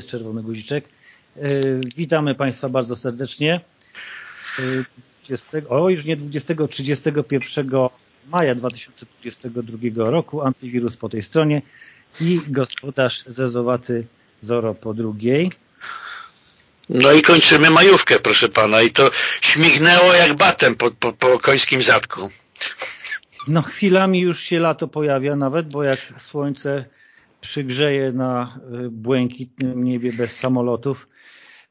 Jest czerwony guziczek. Witamy Państwa bardzo serdecznie. 20, o, już nie 20, 31 maja 2022 roku. Antywirus po tej stronie i gospodarz zezowaty Zoro po drugiej. No i kończymy majówkę, proszę pana. I to śmignęło jak batem po, po, po końskim zadku. No chwilami już się lato pojawia nawet, bo jak słońce przygrzeje na y, błękitnym niebie bez samolotów,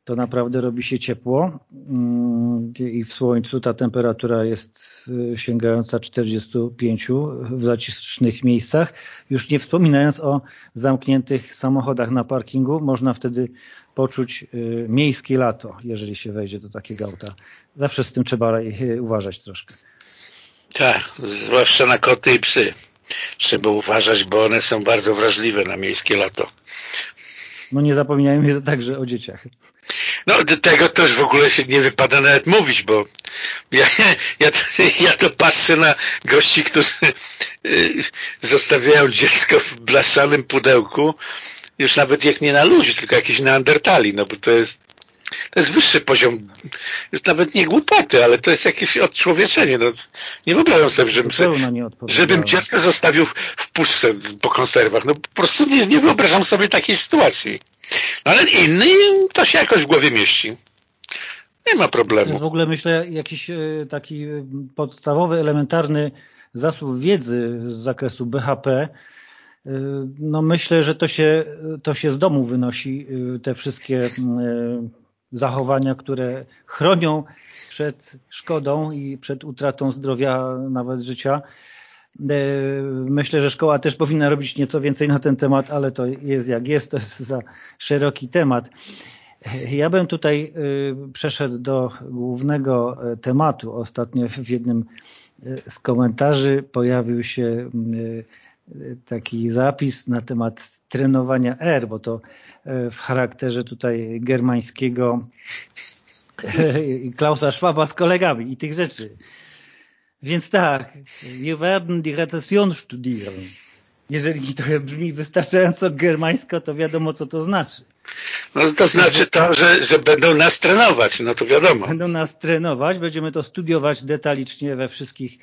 to naprawdę robi się ciepło mm, i w słońcu ta temperatura jest y, sięgająca 45 w zacisznych miejscach. Już nie wspominając o zamkniętych samochodach na parkingu, można wtedy poczuć y, miejskie lato, jeżeli się wejdzie do takiego auta. Zawsze z tym trzeba uważać troszkę. Tak, zwłaszcza na koty i psy. Trzeba uważać, bo one są bardzo wrażliwe na miejskie lato. No nie zapominajmy także o dzieciach. No tego też w ogóle się nie wypada nawet mówić, bo ja, ja, ja to patrzę na gości, którzy y, zostawiają dziecko w blaszanym pudełku, już nawet jak nie na ludzi, tylko jakieś neandertali, no bo to jest to jest wyższy poziom, już nawet nie głupoty, ale to jest jakieś odczłowieczenie. No, nie wyobrażam sobie, żebym, sobie, żebym dziecko zostawił w, w puszce po konserwach. No po prostu nie, nie wyobrażam sobie takiej sytuacji. No, ale inny to się jakoś w głowie mieści. Nie ma problemu. To jest w ogóle myślę jakiś e, taki e, podstawowy, elementarny zasób wiedzy z zakresu BHP. E, no myślę, że to się, to się z domu wynosi, te wszystkie zachowania, które chronią przed szkodą i przed utratą zdrowia, nawet życia. E, myślę, że szkoła też powinna robić nieco więcej na ten temat, ale to jest jak jest, to jest za szeroki temat. Ja bym tutaj e, przeszedł do głównego e, tematu. Ostatnio w jednym z komentarzy pojawił się taki zapis na temat trenowania R, bo to w charakterze tutaj germańskiego Klausa Schwaba z kolegami i tych rzeczy. Więc tak, wir werden die Rezession studieren. Jeżeli to brzmi wystarczająco germańsko, to wiadomo, co to znaczy. No to znaczy to, że, że będą nas trenować, no to wiadomo. Będą nas trenować, będziemy to studiować detalicznie we wszystkich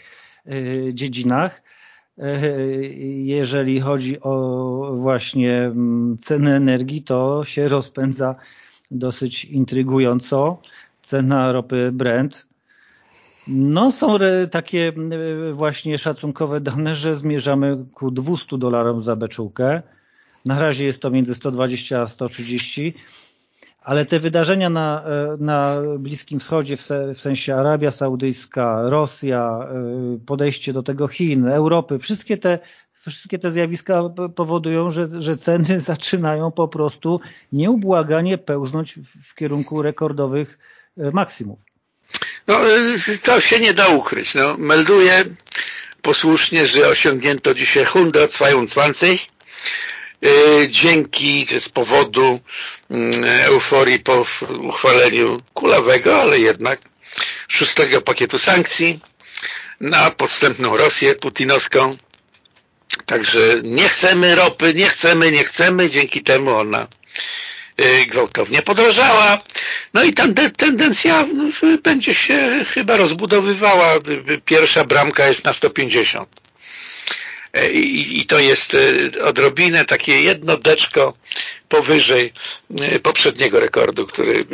y, dziedzinach. Y, jeżeli chodzi o właśnie mm, cenę energii, to się rozpędza dosyć intrygująco. Cena ropy Brent no są takie właśnie szacunkowe dane, że zmierzamy ku 200 dolarom za beczułkę. Na razie jest to między 120 a 130, ale te wydarzenia na, e, na Bliskim Wschodzie, w sensie Arabia Saudyjska, Rosja, e, podejście do tego Chin, Europy, wszystkie te, wszystkie te zjawiska powodują, że, że ceny zaczynają po prostu nieubłaganie pełznąć w, kierunku rekordowych e, maksimów. No, to się nie da ukryć. No, melduję posłusznie, że osiągnięto dzisiaj 122 yy, dzięki, z powodu yy, euforii po uchwaleniu kulawego, ale jednak szóstego pakietu sankcji na podstępną Rosję putinowską. Także nie chcemy ropy, nie chcemy, nie chcemy, dzięki temu ona Y, gwałtownie podrożała. No i tam tendencja no, będzie się chyba rozbudowywała. Pierwsza bramka jest na 150. E, I, I, to jest e, odrobinę takie jedno deczko powyżej e, poprzedniego rekordu, który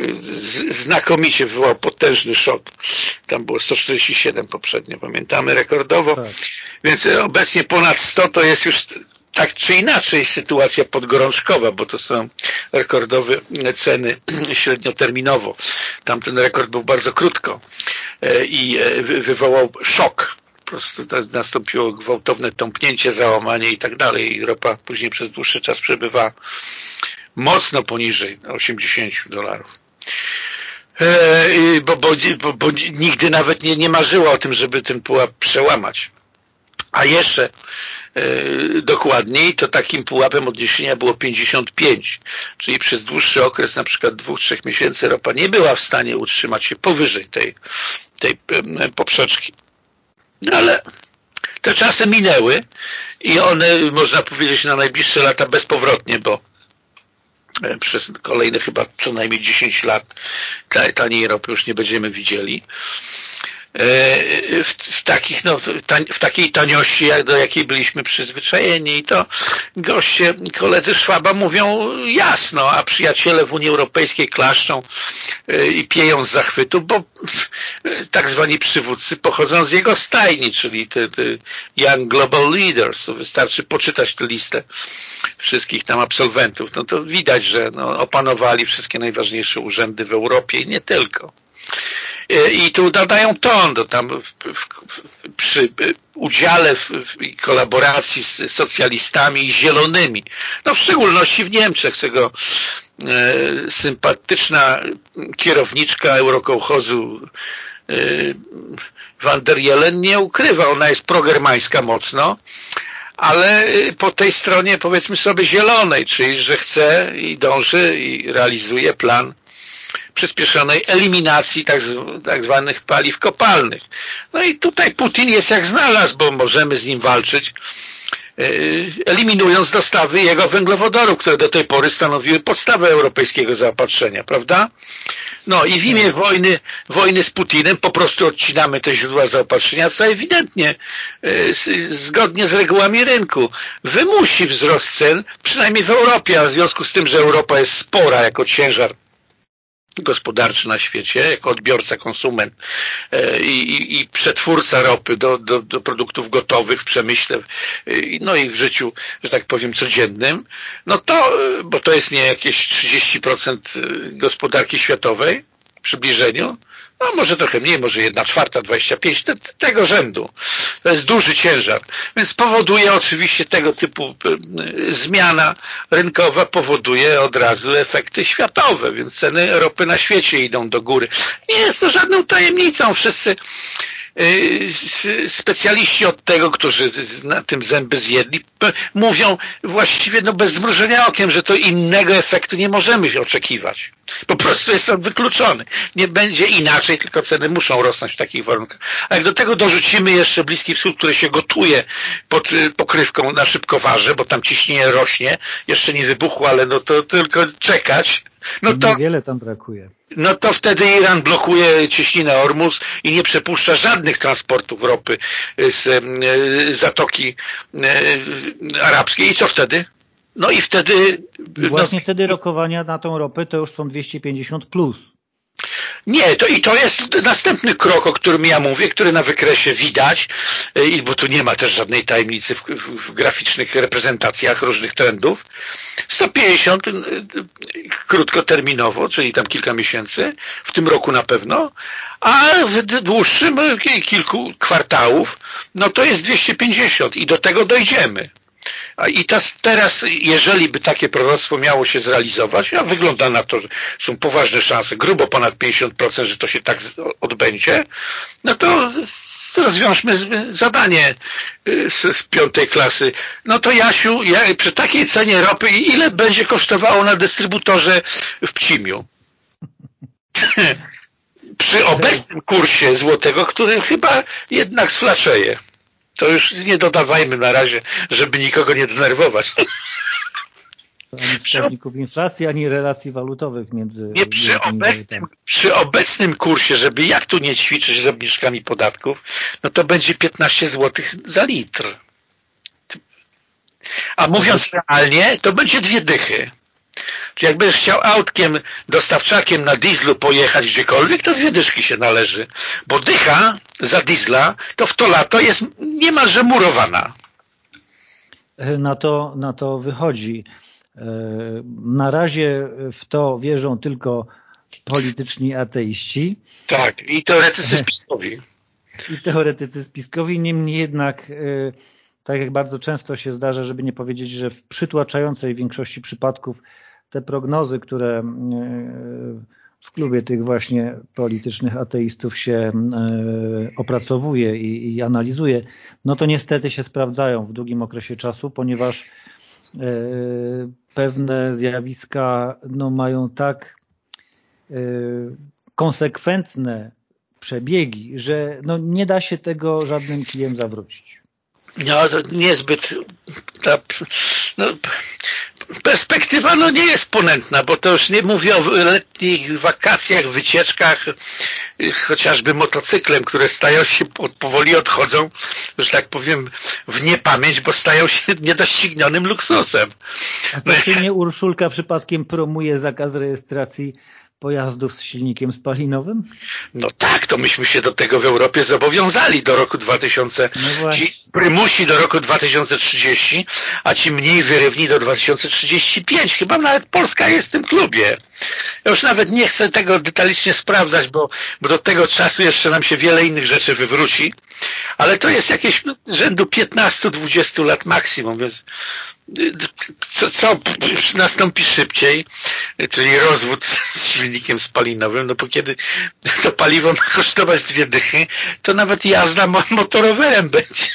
znakomicie wywołał potężny szok. Tam było 147 poprzednio, pamiętamy, rekordowo. Tak. Więc obecnie ponad 100 to jest już tak czy inaczej sytuacja podgorączkowa, bo to są rekordowe ceny średnioterminowo. Tamten rekord był bardzo krótko i wywołał szok. Prostu nastąpiło gwałtowne tąpnięcie, załamanie i tak dalej. Ropa później przez dłuższy czas przebywa mocno poniżej 80 dolarów. E, bo, bo, bo, bo, nigdy nawet nie, nie marzyła o tym, żeby ten pułap przełamać. A jeszcze E, dokładniej, to takim pułapem odniesienia było 55, czyli przez dłuższy okres, na przykład dwóch, trzech miesięcy ropa nie była w stanie utrzymać się powyżej tej, tej poprzeczki. No ale te czasy minęły i one, można powiedzieć, na najbliższe lata bezpowrotnie, bo przez kolejne chyba co najmniej 10 lat taniej ropy już nie będziemy widzieli. E, w, w, takich, no, w takiej taniości, jak do jakiej byliśmy przyzwyczajeni. I to goście, koledzy Szwaba mówią jasno, a przyjaciele w Unii Europejskiej klaszczą e, i pieją z zachwytu, bo tak zwani przywódcy pochodzą z jego stajni, czyli te, te Young Global Leaders. Wystarczy poczytać tę listę wszystkich tam absolwentów. No to widać, że no, opanowali wszystkie najważniejsze urzędy w Europie i nie tylko. E, i tu nadają ton do tam w, w, przy udziale w, kolaboracji z socjalistami i zielonymi. No w szczególności w Niemczech, tego e, sympatyczna kierowniczka Eurokołchozu e, Van der Jelen nie ukrywa, ona jest progermańska mocno, ale po tej stronie powiedzmy sobie zielonej, czyli że chce i dąży i realizuje plan przyspieszonej eliminacji tak, tak zwanych paliw kopalnych. No i tutaj Putin jest jak znalazł, bo możemy z nim walczyć e, eliminując dostawy jego węglowodorów, które do tej pory stanowiły podstawę europejskiego zaopatrzenia, prawda? No i w imię wojny, wojny z Putinem po prostu odcinamy te źródła zaopatrzenia, co ewidentnie e, zgodnie z regułami rynku wymusi wzrost cen, przynajmniej w Europie, a w związku z tym, że Europa jest spora jako ciężar gospodarczy na świecie, jako odbiorca, konsument e, i, i przetwórca ropy do, do, do, produktów gotowych w przemyśle, no i w życiu, że tak powiem, codziennym, no to, bo to jest nie jakieś 30% gospodarki światowej w przybliżeniu, no może trochę mniej, może jedna czwarta, 25, te, tego rzędu. To jest duży ciężar. Więc powoduje oczywiście tego typu e, zmiana rynkowa powoduje od razu efekty światowe, więc ceny ropy na świecie idą do góry. Nie jest to żadną tajemnicą. Wszyscy e, specjaliści od tego, którzy na tym zęby zjedli, mówią właściwie no bez zmrużenia okiem, że to innego efektu nie możemy oczekiwać. Po prostu jest on wykluczony. Nie będzie inaczej, tylko ceny muszą rosnąć w takich warunkach. A jak do tego dorzucimy jeszcze Bliski Wschód, który się gotuje pod y, pokrywką na szybkowarze, bo tam ciśnienie rośnie, jeszcze nie wybuchło, ale no to tylko czekać. No to, Niewiele tam brakuje. No to wtedy Iran blokuje cieśninę Ormus i nie przepuszcza żadnych transportów ropy z y, Zatoki y, Arabskiej. I co wtedy? No i wtedy... I właśnie no, wtedy rokowania na tą ropę to już są 250 plus. Nie, to i to jest następny krok, o którym ja mówię, który na wykresie widać, e, bo tu nie ma też żadnej tajemnicy w, w, w graficznych reprezentacjach różnych trendów. 150 e, krótkoterminowo, czyli tam kilka miesięcy, w tym roku na pewno, a w dłuższym e, kilku kwartałów, no to jest 250 i do tego dojdziemy. I teraz, jeżeli by takie proroctwo miało się zrealizować, a wygląda na to, że są poważne szanse, grubo ponad 50%, że to się tak odbędzie, no to rozwiążmy zadanie y, z piątej klasy. No to Jasiu, ja, przy takiej cenie ropy ile będzie kosztowało na dystrybutorze w Pcimiu? przy obecnym kursie złotego, który chyba jednak sflaszeje. To już nie dodawajmy na razie, żeby nikogo nie denerwować. Ani wskaźników inflacji, ani relacji walutowych między... Nie, przy, obecnym, przy obecnym kursie, żeby jak tu nie ćwiczyć z obniżkami podatków, no to będzie 15 zł za litr. A mówiąc realnie, to będzie dwie dychy. Czy jak będziesz chciał autkiem, dostawczakiem na dieslu pojechać gdziekolwiek, to dwie dyszki się należy. Bo dycha za diesla to w to lato jest niemalże murowana. Na to, na to wychodzi. E, na razie w to wierzą tylko polityczni ateiści. Tak, i teoretycy spiskowi. I teoretycy spiskowi, niemniej jednak e, tak jak bardzo często się zdarza, żeby nie powiedzieć, że w przytłaczającej większości przypadków te prognozy, które e, w klubie tych właśnie politycznych ateistów się e, opracowuje i, analizuje, no to niestety się sprawdzają w długim okresie czasu, ponieważ e, pewne zjawiska no, mają tak konsekwentne przebiegi, że no, nie da się tego żadnym kijem zawrócić. No, to niezbyt... no, perspektywa no nie jest ponętna, bo to już nie mówię o letnich wakacjach, wycieczkach, chociażby motocyklem, które stają się, powoli odchodzą, że tak powiem, w niepamięć, bo stają się niedoścignionym luksusem. A się nie Urszulka przypadkiem promuje zakaz rejestracji pojazdów z silnikiem spalinowym? No tak, to myśmy się do tego w Europie zobowiązali do roku 2000. No ci prymusi do roku 2030, a ci mniej wyrywni do 2035. Chyba nawet Polska jest w tym klubie. Ja już nawet nie chcę tego detalicznie sprawdzać, bo, bo do tego czasu jeszcze nam się wiele innych rzeczy wywróci, ale to jest jakieś rzędu 15-20 lat maksimum, więc co, co nastąpi szybciej, czyli rozwód z silnikiem spalinowym, no bo kiedy to paliwo ma kosztować dwie dychy, to nawet jazda motorowerem będzie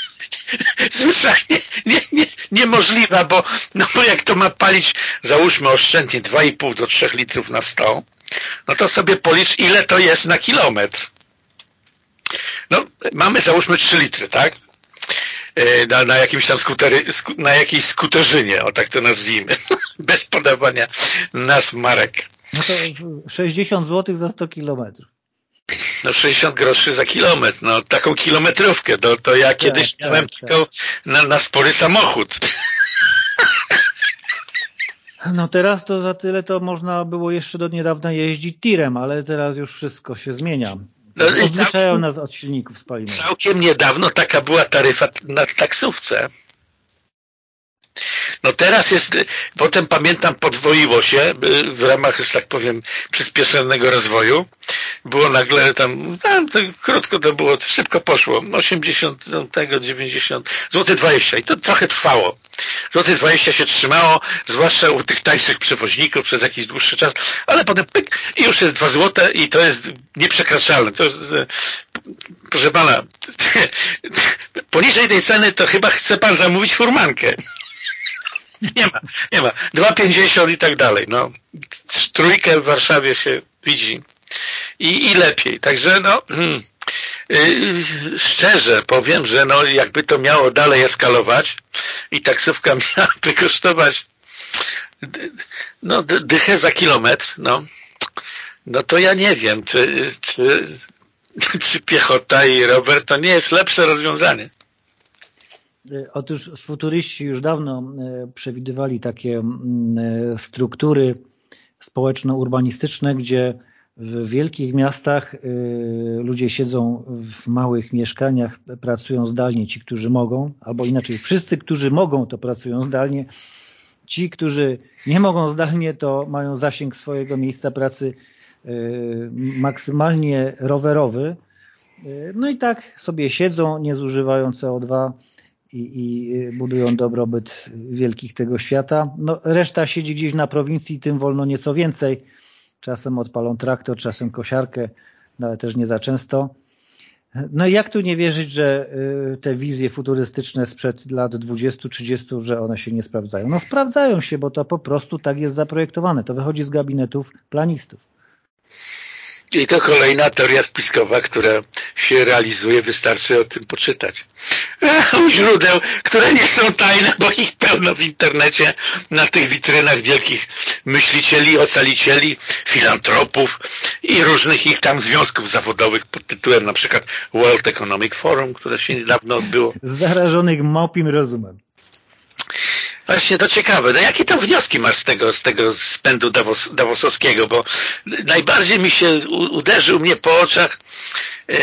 zwyczajnie nie, nie, niemożliwa, bo, no bo jak to ma palić, załóżmy oszczędnie 2,5 do 3 litrów na 100, no to sobie policz, ile to jest na kilometr. No, mamy załóżmy 3 litry, tak? E, na, na jakimś tam skutery, na jakiejś skuterzynie, o tak to nazwijmy, bez podawania nazw marek. No to 60 zł za 100 kilometrów. No 60 groszy za kilometr, no taką kilometrówkę, to, to ja tak, kiedyś tak, miałem tak. taką na, na spory samochód. No teraz to za tyle to można było jeszcze do niedawna jeździć tirem, ale teraz już wszystko się zmienia. No, Odliczają nas od silników spalinowych. Całkiem niedawno taka była taryfa na taksówce. No teraz jest, potem pamiętam podwoiło się w ramach, że tak powiem, przyspieszonego rozwoju. Było nagle tam, tam to krótko to było, szybko poszło, 80, tego 90, złoty 20 i to trochę trwało. Złoty 20 się trzymało, zwłaszcza u tych tańszych przewoźników przez jakiś dłuższy czas, ale potem pyk i już jest 2 złote i to jest nieprzekraczalne. To e, proszę pana, poniżej tej ceny to chyba chce pan zamówić furmankę. Nie ma, nie ma. 2,50 i tak dalej. No, trójkę w Warszawie się widzi i, i lepiej. Także no, hmm, yy, szczerze powiem, że no, jakby to miało dalej eskalować i taksówka miałaby kosztować no, dychę za kilometr, no, no to ja nie wiem, czy, czy, czy piechota i rower to nie jest lepsze rozwiązanie. E, otóż futuryści już dawno e, przewidywali takie e, struktury społeczno-urbanistyczne, gdzie w wielkich miastach ludzie siedzą w małych mieszkaniach, pracują zdalnie, ci, którzy mogą, albo inaczej, wszyscy, którzy mogą, to pracują zdalnie. Ci, którzy nie mogą zdalnie, to mają zasięg swojego miejsca pracy maksymalnie rowerowy. No i tak sobie siedzą, nie zużywają CO2, i, i budują dobrobyt wielkich tego świata. No, reszta siedzi gdzieś na prowincji, tym wolno nieco więcej. Czasem odpalą traktor, czasem kosiarkę, no, ale też nie za często. No i jak tu nie wierzyć, że y, te wizje futurystyczne sprzed lat 20-30, że one się nie sprawdzają? No sprawdzają się, bo to po prostu tak jest zaprojektowane. To wychodzi z gabinetów planistów. I to kolejna teoria spiskowa, która się realizuje, wystarczy o tym poczytać. U źródeł, które nie są tajne, bo ich pełno w internecie, na tych witrynach wielkich myślicieli, ocalicieli, filantropów i różnych ich tam związków zawodowych pod tytułem na przykład World Economic Forum, które się niedawno odbyło. Zarażonych mopim rozumem. Właśnie to ciekawe. No jakie tam wnioski masz z tego, z tego spędu Davos, Davosowskiego? Bo najbardziej mi się uderzył mnie po oczach e,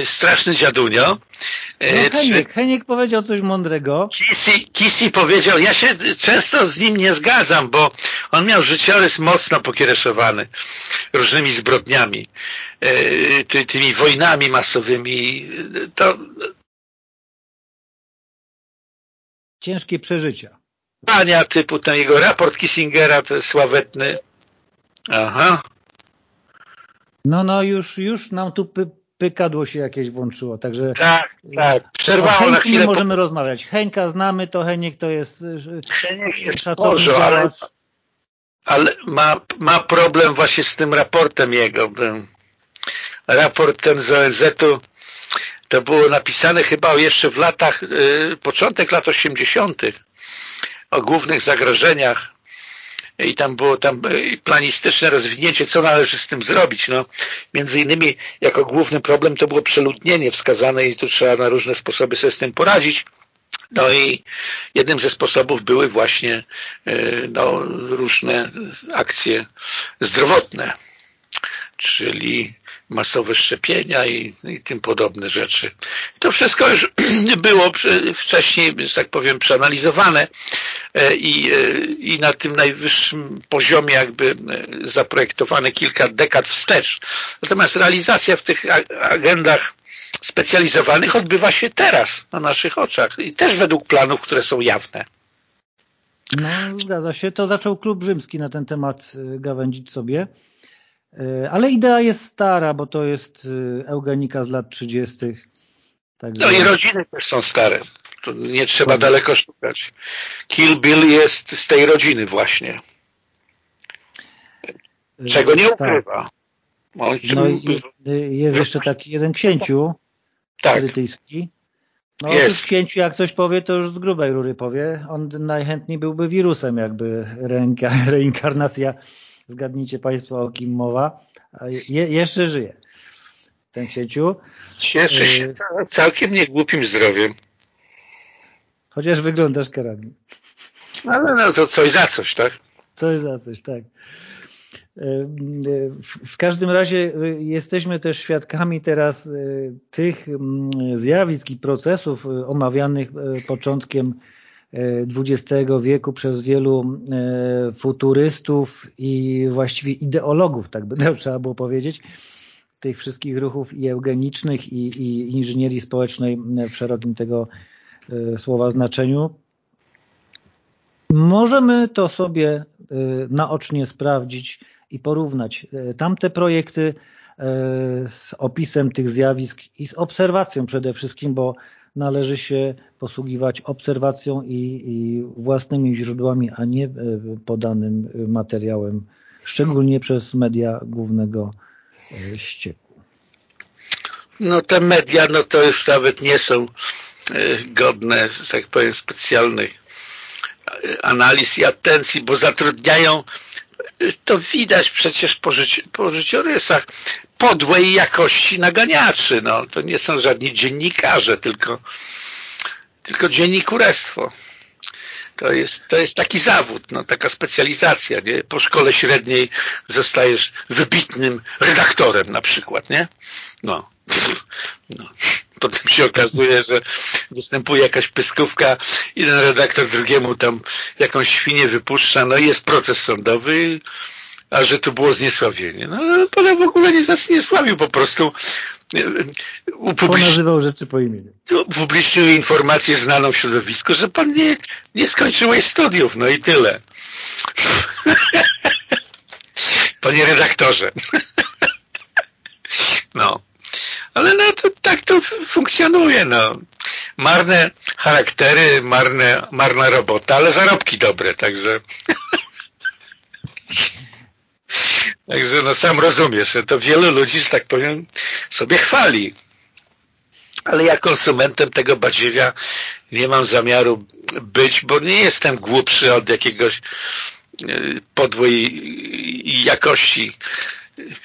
e straszny dziadunio. E, no, Heniek, Heniek powiedział coś mądrego. Kisi, Kisi powiedział, ja się często z nim nie zgadzam, bo on miał życiorys mocno pokiereszowany różnymi zbrodniami, e, ty, tymi wojnami masowymi. To... Ciężkie przeżycia badania typu ten jego raport Kissingera, to jest sławetny. Aha. No, no, już, już nam tu py, pykadło się jakieś włączyło, także... Tak, tak, przerwało na chwilę. nie możemy po... rozmawiać. Heńka znamy, to Heniek to jest Heniek jest szatorny ale, ale ma, ma problem właśnie z tym raportem jego. Raport ten z ONZ-u to było napisane chyba jeszcze w latach, y, początek lat 80 o głównych zagrożeniach i tam było tam planistyczne rozwinięcie, co należy z tym zrobić. No, między innymi jako główny problem to było przeludnienie wskazane i tu trzeba na różne sposoby sobie z tym poradzić. No i jednym ze sposobów były właśnie no, różne akcje zdrowotne, czyli masowe szczepienia i, i tym podobne rzeczy. To wszystko już było wcześniej, że tak powiem, przeanalizowane e, i, e, i na tym najwyższym poziomie jakby e, zaprojektowane kilka dekad wstecz. Natomiast realizacja w tych agendach specjalizowanych odbywa się teraz na naszych oczach i też według planów, które są jawne. No, zgadza się. To zaczął Klub Rzymski na ten temat gawędzić sobie. E, ale idea jest stara, bo to jest e, eugenika z lat 30. Także... No i rodziny też są stare. To nie trzeba tak. daleko szukać. Kill Bill jest z tej rodziny właśnie. Czego nie tak. ukrywa. Tak. No i jest jeszcze taki jeden księciu tak. brytyjski. No jest. księciu jak coś powie, to już z grubej rury powie. On najchętniej byłby wirusem, jakby reinkarnacja Zgadnijcie Państwo, o kim mowa. Je, jeszcze żyje ten księciu. Cieszy się e, całkiem niegłupim zdrowiem. Chociaż wyglądasz karami. Ale no to coś za coś, tak? Coś za coś, tak. E, w każdym razie jesteśmy też świadkami teraz tych mm, zjawisk i procesów omawianych początkiem XX wieku przez wielu e, futurystów i właściwie ideologów, tak by trzeba było powiedzieć, tych wszystkich ruchów i eugenicznych i, i inżynierii społecznej w szerokim tego e, słowa znaczeniu. Możemy to sobie e, naocznie sprawdzić i porównać tamte projekty z opisem tych zjawisk i z obserwacją przede wszystkim, bo należy się posługiwać obserwacją i, i własnymi źródłami, a nie e, podanym materiałem, szczególnie przez media głównego e, ścieku. No te media, no to już nawet nie są e, godne, tak powiem, specjalnych analiz i atencji, bo zatrudniają to widać przecież po, życi po życiorysach podłej jakości naganiaczy. No, to nie są żadni dziennikarze, tylko, tylko dziennikurestwo. To jest, to jest taki zawód, no, taka specjalizacja. Nie? Po szkole średniej zostajesz wybitnym redaktorem na przykład. nie? No. no. Potem się okazuje, że występuje jakaś pyskówka, jeden redaktor drugiemu tam jakąś świnię wypuszcza, no i jest proces sądowy a że to było zniesławienie. No ale pan w ogóle nie nas nie sławił, po prostu e, upublicznił, rzeczy po imieniu. Upublicznił informację znaną w środowisku, że pan nie, nie skończyłeś studiów, no i tyle. Panie redaktorze. No. Ale no to tak to funkcjonuje, no. Marne charaktery, marne, marna robota, ale zarobki dobre, także... Także no sam rozumiesz, że to wielu ludzi, że tak powiem, sobie chwali. Ale ja konsumentem tego badziewia nie mam zamiaru być, bo nie jestem głupszy od jakiegoś e, podłej jakości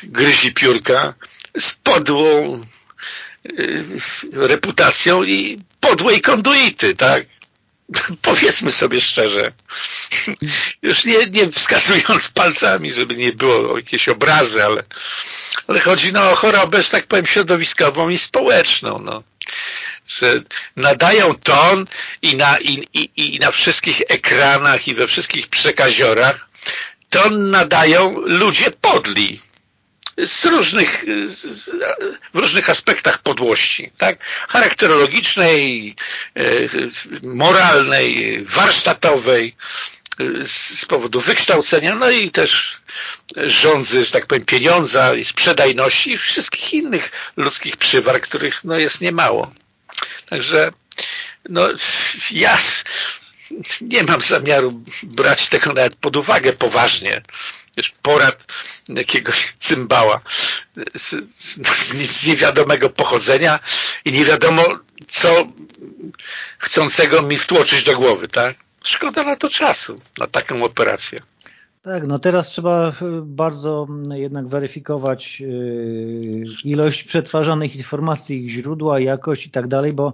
gryzi piórka z podłą e, reputacją i podłej konduity, tak? powiedzmy sobie szczerze, już nie, nie wskazując palcami, żeby nie było jakieś obrazy, ale, ale chodzi no, o chorobę, że tak powiem, środowiskową i społeczną. No. Że nadają ton i na, i, i, i na wszystkich ekranach i we wszystkich przekaziorach ton nadają ludzie podli z różnych, w różnych aspektach podłości, tak? charakterologicznej, e, moralnej, warsztatowej, z powodu wykształcenia, no i też rządzy, że tak powiem, pieniądza i sprzedajności i wszystkich innych ludzkich przywar, których no, jest niemało. Także no, ja nie mam zamiaru brać tego nawet pod uwagę poważnie wiesz, porad jakiegoś cymbała z, z, z niewiadomego pochodzenia i nie wiadomo co chcącego mi wtłoczyć do głowy, tak? Szkoda na to czasu, na taką operację. Tak, no teraz trzeba bardzo jednak weryfikować ilość przetwarzanych informacji, ich źródła, jakość i tak dalej, bo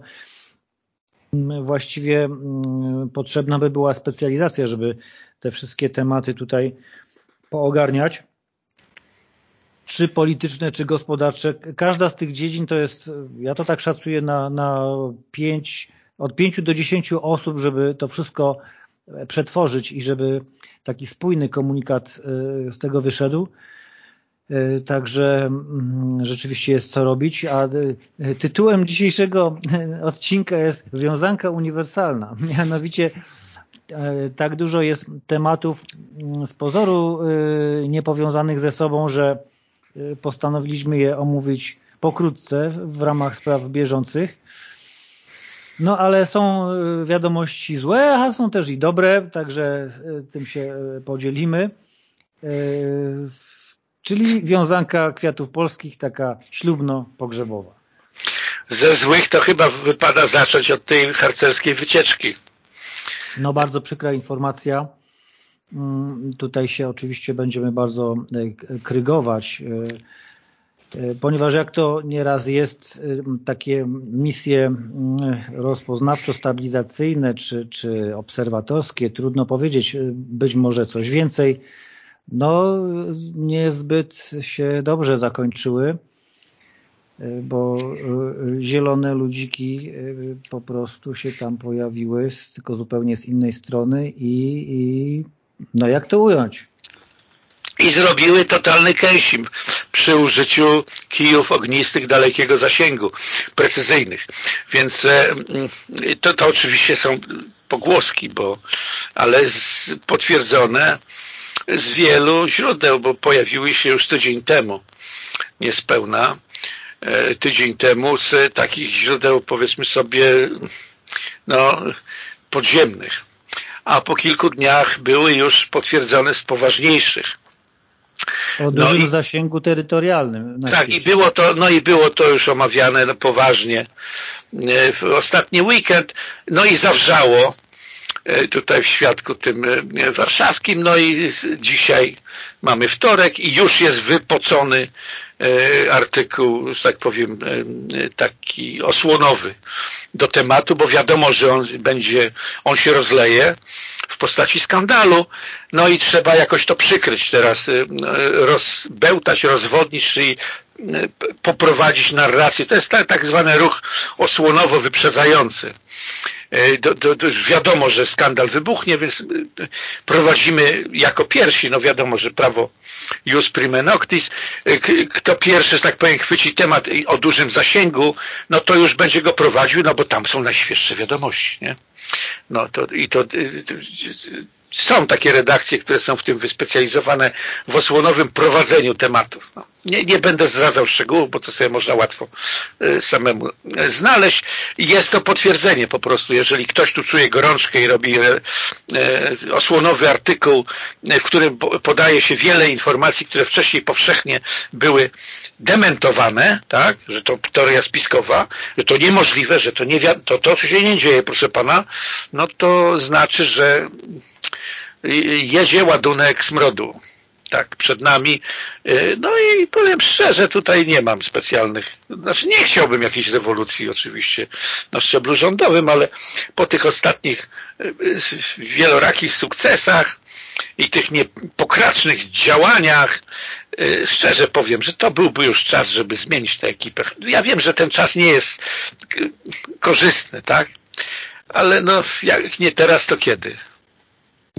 właściwie mm, potrzebna by była specjalizacja, żeby te wszystkie tematy tutaj poogarniać czy polityczne, czy gospodarcze. Każda z tych dziedzin to jest, ja to tak szacuję na, na pięć, od pięciu do dziesięciu osób, żeby to wszystko przetworzyć i żeby taki spójny komunikat y, z tego wyszedł. Y, także mm, rzeczywiście jest co robić, a y, tytułem dzisiejszego odcinka jest Wiązanka uniwersalna. Mianowicie tak dużo jest tematów mm, z pozoru niepowiązanych ze sobą, że Y, postanowiliśmy je omówić pokrótce w ramach spraw bieżących. No ale są wiadomości złe, a są też i dobre, także tym się podzielimy. Czyli wiązanka kwiatów polskich, taka ślubno-pogrzebowa. Ze złych to chyba wypada zacząć od tej harcerskiej wycieczki. No bardzo przykra informacja. Mm, tutaj się oczywiście będziemy bardzo e, krygować, e, e, ponieważ jak to nieraz jest, takie misje mm, rozpoznawczo-stabilizacyjne czy, czy obserwatorskie, trudno powiedzieć, być może coś więcej, no niezbyt się dobrze zakończyły, bo zielone ludziki po prostu się tam pojawiły, tylko zupełnie z innej strony i, i no jak to ująć? I zrobiły totalny casing przy użyciu kijów ognistych dalekiego zasięgu, precyzyjnych. Więc e, mm, to, to oczywiście są pogłoski, bo, ale z, potwierdzone z wielu źródeł, bo pojawiły się już tydzień temu, niespełna, tydzień temu z takich źródeł, powiedzmy sobie, no, podziemnych a po kilku dniach były już potwierdzone z poważniejszych. O dużym no i, zasięgu terytorialnym. Tak, i było to, no i było to już omawiane no, poważnie e, w ostatni weekend, no i zawrzało e, tutaj w świadku tym e, warszawskim, no i dzisiaj mamy wtorek i już jest wypocony artykuł, że tak powiem, taki osłonowy do tematu, bo wiadomo, że on będzie, on się rozleje w postaci skandalu, no i trzeba jakoś to przykryć teraz, y, rozbełtać, rozwodnić, czyli poprowadzić narrację. To jest tak, tak zwany ruch osłonowo-wyprzedzający. Do, do, do, już wiadomo, że skandal wybuchnie, więc prowadzimy jako pierwsi, no wiadomo, że prawo jus prime noctis, kto pierwszy, że tak powiem, chwyci temat o dużym zasięgu, no to już będzie go prowadził, no bo tam są najświeższe wiadomości, nie? No to i to są takie redakcje, które są w tym wyspecjalizowane w osłonowym prowadzeniu tematów. No, nie, nie będę zdradzał szczegółów, bo to sobie można łatwo y, samemu y, znaleźć. Jest to potwierdzenie po prostu, jeżeli ktoś tu czuje gorączkę i robi y, osłonowy artykuł, w którym podaje się wiele informacji, które wcześniej powszechnie były dementowane, tak, że to teoria spiskowa, że to niemożliwe, że to, nie to, to się nie dzieje, proszę pana, no to znaczy, że jedzie ładunek smrodu tak przed nami. Y, no i powiem szczerze, tutaj nie mam specjalnych, znaczy nie chciałbym jakiejś rewolucji oczywiście na szczeblu rządowym, ale po tych ostatnich y, y, wielorakich sukcesach i tych niepokracznych działaniach, szczerze powiem, że to byłby już czas, żeby zmienić tę ekipę. Ja wiem, że ten czas nie jest korzystny, tak? Ale no, jak nie teraz, to kiedy?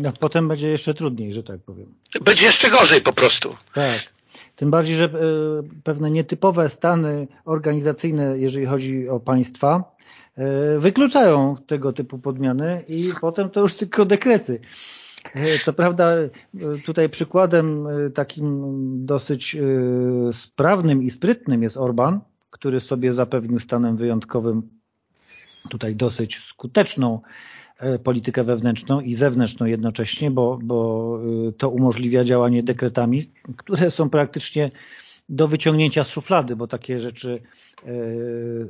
No, potem będzie jeszcze trudniej, że tak powiem. Będzie jeszcze gorzej po prostu. Tak. Tym bardziej, że e, pewne nietypowe stany organizacyjne, jeżeli chodzi o państwa, e, wykluczają tego typu podmiany i potem to już tylko dekrety. E, co prawda tutaj przykładem takim dosyć sprawnym i sprytnym jest Orban, który sobie zapewnił stanem wyjątkowym tutaj dosyć skuteczną politykę wewnętrzną i zewnętrzną jednocześnie, bo, bo y, to umożliwia działanie dekretami, które są praktycznie do wyciągnięcia z szuflady, bo takie rzeczy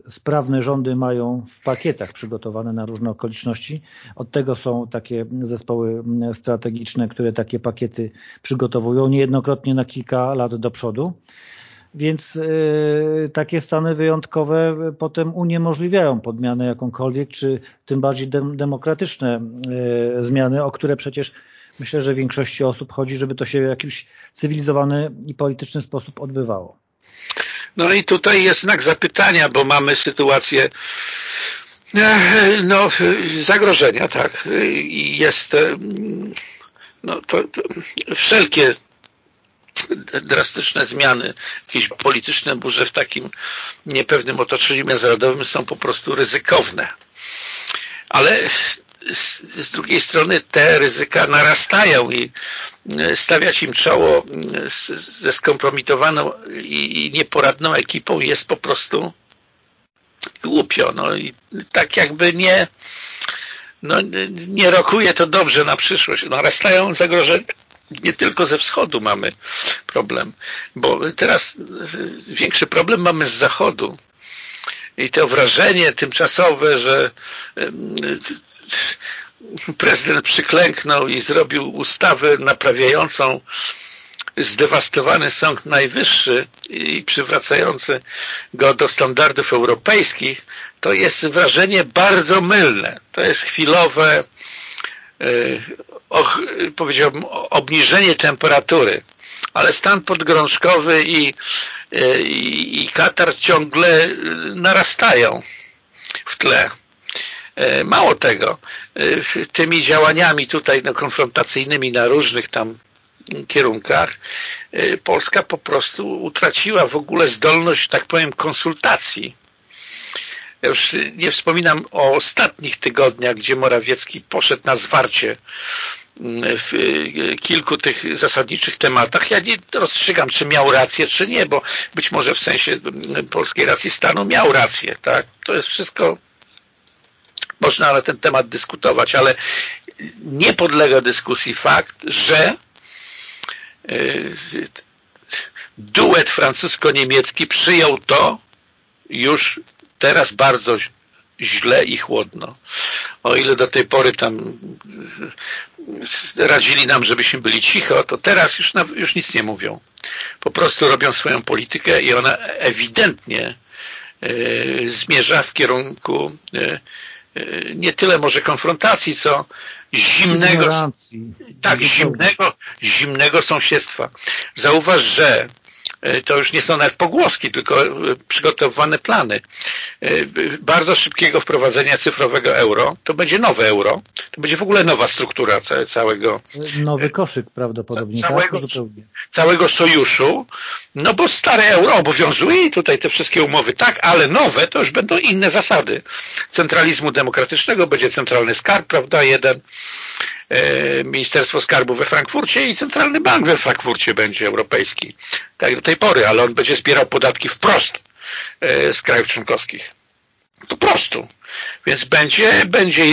sprawne rządy mają w pakietach przygotowane na różne okoliczności. Od tego są takie zespoły strategiczne, które takie pakiety przygotowują niejednokrotnie na kilka lat do przodu. Więc y, takie stany wyjątkowe potem uniemożliwiają podmianę jakąkolwiek, czy tym bardziej dem demokratyczne y, zmiany, o które przecież myślę, że większości osób chodzi, żeby to się w jakiś cywilizowany i polityczny sposób odbywało. No i tutaj jest znak zapytania, bo mamy sytuację no, zagrożenia, tak. Jest no, to, to wszelkie drastyczne zmiany, jakieś polityczne burze w takim niepewnym otoczeniu międzynarodowym są po prostu ryzykowne. Ale z drugiej strony te ryzyka narastają i stawiać im czoło ze skompromitowaną i nieporadną ekipą jest po prostu głupio. No i tak jakby nie no, nie rokuje to dobrze na przyszłość. Narastają zagrożenia nie tylko ze wschodu mamy problem, bo teraz większy problem mamy z zachodu. I to wrażenie tymczasowe, że prezydent przyklęknął i zrobił ustawę naprawiającą zdewastowany Sąd Najwyższy i przywracający go do standardów europejskich, to jest wrażenie bardzo mylne. To jest chwilowe och, powiedziałbym, obniżenie temperatury, ale stan podgrążkowy i, i, i katar ciągle narastają w tle. Mało tego, tymi działaniami tutaj no, konfrontacyjnymi na różnych tam kierunkach Polska po prostu utraciła w ogóle zdolność, tak powiem, konsultacji ja już nie wspominam o ostatnich tygodniach, gdzie Morawiecki poszedł na zwarcie mm, w y, kilku tych zasadniczych tematach. Ja nie rozstrzygam, czy miał rację, czy nie, bo być może w sensie mm, polskiej racji stanu miał rację. Tak? To jest wszystko można na ten temat dyskutować, ale nie podlega dyskusji fakt, że y, duet francusko-niemiecki przyjął to już teraz bardzo źle i chłodno. O ile do tej pory tam radzili nam, żebyśmy byli cicho, to teraz już, już nic nie mówią. Po prostu robią swoją politykę i ona ewidentnie e, zmierza w kierunku e, e, nie tyle może konfrontacji, co zimnego, tak, zimnego, zimnego sąsiedztwa. Zauważ, że E, to już nie są nawet pogłoski, tylko e, przygotowane plany e, bardzo szybkiego wprowadzenia cyfrowego euro. To będzie nowe euro. To będzie w ogóle nowa struktura całego... Nowy koszyk prawdopodobnie. Tak? Całego, tak? całego sojuszu. No bo stare euro obowiązuje i tutaj te wszystkie umowy tak, ale nowe to już będą inne zasady. Centralizmu demokratycznego będzie centralny skarb, prawda, jeden E, Ministerstwo Skarbu we Frankfurcie i Centralny Bank we Frankfurcie będzie europejski. Tak do tej pory, ale on będzie zbierał podatki wprost e, z krajów członkowskich. Po prostu. Więc będzie, będzie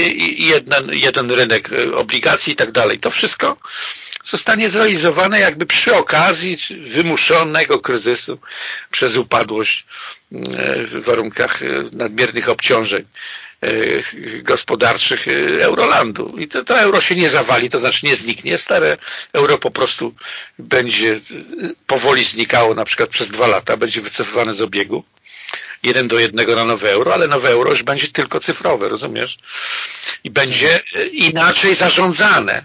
jeden, rynek e, obligacji i tak dalej. To wszystko zostanie zrealizowane jakby przy okazji wymuszonego kryzysu przez upadłość w warunkach nadmiernych obciążeń E, gospodarczych e, Eurolandu. I to, to euro się nie zawali, to znaczy nie zniknie. Stare euro po prostu będzie e, powoli znikało na przykład przez dwa lata, będzie wycofywane z obiegu jeden do jednego na nowe euro, ale nowe euro już będzie tylko cyfrowe, rozumiesz? I będzie inaczej zarządzane.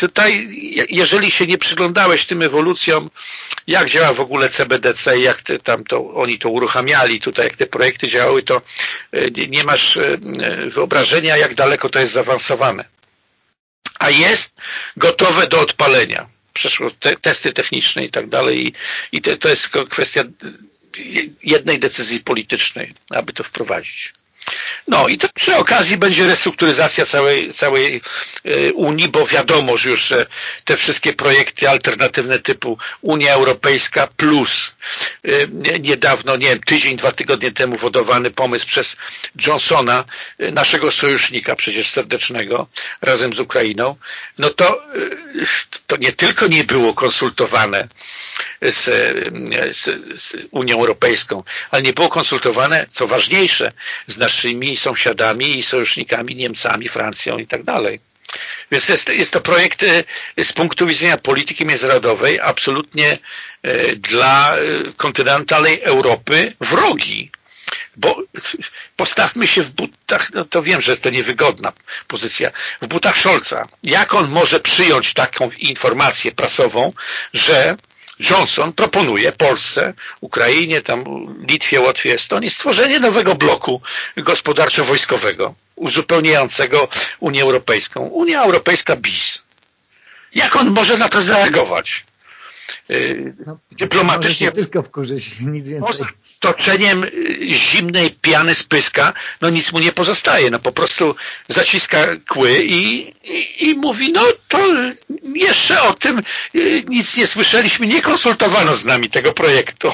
Tutaj, jeżeli się nie przyglądałeś tym ewolucjom, jak działa w ogóle CBDC, jak te, tam to, oni to uruchamiali, tutaj jak te projekty działały, to nie, nie masz wyobrażenia, jak daleko to jest zaawansowane. A jest gotowe do odpalenia. Przeszło te, testy techniczne i tak dalej i, i te, to jest tylko kwestia jednej decyzji politycznej, aby to wprowadzić. No i to przy okazji będzie restrukturyzacja całej, całej e, Unii, bo wiadomo że już że te wszystkie projekty alternatywne typu Unia Europejska plus e, niedawno, nie wiem, tydzień, dwa tygodnie temu wodowany pomysł przez Johnsona, e, naszego sojusznika przecież serdecznego, razem z Ukrainą, no to, to nie tylko nie było konsultowane z, z, z Unią Europejską, ale nie było konsultowane, co ważniejsze, z naszymi sąsiadami i sojusznikami, Niemcami, Francją i tak dalej. Więc jest, jest to projekt z punktu widzenia polityki międzynarodowej absolutnie dla kontynentalnej Europy wrogi bo postawmy się w butach, no to wiem, że jest to niewygodna pozycja, w butach Scholza. Jak on może przyjąć taką informację prasową, że Johnson proponuje Polsce, Ukrainie, tam Litwie, Łotwie, Estonii stworzenie nowego bloku gospodarczo-wojskowego uzupełniającego Unię Europejską. Unia Europejska bis. Jak on może na to zareagować? No, dyplomatycznie tylko wkurzyć, nic więcej. Toczeniem zimnej piany z pyska, no nic mu nie pozostaje, no po prostu zaciska kły i, i, i mówi, no to jeszcze o tym y, nic nie słyszeliśmy, nie konsultowano z nami tego projektu.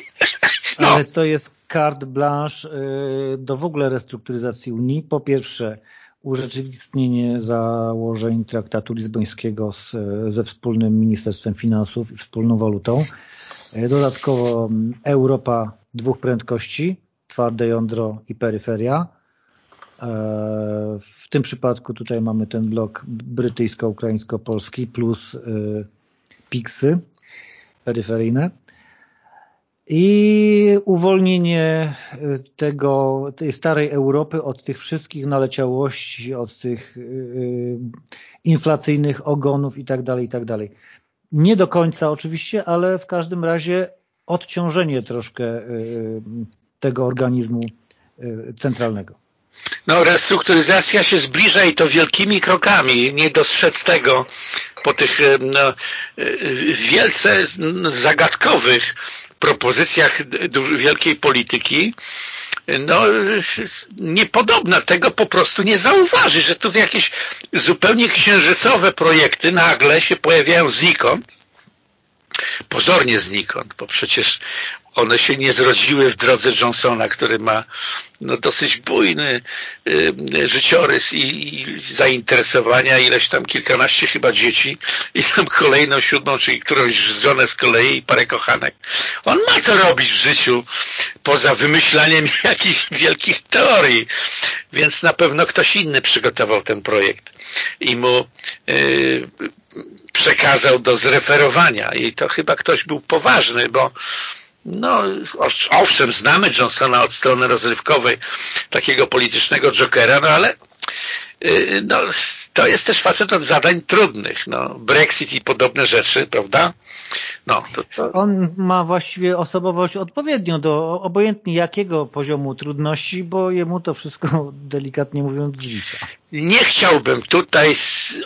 no. Ale to jest carte blanche y, do w ogóle restrukturyzacji Unii. Po pierwsze, urzeczywistnienie założeń traktatu lizbońskiego z, ze wspólnym Ministerstwem Finansów i wspólną walutą. E, dodatkowo Europa dwóch prędkości, twarde jądro i peryferia. W tym przypadku tutaj mamy ten blok brytyjsko-ukraińsko-polski plus PIXy peryferyjne i uwolnienie y, tego, tej starej Europy od tych wszystkich naleciałości, od tych y, inflacyjnych ogonów i tak dalej, i tak dalej. Nie do końca oczywiście, ale w każdym razie odciążenie troszkę y, tego organizmu centralnego. No, restrukturyzacja się zbliża i to wielkimi krokami. Nie dostrzec tego po tych no, wielce zagadkowych propozycjach wielkiej polityki, no niepodobna. Tego po prostu nie zauważy, że to jakieś zupełnie księżycowe projekty. Nagle się pojawiają znikąd, pozornie znikąd, bo przecież one się nie zrodziły w drodze Johnsona, który ma no, dosyć bujny y, życiorys i, i, zainteresowania, ileś tam kilkanaście chyba dzieci i tam kolejną siódmą, czyli którąś żonę z kolei i parę kochanek. On ma co robić w życiu poza wymyślaniem jakichś wielkich teorii, więc na pewno ktoś inny przygotował ten projekt i mu przekazał do zreferowania i to chyba ktoś był poważny, bo no, owszem, znamy Johnsona od strony rozrywkowej, takiego politycznego jokera, no ale y, no, to jest też facet od zadań trudnych. No, Brexit i podobne rzeczy, prawda? No, to, to... On ma właściwie osobowość odpowiednią do obojętnie jakiego poziomu trudności, bo jemu to wszystko delikatnie mówiąc zwisa. Nie chciałbym tutaj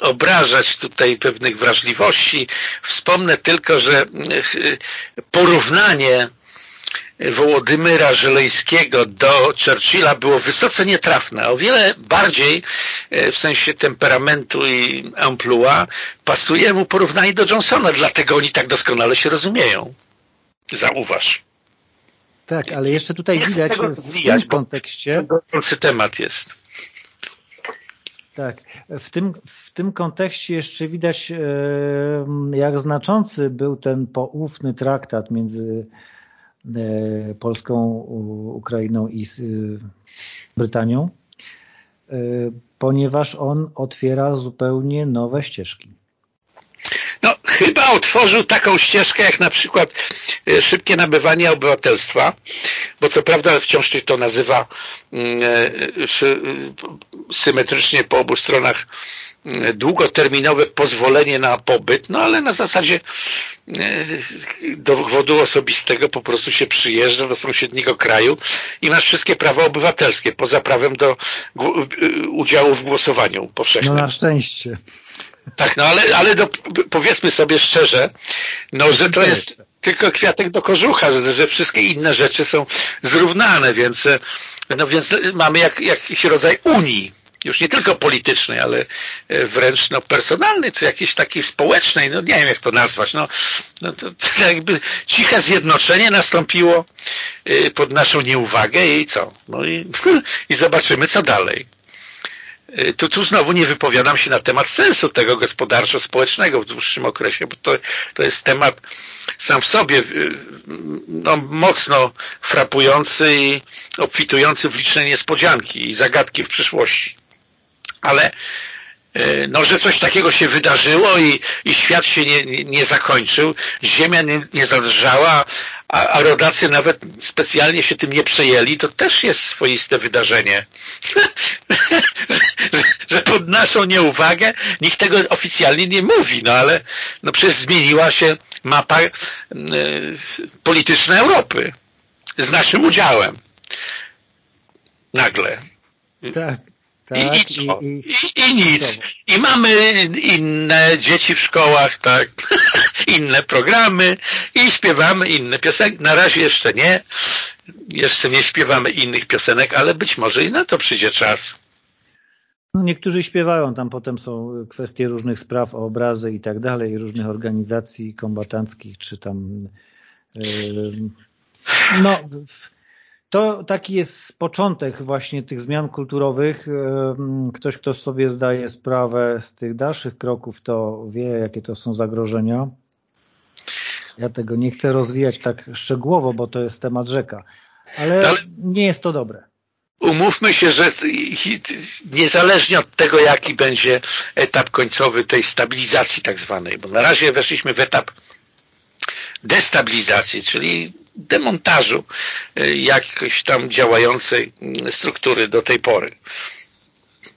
obrażać tutaj pewnych wrażliwości. Wspomnę tylko, że e, porównanie Wołodymyra Żeleńskiego do Churchilla było wysoce nietrafne. O wiele bardziej e, w sensie temperamentu i amplua pasuje mu porównanie do Johnsona, dlatego oni tak doskonale się rozumieją. Zauważ. Tak, ale jeszcze tutaj nie widać w tym kontekście... temat jest. Tak, w tym, w tym kontekście jeszcze widać, e, jak znaczący był ten poufny traktat między Polską, Ukrainą i e, Brytanią, ponieważ on otwiera zupełnie nowe ścieżki. No, chyba otworzył taką ścieżkę, jak na przykład szybkie nabywanie obywatelstwa, bo co prawda wciąż się to nazywa mm, symetrycznie po obu stronach długoterminowe pozwolenie na pobyt, no ale na zasadzie e, dowodu osobistego po prostu się przyjeżdża do sąsiedniego kraju i masz wszystkie prawa obywatelskie, poza prawem do udziału w głosowaniu powszechnym. No na szczęście. Tak, no ale, ale do, powiedzmy sobie szczerze, no że to jest tylko kwiatek do kożucha, że, że wszystkie inne rzeczy są zrównane, więc, no więc mamy jak, jakiś rodzaj unii już nie tylko politycznej, ale e, wręcz no, personalnej, czy jakiejś takiej społecznej, no nie wiem jak to nazwać, no, no to, to jakby ciche zjednoczenie nastąpiło e, pod naszą nieuwagę i co? No i, i zobaczymy co dalej. Y, to tu znowu nie wypowiadam się na temat sensu tego gospodarczo-społecznego w dłuższym okresie, bo to, to jest temat sam w sobie no, mocno frapujący i obfitujący w liczne niespodzianki i zagadki w przyszłości. Ale y, no, że coś takiego się wydarzyło i, i świat się nie, nie, zakończył, ziemia nie, nie zadrżała, a, a rodacy nawet specjalnie się tym nie przejęli, to też jest swoiste wydarzenie. że, że pod naszą nieuwagę nikt tego oficjalnie nie mówi, no ale no przecież zmieniła się mapa y, polityczna Europy z naszym udziałem. Nagle. Tak. Tak, I, i, co? I, i, I, nic. I mamy inne dzieci w szkołach, tak, inne programy i śpiewamy inne piosenki. Na razie jeszcze nie. Jeszcze nie śpiewamy innych piosenek, ale być może i na to przyjdzie czas. No niektórzy śpiewają, tam potem są kwestie różnych spraw, o obrazy i tak dalej, różnych organizacji kombatanckich, czy tam... Yy, no, to taki jest początek właśnie tych zmian kulturowych. Ktoś, kto sobie zdaje sprawę z tych dalszych kroków, to wie, jakie to są zagrożenia. Ja tego nie chcę rozwijać tak szczegółowo, bo to jest temat rzeka. Ale, Ale nie jest to dobre. Umówmy się, że niezależnie od tego, jaki będzie etap końcowy tej stabilizacji tak zwanej, bo na razie weszliśmy w etap destabilizacji, czyli demontażu e, jakiejś tam działającej mm, struktury do tej pory.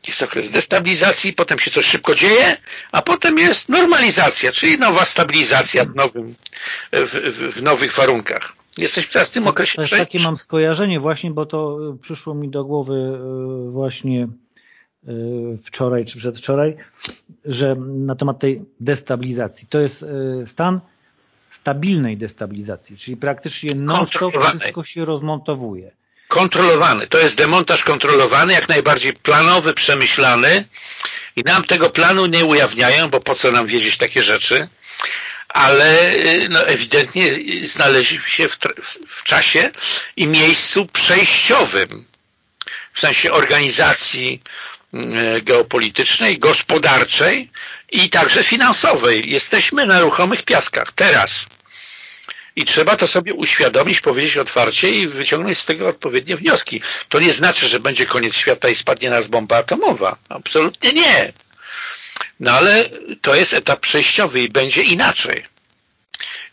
Jest okres destabilizacji, potem się coś szybko dzieje, a potem jest normalizacja, czyli nowa stabilizacja w, nowym, w, w, w nowych warunkach. Jesteś teraz w tym okresie. Też takie mam skojarzenie właśnie, bo to e, przyszło mi do głowy e, właśnie wczoraj czy przedwczoraj, że na temat tej destabilizacji. To jest stan stabilnej destabilizacji, czyli praktycznie non wszystko się rozmontowuje. Kontrolowany. To jest demontaż kontrolowany, jak najbardziej planowy, przemyślany i nam tego planu nie ujawniają, bo po co nam wiedzieć takie rzeczy, ale y, no, ewidentnie znaleźli się w, w czasie i miejscu przejściowym, w sensie organizacji y, geopolitycznej, gospodarczej i także finansowej. Jesteśmy na ruchomych piaskach teraz. I trzeba to sobie uświadomić, powiedzieć otwarcie i wyciągnąć z tego odpowiednie wnioski. To nie znaczy, że będzie koniec świata i spadnie nas bomba atomowa. Absolutnie nie. No ale to jest etap przejściowy i będzie inaczej.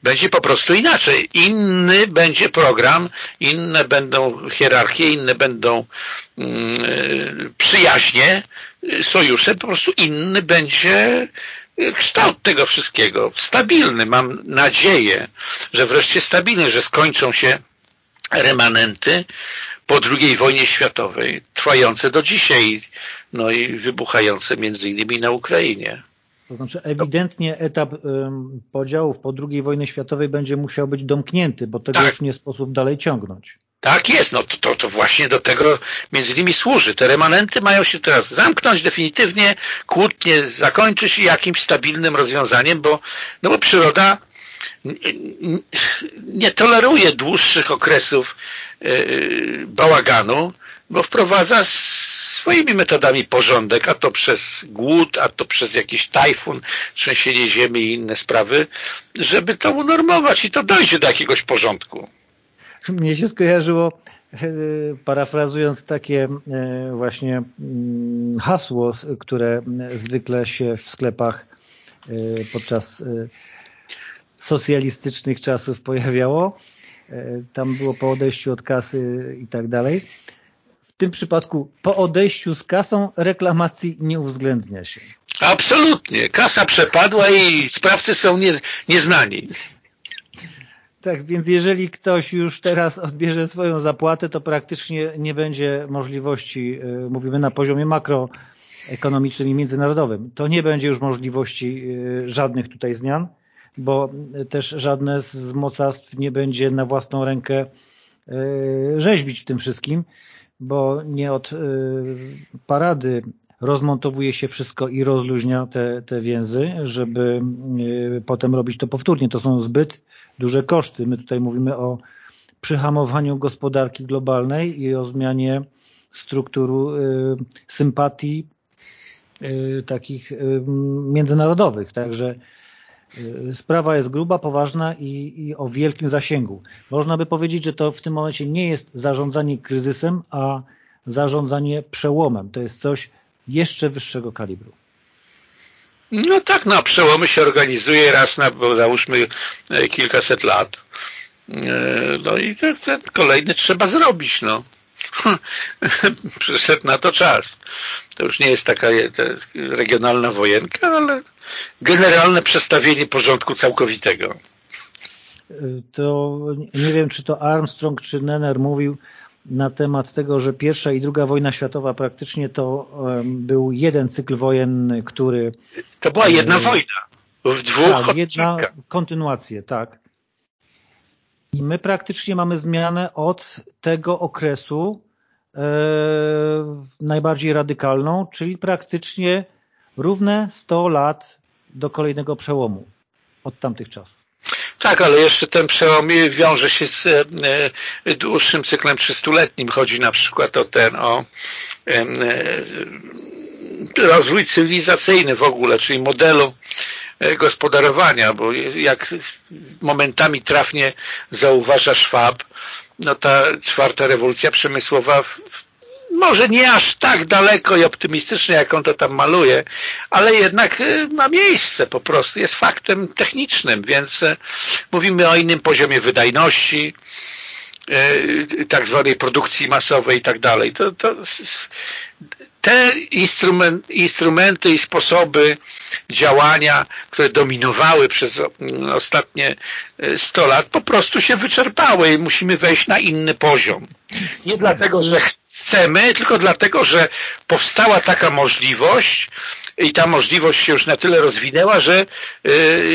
Będzie po prostu inaczej. Inny będzie program, inne będą hierarchie, inne będą mm, przyjaźnie, sojusze, po prostu inny będzie kształt tego wszystkiego. Stabilny, mam nadzieję, że wreszcie stabilny, że skończą się remanenty po II wojnie światowej, trwające do dzisiaj, no i wybuchające między innymi na Ukrainie. To znaczy ewidentnie etap um, podziałów po II wojnie światowej będzie musiał być domknięty, bo tego tak. już nie sposób dalej ciągnąć. Tak jest, no to, to właśnie do tego między innymi służy. Te remanenty mają się teraz zamknąć definitywnie, kłótnie zakończyć jakimś stabilnym rozwiązaniem, bo, no bo przyroda nie toleruje dłuższych okresów yy, bałaganu, bo wprowadza swoimi metodami porządek, a to przez głód, a to przez jakiś tajfun, trzęsienie ziemi i inne sprawy, żeby to unormować i to dojdzie do jakiegoś porządku. Mnie się skojarzyło, e, parafrazując takie e, właśnie mm, hasło, które zwykle się w sklepach e, podczas socjalistycznych czasów pojawiało. Tam było po odejściu od kasy i tak dalej. W tym przypadku po odejściu z kasą reklamacji nie uwzględnia się. Absolutnie. Kasa przepadła i sprawcy są nie, nieznani. Tak, więc jeżeli ktoś już teraz odbierze swoją zapłatę, to praktycznie nie będzie możliwości, y, mówimy na poziomie makroekonomicznym i międzynarodowym, to nie będzie już możliwości y, żadnych tutaj zmian, bo też żadne z mocarstw nie będzie na własną rękę rzeźbić w tym wszystkim, bo nie od parady rozmontowuje się wszystko i rozluźnia te, te więzy, żeby potem robić to powtórnie. To są zbyt duże koszty. My tutaj mówimy o przyhamowaniu gospodarki globalnej i o zmianie strukturu y, sympatii takich międzynarodowych. Także sprawa jest gruba, poważna i, i, o wielkim zasięgu. Można by powiedzieć, że to w tym momencie nie jest zarządzanie kryzysem, a zarządzanie przełomem. To jest coś jeszcze wyższego kalibru. No tak, no przełomy się organizuje raz na, załóżmy, e, kilkaset lat. E, no i ten, kolejny trzeba zrobić, no. Przyszedł na to czas. To już nie jest taka regionalna wojenka, ale generalne przestawienie porządku całkowitego. To nie wiem, czy to Armstrong, czy Nenner mówił na temat tego, że pierwsza i druga wojna światowa praktycznie to był jeden cykl wojenny, który... To była jedna wojna. W dwóch tak, jedna kontynuację, tak. I my praktycznie mamy zmianę od tego okresu e, najbardziej radykalną, czyli praktycznie równe 100 lat do kolejnego przełomu od tamtych czasów. Tak, ale jeszcze ten przełom wiąże się z e, e dłuższym cyklem trzystuletnim. Chodzi na przykład o ten, o e, rozwój cywilizacyjny w ogóle, czyli modelu gospodarowania, bo jak momentami trafnie zauważa Schwab, no ta czwarta rewolucja przemysłowa może nie aż tak daleko i optymistycznie, jak on to tam maluje, ale jednak y, ma miejsce po prostu, jest faktem technicznym, więc y, mówimy o innym poziomie wydajności, y, tak zwanej produkcji masowej i tak dalej. To, to, te instrument, instrumenty i sposoby działania, które dominowały przez ostatnie 100 lat, po prostu się wyczerpały i musimy wejść na inny poziom. Nie dlatego, że chcemy, tylko dlatego, że powstała taka możliwość i ta możliwość się już na tyle rozwinęła, że y,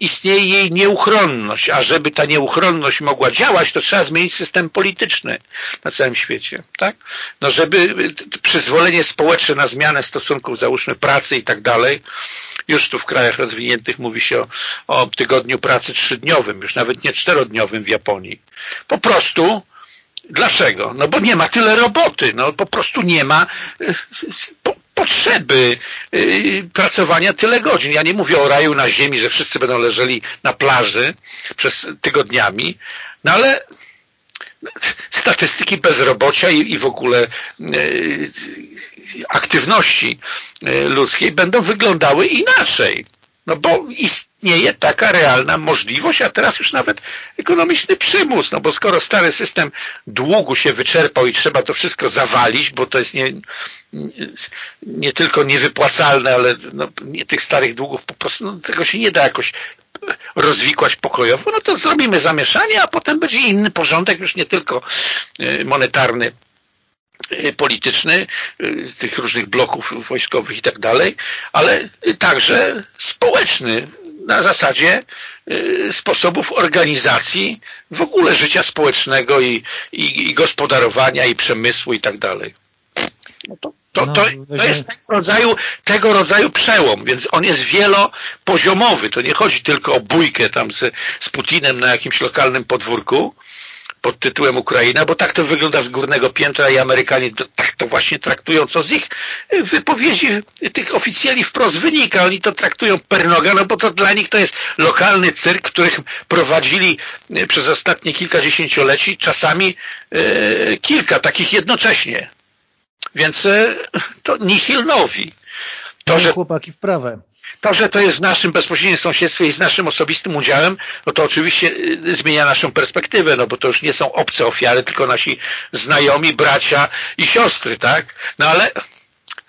istnieje jej nieuchronność, a żeby ta nieuchronność mogła działać, to trzeba zmienić system polityczny na całym świecie. Tak? No żeby przyzwolenie społeczne na zmianę stosunków, załóżmy pracy i tak dalej, już tu w krajach rozwiniętych mówi się o, o tygodniu pracy trzydniowym, już nawet nie czterodniowym w Japonii. Po prostu Dlaczego? No bo nie ma tyle roboty, no po prostu nie ma e, potrzeby e, pracowania tyle godzin. Ja nie mówię o raju na ziemi, że wszyscy będą leżeli na plaży przez tygodniami, no ale statystyki bezrobocia i, w ogóle e, aktywności ludzkiej będą wyglądały inaczej. No bo istnieje taka realna możliwość, a teraz już nawet ekonomiczny przymus, no bo skoro stary system długu się wyczerpał i trzeba to wszystko zawalić, bo to jest nie, nie tylko niewypłacalne, ale no, nie tych starych długów po prostu no, tego się nie da jakoś rozwikłać pokojowo, no to zrobimy zamieszanie, a potem będzie inny porządek, już nie tylko y, monetarny Y, polityczny y, tych różnych bloków wojskowych i tak dalej, ale także społeczny na zasadzie y, sposobów organizacji w ogóle życia społecznego i, i, i gospodarowania i przemysłu i tak dalej. No to, to, to, to jest tego rodzaju, tego rodzaju przełom, więc on jest wielopoziomowy. To nie chodzi tylko o bójkę tam z, z Putinem na jakimś lokalnym podwórku, pod tytułem Ukraina, bo tak to wygląda z górnego piętra i Amerykanie to, tak to właśnie traktują, co z ich wypowiedzi tych oficjeli wprost wynika. Oni to traktują per noga, no bo to dla nich to jest lokalny cyrk, których prowadzili e, przez ostatnie kilka dziesięcioleci, czasami kilka takich jednocześnie. Więc to nihil nowi. To, że... Chłopaki w prawe. To, że to jest w naszym bezpośrednim sąsiedztwie i z naszym osobistym udziałem, no to oczywiście y, zmienia naszą perspektywę, no bo to już nie są obce ofiary, tylko nasi znajomi, bracia i siostry, tak? No ale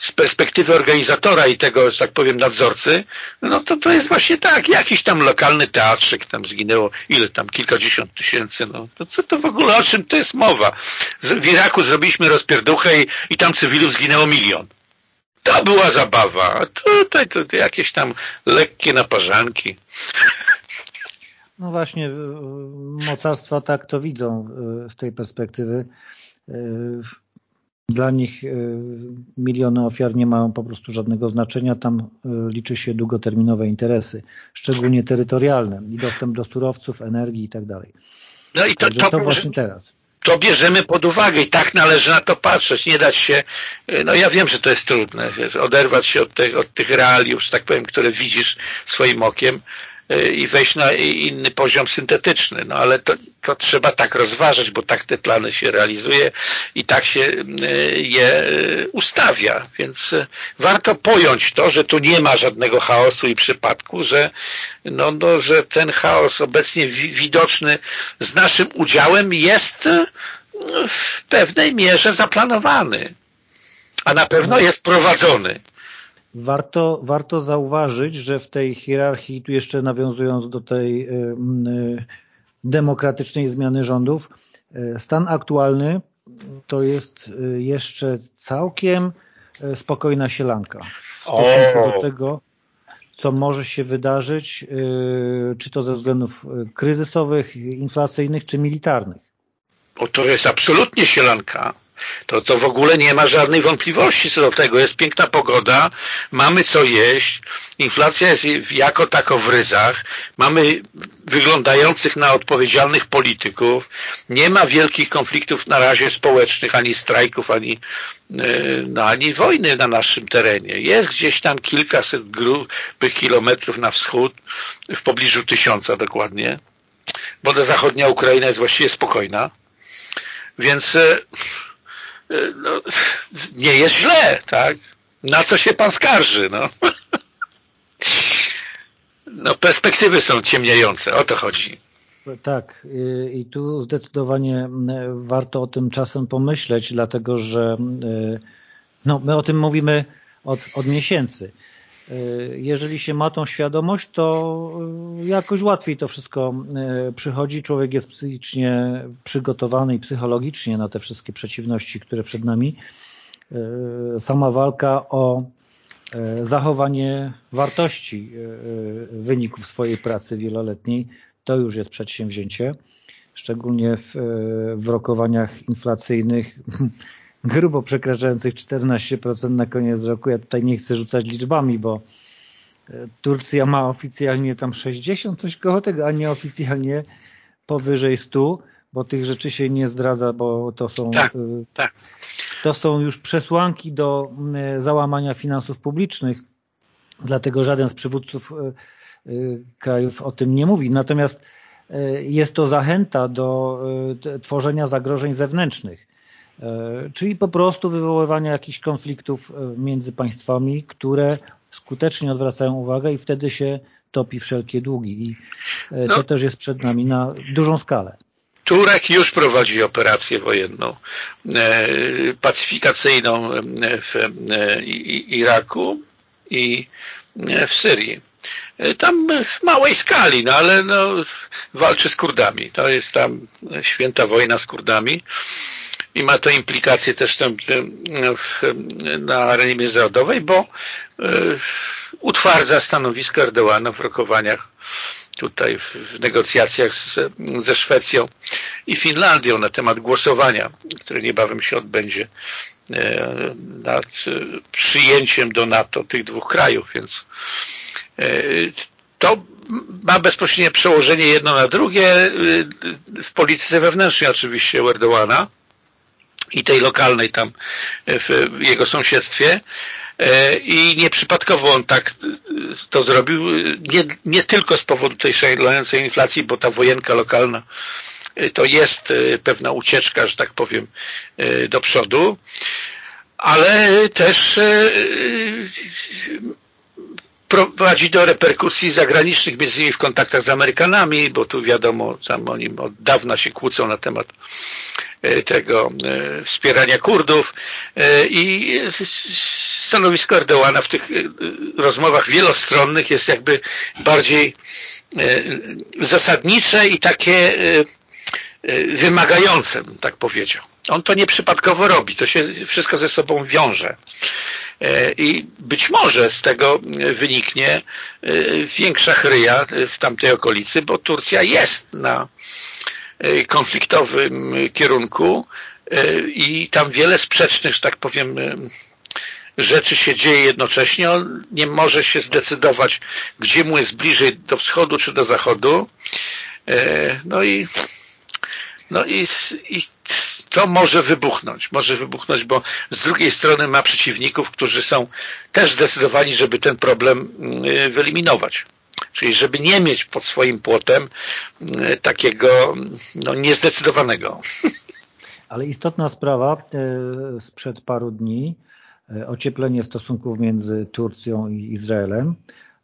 z perspektywy organizatora i tego, że tak powiem, nadzorcy, no to to jest właśnie tak, jakiś tam lokalny teatrzyk, tam zginęło, ile tam, kilkadziesiąt tysięcy, no to co to w ogóle, o czym to jest mowa? W Iraku zrobiliśmy rozpierduchę i, i tam cywilów zginęło milion. To była zabawa, a tutaj to, to jakieś tam lekkie naparzanki. No właśnie, y, mocarstwa tak to widzą y, z tej perspektywy. Y, dla nich miliony ofiar nie mają po prostu żadnego znaczenia. Tam liczy się długoterminowe interesy, szczególnie terytorialne i dostęp do surowców, energii i tak dalej. No i to, to, to właśnie teraz. To bierzemy pod uwagę i tak należy na to patrzeć, nie dać się, no ja wiem, że to jest trudne, oderwać się od, te, od tych realiów, że tak powiem, które widzisz swoim okiem, i wejść na inny poziom syntetyczny. No ale to, to trzeba tak rozważać, bo tak te plany się realizuje i tak się e, je e, ustawia. Więc e, warto pojąć to, że tu nie ma żadnego chaosu i przypadku, że, no, no, że ten chaos obecnie widoczny z naszym udziałem jest w pewnej mierze zaplanowany, a na pewno jest prowadzony. Warto, warto zauważyć, że w tej hierarchii, tu jeszcze nawiązując do tej y, y, demokratycznej zmiany rządów, y, stan aktualny to jest jeszcze całkiem spokojna sielanka w stosunku do tego, co może się wydarzyć, czy to ze względów kryzysowych, inflacyjnych, czy militarnych. O, to jest absolutnie sielanka to, to w ogóle nie ma żadnej wątpliwości co do tego. Jest piękna pogoda, mamy co jeść, inflacja jest jako tako w ryzach, mamy wyglądających na odpowiedzialnych polityków, nie ma wielkich konfliktów na razie społecznych, ani strajków, ani, e, no, ani wojny na naszym terenie. Jest gdzieś tam kilkaset grubych kilometrów na wschód, w pobliżu tysiąca dokładnie, bo ta zachodnia Ukraina jest właściwie spokojna, więc E, no, nie jest źle, tak? Na co się pan skarży, no? No perspektywy są ciemniejące, o to chodzi. Tak i tu zdecydowanie warto o tym czasem pomyśleć, dlatego że no, my o tym mówimy od, od miesięcy. Jeżeli się ma tą świadomość, to jakoś łatwiej to wszystko przychodzi. Człowiek jest psychicznie przygotowany i psychologicznie na te wszystkie przeciwności, które przed nami. Sama walka o zachowanie wartości wyników swojej pracy wieloletniej to już jest przedsięwzięcie. Szczególnie w, w rokowaniach inflacyjnych grubo przekraczających 14% na koniec roku. Ja tutaj nie chcę rzucać liczbami, bo e, Turcja ma oficjalnie tam 60, coś koło tego, a nieoficjalnie powyżej 100, bo tych rzeczy się nie zdradza, bo to są tak, e, tak. to są już przesłanki do e, załamania finansów publicznych, dlatego żaden z przywódców krajów o tym nie mówi. Natomiast jest to zachęta do tworzenia zagrożeń zewnętrznych. E, czyli po prostu wywoływania jakichś konfliktów e, między państwami, które skutecznie odwracają uwagę i wtedy się topi wszelkie długi. I e, no. to też jest przed nami na dużą skalę. Turek już prowadzi operację wojenną pacyfikacyjną w Iraku i w Syrii. Tam w małej skali, no ale no, walczy z Kurdami. To jest tam święta wojna z Kurdami i ma to implikacje też tam, na arenie międzynarodowej, bo e, utwardza stanowisko Erdoğana w rokowaniach tutaj w negocjacjach z, ze Szwecją i Finlandią na temat głosowania, które niebawem się odbędzie e, nad przyjęciem do NATO tych dwóch krajów, więc e, to ma bezpośrednie przełożenie jedno na drugie w polityce wewnętrznej oczywiście Erdoğana, i tej lokalnej tam w jego sąsiedztwie. E, i nieprzypadkowo on tak to zrobił, nie, nie tylko z powodu tej szalejącej inflacji, bo ta wojenka lokalna e, to jest e, pewna ucieczka, że tak powiem, do przodu, ale też prowadzi do reperkusji zagranicznych, między innymi w kontaktach z Amerykanami, bo tu wiadomo, tam oni od dawna się kłócą na temat E, tego e, wspierania Kurdów e, i stanowisko Erdołana w tych rozmowach wielostronnych jest jakby bardziej zasadnicze i takie wymagające, bym tak powiedział. On to nieprzypadkowo robi, to się wszystko ze sobą wiąże. I być może z tego wyniknie większa chryja w tamtej okolicy, bo Turcja jest na E, konfliktowym kierunku e, i tam wiele sprzecznych, że tak powiem, e, rzeczy się dzieje jednocześnie. On nie może się zdecydować, gdzie mu jest bliżej do wschodu czy do zachodu. No i no i, i to może wybuchnąć. Może wybuchnąć, bo z drugiej strony ma przeciwników, którzy są też zdecydowani, żeby ten problem mm, wyeliminować. Czyli żeby nie mieć pod swoim płotem mm, takiego no, niezdecydowanego. Ale istotna sprawa e, sprzed paru dni, e, ocieplenie stosunków między Turcją i Izraelem,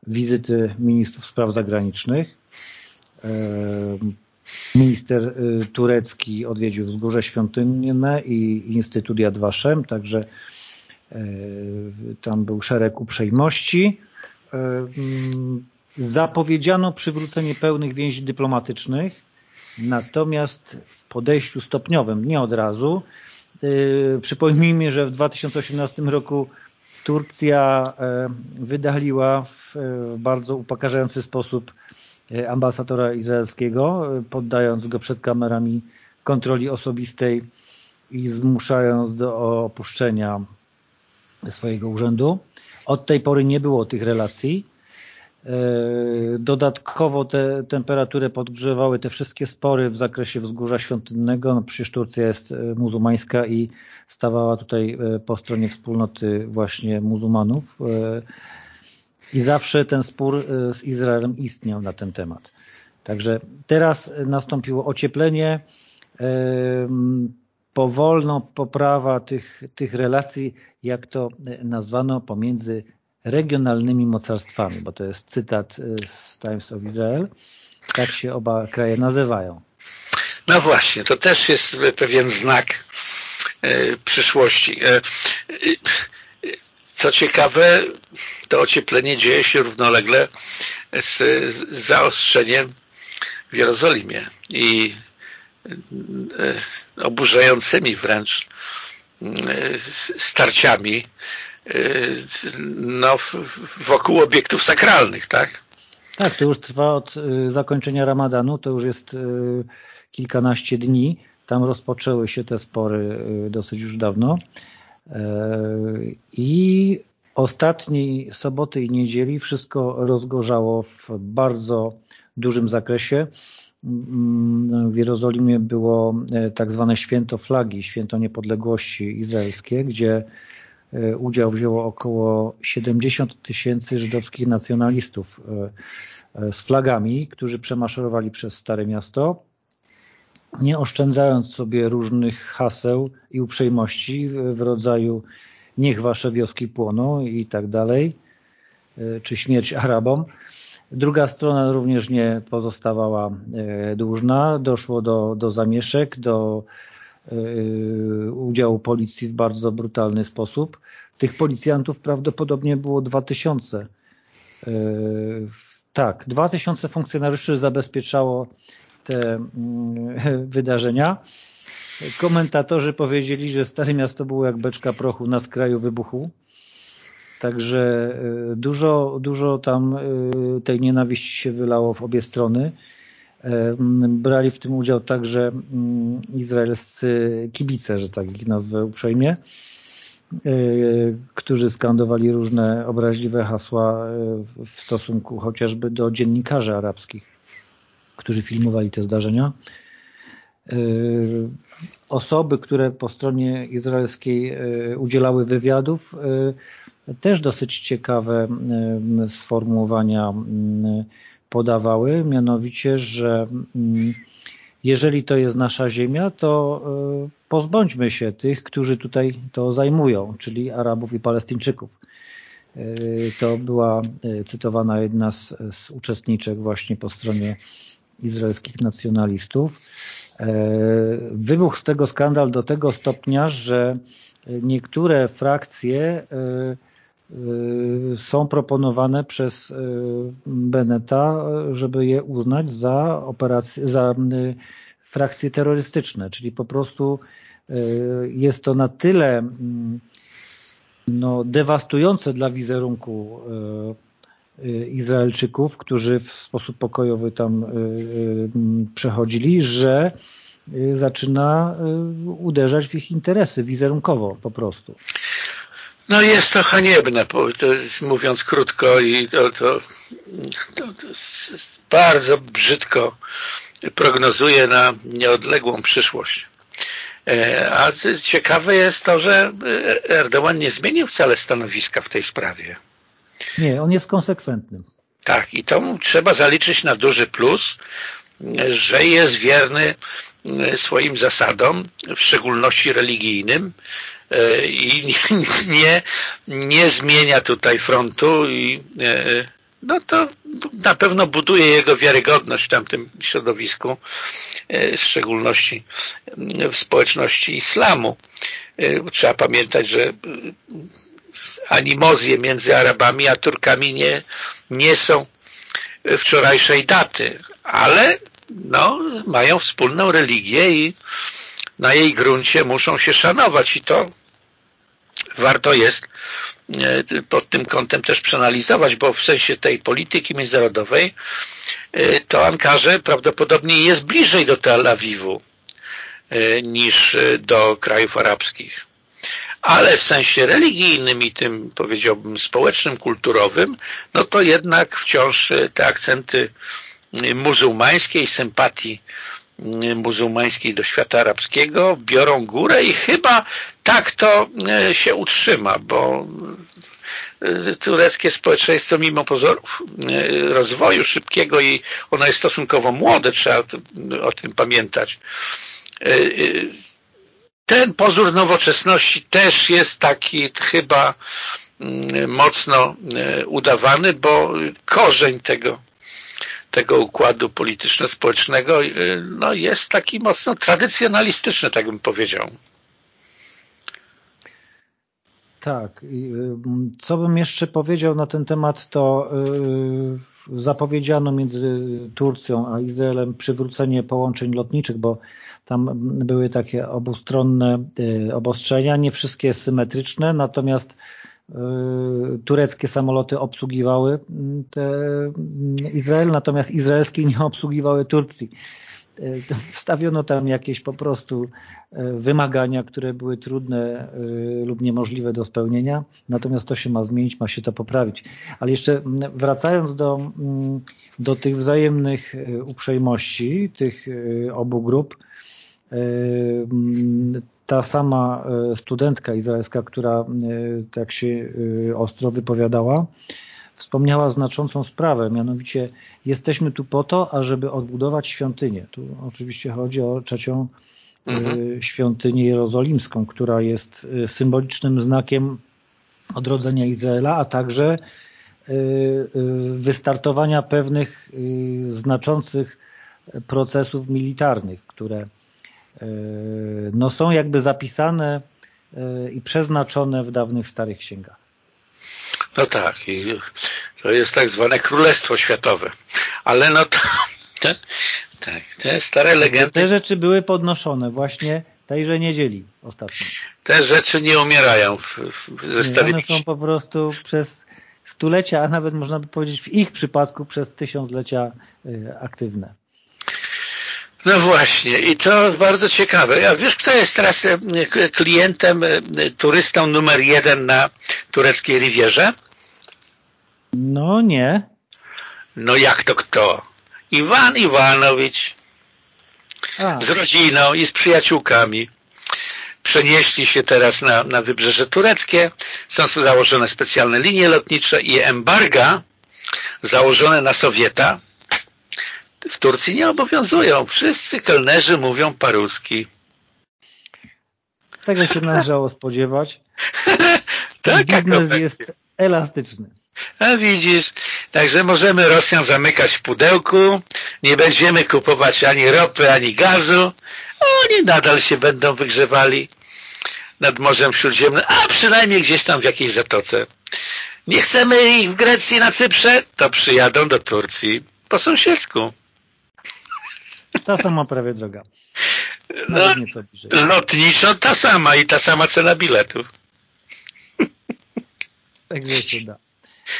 wizyty ministrów spraw zagranicznych, e, Minister y, turecki odwiedził Wzgórze Świątynne i Instytut Yad Vashem, także y, tam był szereg uprzejmości. Y, mm, zapowiedziano przywrócenie pełnych więzi dyplomatycznych, natomiast w podejściu stopniowym, nie od razu. Przypomnijmy, że w 2018 roku Turcja wydaliła w bardzo upokarzający sposób ambasadora izraelskiego, e, poddając go przed kamerami kontroli osobistej i zmuszając do opuszczenia swojego urzędu. Od tej pory nie było tych relacji. E, dodatkowo te temperaturę podgrzewały te wszystkie spory w zakresie wzgórza świątynnego. No przecież Turcja jest muzułmańska i stawała tutaj po stronie wspólnoty właśnie muzułmanów. I zawsze ten spór y, z Izraelem istniał na ten temat. Także teraz nastąpiło ocieplenie, powolno poprawa tych, tych relacji, jak to nazwano, pomiędzy regionalnymi mocarstwami, bo to jest cytat y, z Times of Israel. Tak się oba kraje nazywają. No właśnie, to też jest pewien znak y, przyszłości. Co ciekawe, to ocieplenie dzieje się równolegle z zaostrzeniem w Jerozolimie i e, oburzającymi wręcz e, starciami e, no, wokół obiektów sakralnych, tak? Tak, to już trwa od zakończenia ramadanu, to już jest kilkanaście dni. Tam rozpoczęły się te spory dosyć już dawno. I ostatniej soboty i niedzieli wszystko rozgorzało w bardzo dużym zakresie. W Jerozolimie było e, tak zwane święto flagi, święto niepodległości izraelskie, gdzie e, udział wzięło około 70 tysięcy żydowskich nacjonalistów e, z flagami, którzy przemaszerowali przez Stare Miasto nie oszczędzając sobie różnych haseł i uprzejmości w rodzaju niech wasze wioski płoną i tak dalej, e, czy śmierć Arabom. Druga strona również nie pozostawała e, dłużna. Doszło do, do zamieszek, do e, udziału policji w bardzo brutalny sposób. Tych policjantów prawdopodobnie było 2000. Tak, 2000 funkcjonariuszy zabezpieczało te mm, wydarzenia. Komentatorzy powiedzieli, że Stare Miasto było jak beczka prochu na skraju wybuchu. Także e, dużo, dużo tam e, tej nienawiści się wylało w obie strony. E, brali w tym udział także izraelscy kibice, że tak ich nazwę uprzejmie, którzy skandowali różne obraźliwe hasła w stosunku chociażby do dziennikarzy arabskich którzy filmowali te zdarzenia. E, osoby, które po stronie izraelskiej e, udzielały wywiadów, e, też dosyć ciekawe sformułowania podawały, mianowicie, że jeżeli to jest nasza ziemia, to pozbądźmy się tych, którzy tutaj to zajmują, czyli Arabów i Palestyńczyków. To była cytowana jedna z, z uczestniczek właśnie po stronie izraelskich nacjonalistów. E, wybuchł z tego skandal do tego stopnia, że niektóre frakcje e, e, są proponowane przez Beneta, żeby je uznać za operacje, za frakcje terrorystyczne, czyli po prostu jest to na tyle mm, no, dewastujące dla wizerunku Izraelczyków, którzy w sposób pokojowy tam y, y, przechodzili, że zaczyna uderzać w ich interesy wizerunkowo po prostu. No jest to haniebne, mówiąc krótko i to, to, to, to bardzo brzydko prognozuje na nieodległą przyszłość. E, a ciekawe jest to, że Erdogan nie zmienił wcale stanowiska w tej sprawie. Nie, on jest konsekwentny. Tak, i to trzeba zaliczyć na duży plus, że jest wierny swoim zasadom, w szczególności religijnym i nie, nie zmienia tutaj frontu i no to na pewno buduje jego wiarygodność w tamtym środowisku, e, w szczególności w społeczności islamu. E, trzeba pamiętać, że animozje między Arabami a Turkami nie, nie są wczorajszej daty, ale no, mają wspólną religię i na jej gruncie muszą się szanować i to warto jest E, pod tym kątem też przeanalizować, bo w sensie tej polityki międzynarodowej e, to Ankarze prawdopodobnie jest bliżej do Tel Awiwu e, niż do krajów arabskich. Ale w sensie religijnym i tym powiedziałbym społecznym, kulturowym, no to jednak wciąż te akcenty muzułmańskiej sympatii muzułmańskiej do świata arabskiego biorą górę i chyba tak to e, się utrzyma, bo e, tureckie społeczeństwo mimo pozorów e, rozwoju szybkiego i ono jest stosunkowo młode, trzeba o tym pamiętać. Ten pozór nowoczesności też jest taki chyba mm, mocno udawany, bo korzeń tego tego układu polityczno-społecznego y, no, jest taki mocno tradycjonalistyczny, tak bym powiedział. Tak. Y, co bym jeszcze powiedział na ten temat, to y, zapowiedziano między Turcją a Izraelem przywrócenie połączeń lotniczych, bo tam były takie obustronne obostrzenia, nie wszystkie symetryczne, natomiast Y, tureckie samoloty obsługiwały mm, mm, Izrael, natomiast izraelskie nie obsługiwały Turcji. Y, wstawiono tam jakieś po prostu y, wymagania, które były trudne lub niemożliwe do spełnienia, natomiast to się ma zmienić, ma się to poprawić. Ale jeszcze mm, wracając do, do tych wzajemnych uprzejmości tych obu grup, ta sama e, studentka izraelska, która e, tak się ostro wypowiadała, wspomniała znaczącą sprawę, mianowicie jesteśmy tu po to, ażeby odbudować świątynię. Tu oczywiście chodzi o trzecią mhm. świątynię jerozolimską, która jest symbolicznym znakiem odrodzenia Izraela, a także wystartowania pewnych znaczących procesów militarnych, które no są jakby zapisane e, i przeznaczone w dawnych starych księgach. No tak, i to jest tak zwane królestwo światowe. Ale no to, tak, te stare legendy... Te rzeczy były podnoszone właśnie tejże niedzieli ostatnio. Te rzeczy nie umierają w, w, ze starymi... One są po prostu przez stulecia, a nawet można by powiedzieć w ich przypadku przez tysiąclecia e, aktywne. No właśnie i to bardzo ciekawe. A wiesz, kto jest teraz e, klientem, e, turystą numer jeden na tureckiej Rivierze? No nie. No jak to kto? Iwan Iwanowicz. A. Z rodziną i z przyjaciółkami. Przenieśli się teraz na, na wybrzeże tureckie. Są założone specjalne linie lotnicze i embarga założone na Sowieta w Turcji nie obowiązują. Wszyscy kelnerzy mówią paruski. Tego się należało spodziewać. tak, Biznes jest elastyczny. A widzisz, także możemy Rosjan zamykać w pudełku, nie będziemy kupować ani ropy, ani gazu, oni nadal się będą wygrzewali nad Morzem Śródziemnym, a przynajmniej gdzieś tam w jakiejś zatoce. Nie chcemy ich w Grecji, na Cyprze, to przyjadą do Turcji po sąsiedzku. Ta sama prawie droga. No. Lotniczo ta sama i ta sama cena biletu. Tak się da.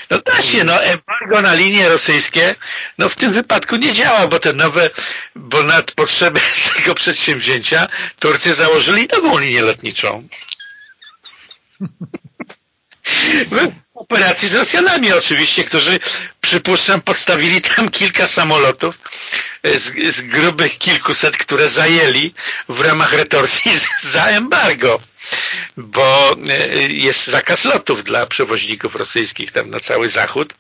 No da się, no embargo na linie rosyjskie, no w tym wypadku nie działa, bo te nowe, bo na potrzeby tego przedsięwzięcia Turcy założyli nową linię lotniczą. Operacji z Rosjanami oczywiście, którzy przypuszczam podstawili tam kilka samolotów z, z grubych kilkuset, które zajęli w ramach retorsji za embargo, bo jest zakaz lotów dla przewoźników rosyjskich tam na cały zachód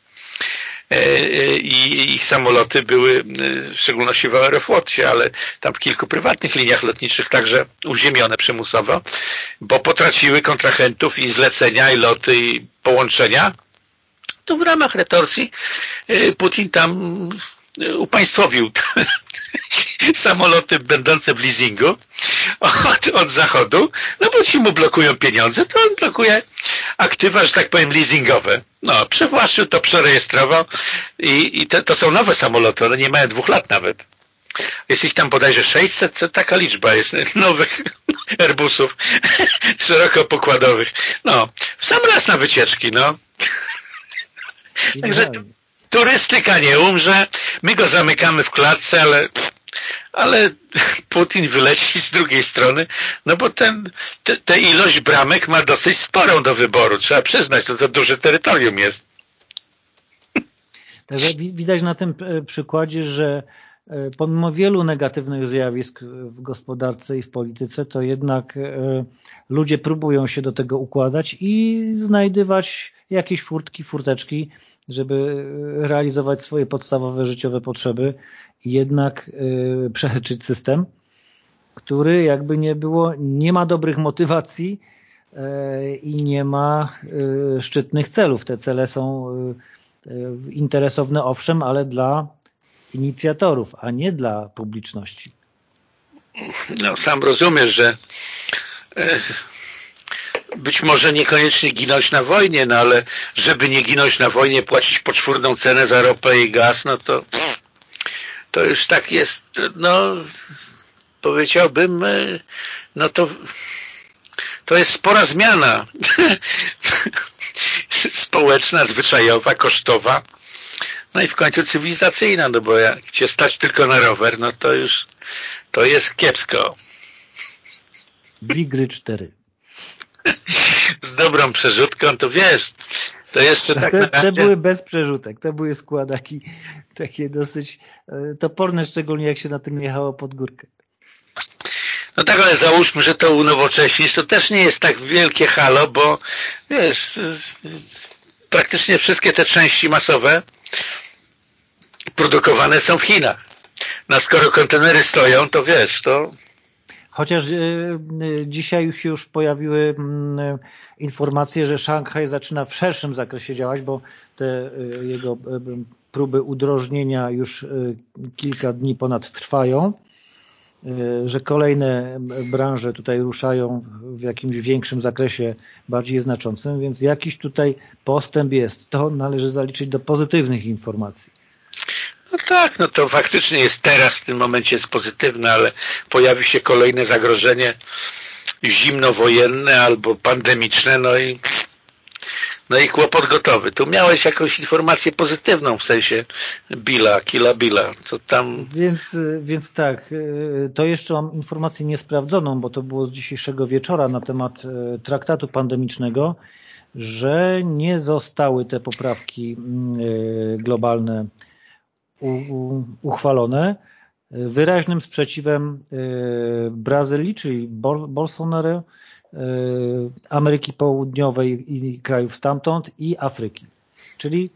i ich samoloty były w szczególności w Aeroflocie, ale tam w kilku prywatnych liniach lotniczych także uziemione przymusowo, bo potraciły kontrahentów i zlecenia, i loty, i połączenia. To w ramach retorsji Putin tam upaństwowił samoloty będące w leasingu od, od zachodu, no bo ci mu blokują pieniądze, to on blokuje aktywa, że tak powiem, leasingowe. No, przewłaszczył to, przerejestrował i, i te, to są nowe samoloty, one nie mają dwóch lat nawet. Jest ich tam bodajże 600, taka liczba jest nowych Airbusów szerokopokładowych. No, w sam raz na wycieczki, no. Także turystyka nie umrze, my go zamykamy w klatce, ale, ale Putin wyleci z drugiej strony, no bo ten, te, te ilość bramek ma dosyć sporą do wyboru, trzeba przyznać, to, to duże terytorium jest. Także widać na tym e, przykładzie, że e, pomimo wielu negatywnych zjawisk w gospodarce i w polityce, to jednak e, ludzie próbują się do tego układać i znajdywać jakieś furtki, furteczki, żeby realizować swoje podstawowe życiowe potrzeby jednak y, przeheczyć system, który jakby nie było, nie ma dobrych motywacji y, i nie ma y, szczytnych celów. Te cele są interesowne owszem, ale dla inicjatorów, a nie dla publiczności. No sam rozumiesz, że być może niekoniecznie ginąć na wojnie, no ale żeby nie ginąć na wojnie, płacić poczwórną cenę za ropę i gaz, no to to już tak jest, no powiedziałbym, e, no to to jest spora zmiana społeczna, zwyczajowa, kosztowa, no i w końcu cywilizacyjna, no bo jak cię stać tylko na rower, no to już to jest kiepsko. Wigry 4 z dobrą przerzutką, to wiesz, to jeszcze tak te, te były bez przerzutek, to były składaki takie dosyć e, toporne, szczególnie jak się na tym jechało pod górkę. No tak, ale załóżmy, że to unowocześnisz, to też nie jest tak wielkie halo, bo wiesz, praktycznie wszystkie te części masowe produkowane są w Chinach. No skoro kontenery stoją, to wiesz, to Chociaż e, e, dzisiaj już się już pojawiły mm, informacje, że Szanghaj zaczyna w szerszym zakresie działać, bo te e, jego próby udrożnienia już kilka dni ponad trwają, że kolejne branże tutaj ruszają w jakimś większym zakresie, bardziej znaczącym, więc jakiś tutaj postęp jest. To należy zaliczyć do pozytywnych informacji. No tak, no to faktycznie jest teraz, w tym momencie jest pozytywne, ale pojawi się kolejne zagrożenie zimnowojenne albo pandemiczne, no i no i kłopot gotowy. Tu miałeś jakąś informację pozytywną w sensie Billa, Killa Billa, co tam... Więc, więc tak, to jeszcze mam informację niesprawdzoną, bo to było z dzisiejszego wieczora na temat e, traktatu pandemicznego, że nie zostały te poprawki mm, e, globalne uchwalone wyraźnym sprzeciwem e, Brazylii, czyli Bolsonaro, e, Ameryki Południowej i krajów stamtąd i Afryki. Czyli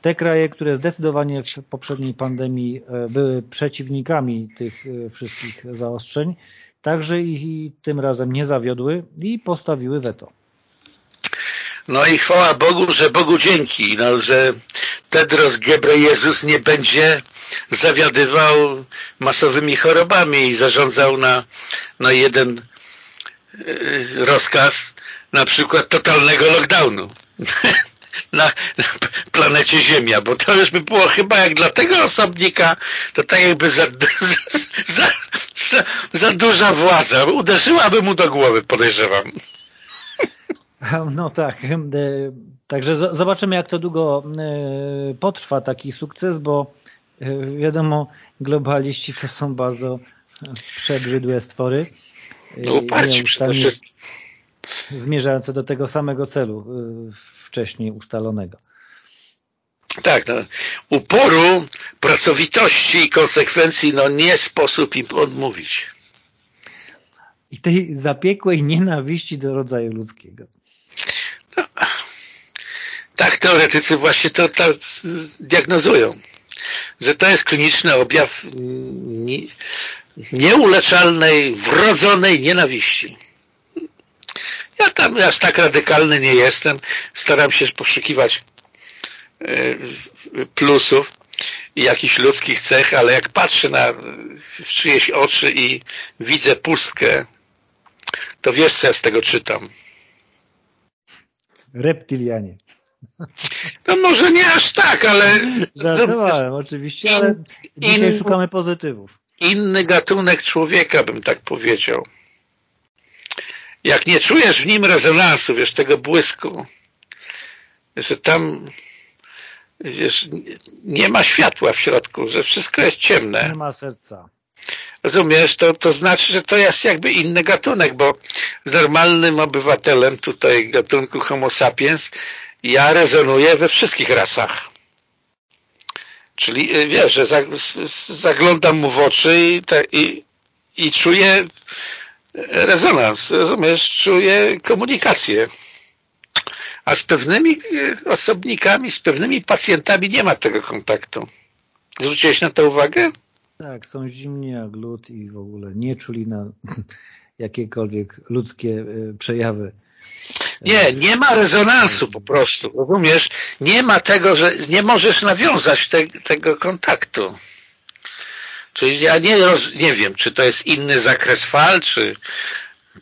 te kraje, które zdecydowanie w poprzedniej pandemii e, były przeciwnikami tych wszystkich zaostrzeń, także ich tym razem nie zawiodły i postawiły weto. No i chwała Bogu, że Bogu dzięki, no, że Tedros Gebrejezus nie będzie zawiadywał masowymi chorobami i zarządzał na, na jeden y, rozkaz na przykład totalnego lockdownu na, na planecie Ziemia, bo to już by było chyba jak dla tego osobnika, to tak jakby za, za, za, za duża władza uderzyłaby mu do głowy, podejrzewam. No tak, e, także zobaczymy jak to długo e, potrwa taki sukces, bo e, wiadomo globaliści to są bardzo przebrzydłe stwory. No uparci przede wszystkim. Zmierzające do tego samego celu wcześniej ustalonego. Tak, no, uporu, pracowitości i konsekwencji no nie sposób im odmówić. I tej zapiekłej nienawiści do rodzaju ludzkiego. Tak teoretycy właśnie to, to diagnozują, że to jest kliniczny objaw nieuleczalnej, wrodzonej nienawiści. Ja tam aż tak radykalny nie jestem. Staram się poszukiwać e, plusów i jakichś ludzkich cech, ale jak patrzę na czyjeś oczy i widzę pustkę, to wiesz, co ja z tego czytam. Reptilianie. No może nie aż tak, ale... Żartowałem oczywiście, ale dzisiaj szukamy pozytywów. Inny gatunek człowieka, bym tak powiedział. Jak nie czujesz w nim rezonansu, wiesz, tego błysku, że tam wiesz, nie ma światła w środku, że wszystko jest ciemne. Nie ma serca. Rozumiesz, to, to znaczy, że to jest jakby inny gatunek, bo z normalnym obywatelem tutaj gatunku homo sapiens ja rezonuję we wszystkich rasach. Czyli y, wiesz, że zaglądam mu w oczy i, te, i, i czuję rezonans, rozumiesz, czuję komunikację. A z pewnymi y, osobnikami, z pewnymi pacjentami nie ma tego kontaktu. Zwróciłeś na to uwagę? Tak, są zimni jak lód i w ogóle nie czuli na jakiekolwiek ludzkie y, przejawy. Nie, nie ma rezonansu po prostu, rozumiesz? Nie ma tego, że nie możesz nawiązać te, tego kontaktu. Czyli ja nie, roz, nie wiem, czy to jest inny zakres fal, czy,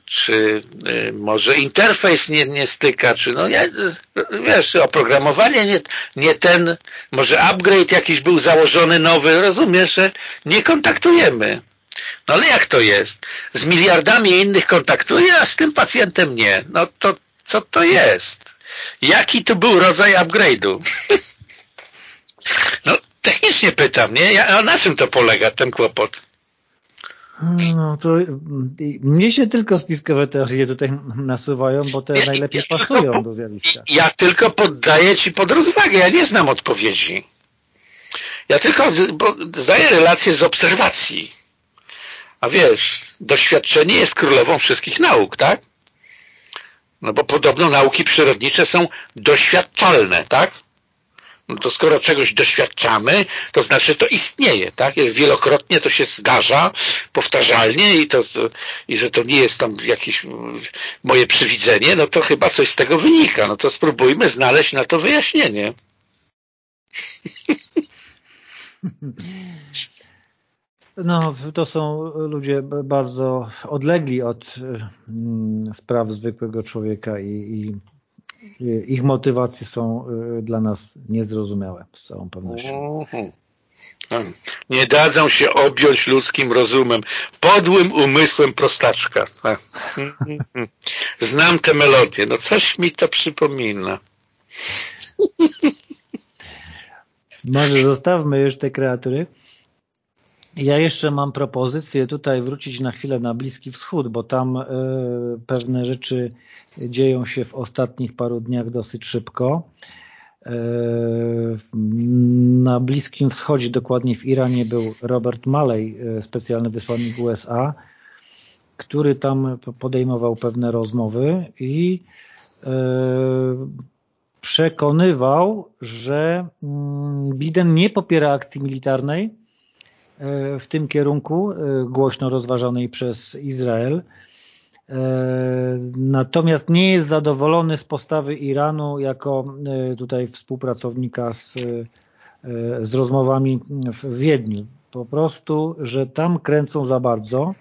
czy y, może interfejs nie, nie styka, czy no ja, wiesz, oprogramowanie nie, nie ten, może upgrade jakiś był założony nowy, rozumiesz, że nie kontaktujemy. No ale jak to jest? Z miliardami innych kontaktuję, a z tym pacjentem nie. No to co to jest? Jaki to był rodzaj upgrade'u? no technicznie pytam, nie? A na czym to polega, ten kłopot? No to mnie się tylko spiskowe teorie tutaj nasuwają, bo te najlepiej pasują do zjawiska. Ja tylko poddaję Ci pod rozwagę, ja nie znam odpowiedzi. Ja tylko zdaję relacje z obserwacji. A wiesz, doświadczenie jest królową wszystkich nauk, tak? No bo podobno nauki przyrodnicze są doświadczalne, tak? No to skoro czegoś doświadczamy, to znaczy to istnieje, tak? Wielokrotnie to się zdarza, powtarzalnie i, to, i że to nie jest tam jakieś moje przywidzenie, no to chyba coś z tego wynika. No to spróbujmy znaleźć na to wyjaśnienie. No, to są ludzie bardzo odlegli od mm, spraw zwykłego człowieka i, i ich motywacje są y, dla nas niezrozumiałe z całą pewnością. Mhm. Nie dadzą się objąć ludzkim rozumem, podłym umysłem prostaczka. Znam tę melodię, no coś mi to przypomina. Może zostawmy już te kreatury. Ja jeszcze mam propozycję tutaj wrócić na chwilę na Bliski Wschód, bo tam y, pewne rzeczy dzieją się w ostatnich paru dniach dosyć szybko. Y, na Bliskim Wschodzie, dokładnie w Iranie był Robert Maley, y, specjalny wysłannik USA, który tam podejmował pewne rozmowy i przekonywał, że mm, Biden nie popiera akcji militarnej, w tym kierunku, e, głośno rozważanej przez Izrael. E, natomiast nie jest zadowolony z postawy Iranu jako e, tutaj współpracownika z, z rozmowami w Wiedniu. Po prostu, że tam kręcą za bardzo.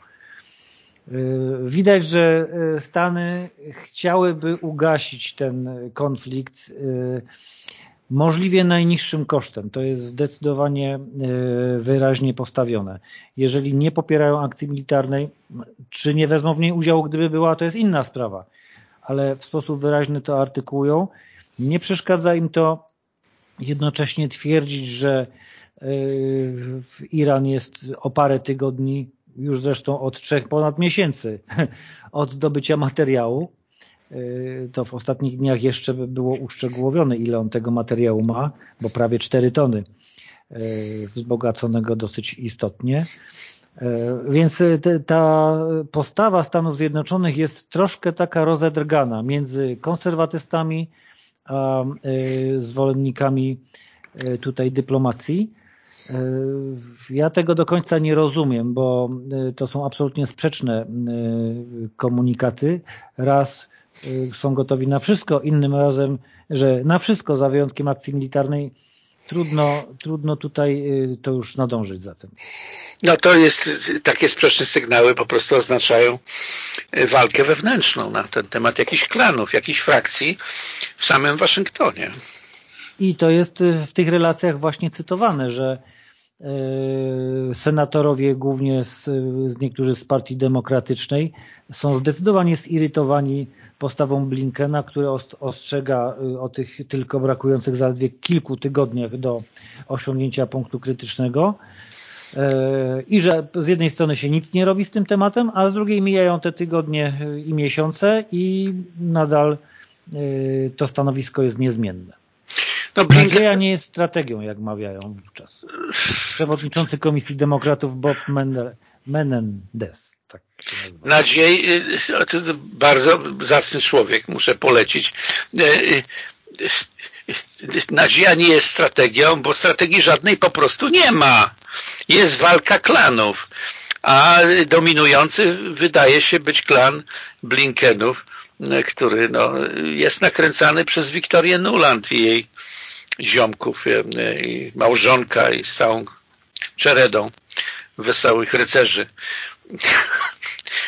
Widać, że Stany chciałyby ugasić ten konflikt możliwie najniższym kosztem. To jest zdecydowanie e, wyraźnie postawione. Jeżeli nie popierają akcji militarnej, czy nie wezmą w niej udziału, gdyby była, to jest inna sprawa. Ale w sposób wyraźny to artykułują. Nie przeszkadza im to jednocześnie twierdzić, że e, Iran jest o parę tygodni, już zresztą od trzech ponad miesięcy od zdobycia materiału to w ostatnich dniach jeszcze było uszczegółowione, ile on tego materiału ma, bo prawie 4 tony wzbogaconego dosyć istotnie. Więc ta postawa Stanów Zjednoczonych jest troszkę taka rozedrgana między konserwatystami a zwolennikami tutaj dyplomacji. Ja tego do końca nie rozumiem, bo to są absolutnie sprzeczne komunikaty. Raz są gotowi na wszystko, innym razem, że na wszystko za wyjątkiem akcji militarnej trudno, trudno tutaj to już nadążyć za tym. No to jest, takie sprzeczne sygnały po prostu oznaczają walkę wewnętrzną na ten temat jakichś klanów, jakichś frakcji w samym Waszyngtonie. I to jest w tych relacjach właśnie cytowane, że senatorowie, głównie z, z niektórzy z partii demokratycznej, są zdecydowanie zirytowani postawą Blinkena, który ostrzega o tych tylko brakujących zaledwie kilku tygodniach do osiągnięcia punktu krytycznego i że z jednej strony się nic nie robi z tym tematem, a z drugiej mijają te tygodnie i miesiące i nadal to stanowisko jest niezmienne. No. Nadzieja nie jest strategią, jak mawiają wówczas. Przewodniczący Komisji Demokratów Bob Menendez. Tak Nadziei, to bardzo zacny człowiek, muszę polecić. Nadzieja nie jest strategią, bo strategii żadnej po prostu nie ma. Jest walka klanów, a dominujący wydaje się być klan Blinkenów, który no, jest nakręcany przez Wiktorię Nuland i jej ziomków, e, i małżonka i z całą czeredą wesołych rycerzy.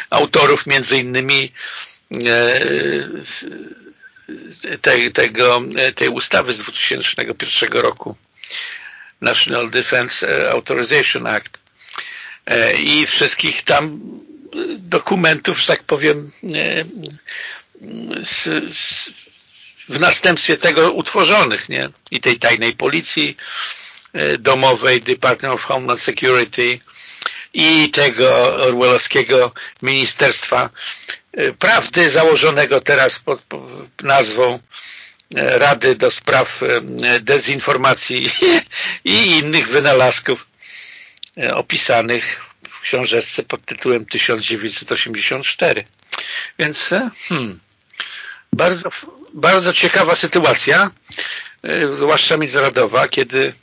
Autorów między innymi e, tej, tego, tej ustawy z 2001 roku National Defense Authorization Act i wszystkich tam dokumentów, że tak powiem z, z, w następstwie tego utworzonych, nie? I tej tajnej policji e, domowej, Department of Homeland Security i tego orwellowskiego Ministerstwa e, Prawdy założonego teraz pod, nazwą e, Rady do Spraw Dezinformacji i innych wynalazków opisanych w książeczce pod tytułem 1984. Więc hmm, bardzo, bardzo ciekawa sytuacja, e, zwłaszcza międzynarodowa, kiedy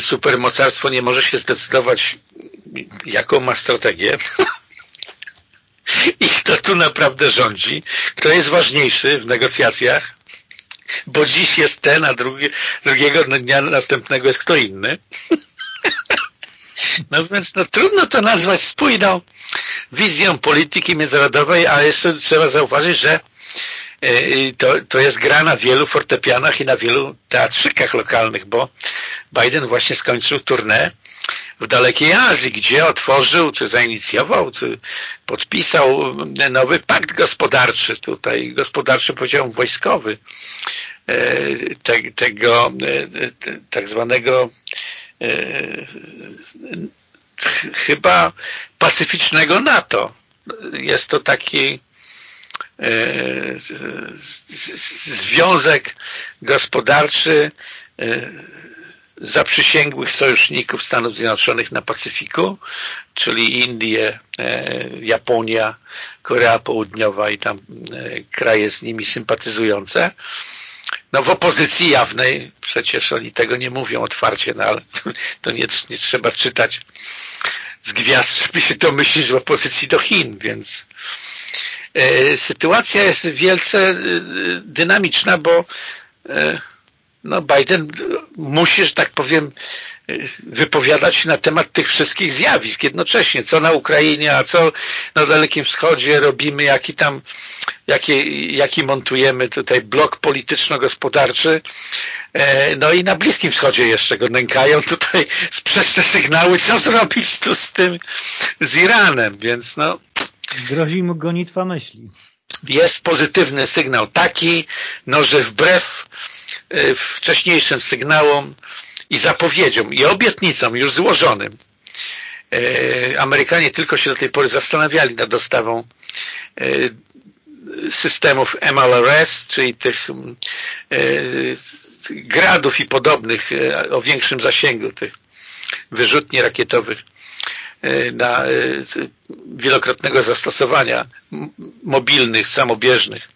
supermocarstwo nie może się zdecydować, jaką ma strategię i kto tu naprawdę rządzi, kto jest ważniejszy w negocjacjach, bo dziś jest ten, a drugi, drugiego dnia następnego jest kto inny. No więc no, trudno to nazwać spójną wizją polityki międzynarodowej, a jeszcze trzeba zauważyć, że e, to, to jest gra na wielu fortepianach i na wielu teatrzykach lokalnych, bo Biden właśnie skończył turnę w dalekiej Azji, gdzie otworzył, czy zainicjował, czy podpisał nowy pakt gospodarczy, tutaj gospodarczy poziom wojskowy e, te, tego e, tak zwanego chyba pacyficznego NATO. Jest to taki e, związek gospodarczy e, zaprzysięgłych sojuszników Stanów Zjednoczonych na Pacyfiku, czyli Indie, e, Japonia, Korea Południowa i tam kraje z nimi sympatyzujące. No w opozycji jawnej, przecież oni tego nie mówią otwarcie, no ale to nie, nie trzeba czytać z gwiazd, żeby się domyślić, w opozycji do Chin, więc e, sytuacja jest wielce e, dynamiczna, bo e, no Biden musi, że tak powiem, wypowiadać się na temat tych wszystkich zjawisk jednocześnie, co na Ukrainie, a co na Dalekim Wschodzie robimy, jaki tam, jaki, jaki montujemy tutaj blok polityczno-gospodarczy, e, no i na Bliskim Wschodzie jeszcze go nękają tutaj sprzeczne sygnały, co zrobić tu z tym, z Iranem, więc no... Grozi mu gonitwa myśli. Jest pozytywny sygnał taki, no że wbrew e, wcześniejszym sygnałom i zapowiedzią, i obietnicą już złożonym. E, Amerykanie tylko się do tej pory zastanawiali nad dostawą e, systemów MLRS, czyli tych gradów i podobnych o większym zasięgu, tych wyrzutni rakietowych na wielokrotnego zastosowania mobilnych, samobieżnych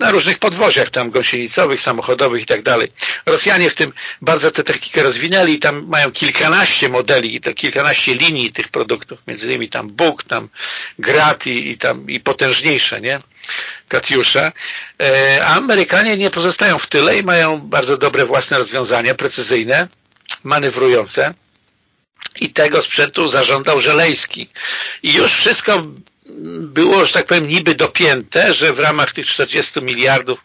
na różnych podwoziach tam gąsienicowych, samochodowych i tak dalej. Rosjanie w tym bardzo tę technikę rozwinęli i tam mają kilkanaście modeli, kilkanaście linii tych produktów, między innymi tam Bóg, tam Grat i, i tam i potężniejsze, nie? Katiusze. E, a Amerykanie nie pozostają w tyle i mają bardzo dobre własne rozwiązania, precyzyjne, manewrujące i tego sprzętu zażądał Żelejski. I już wszystko było, że tak powiem, niby dopięte, że w ramach tych 40 miliardów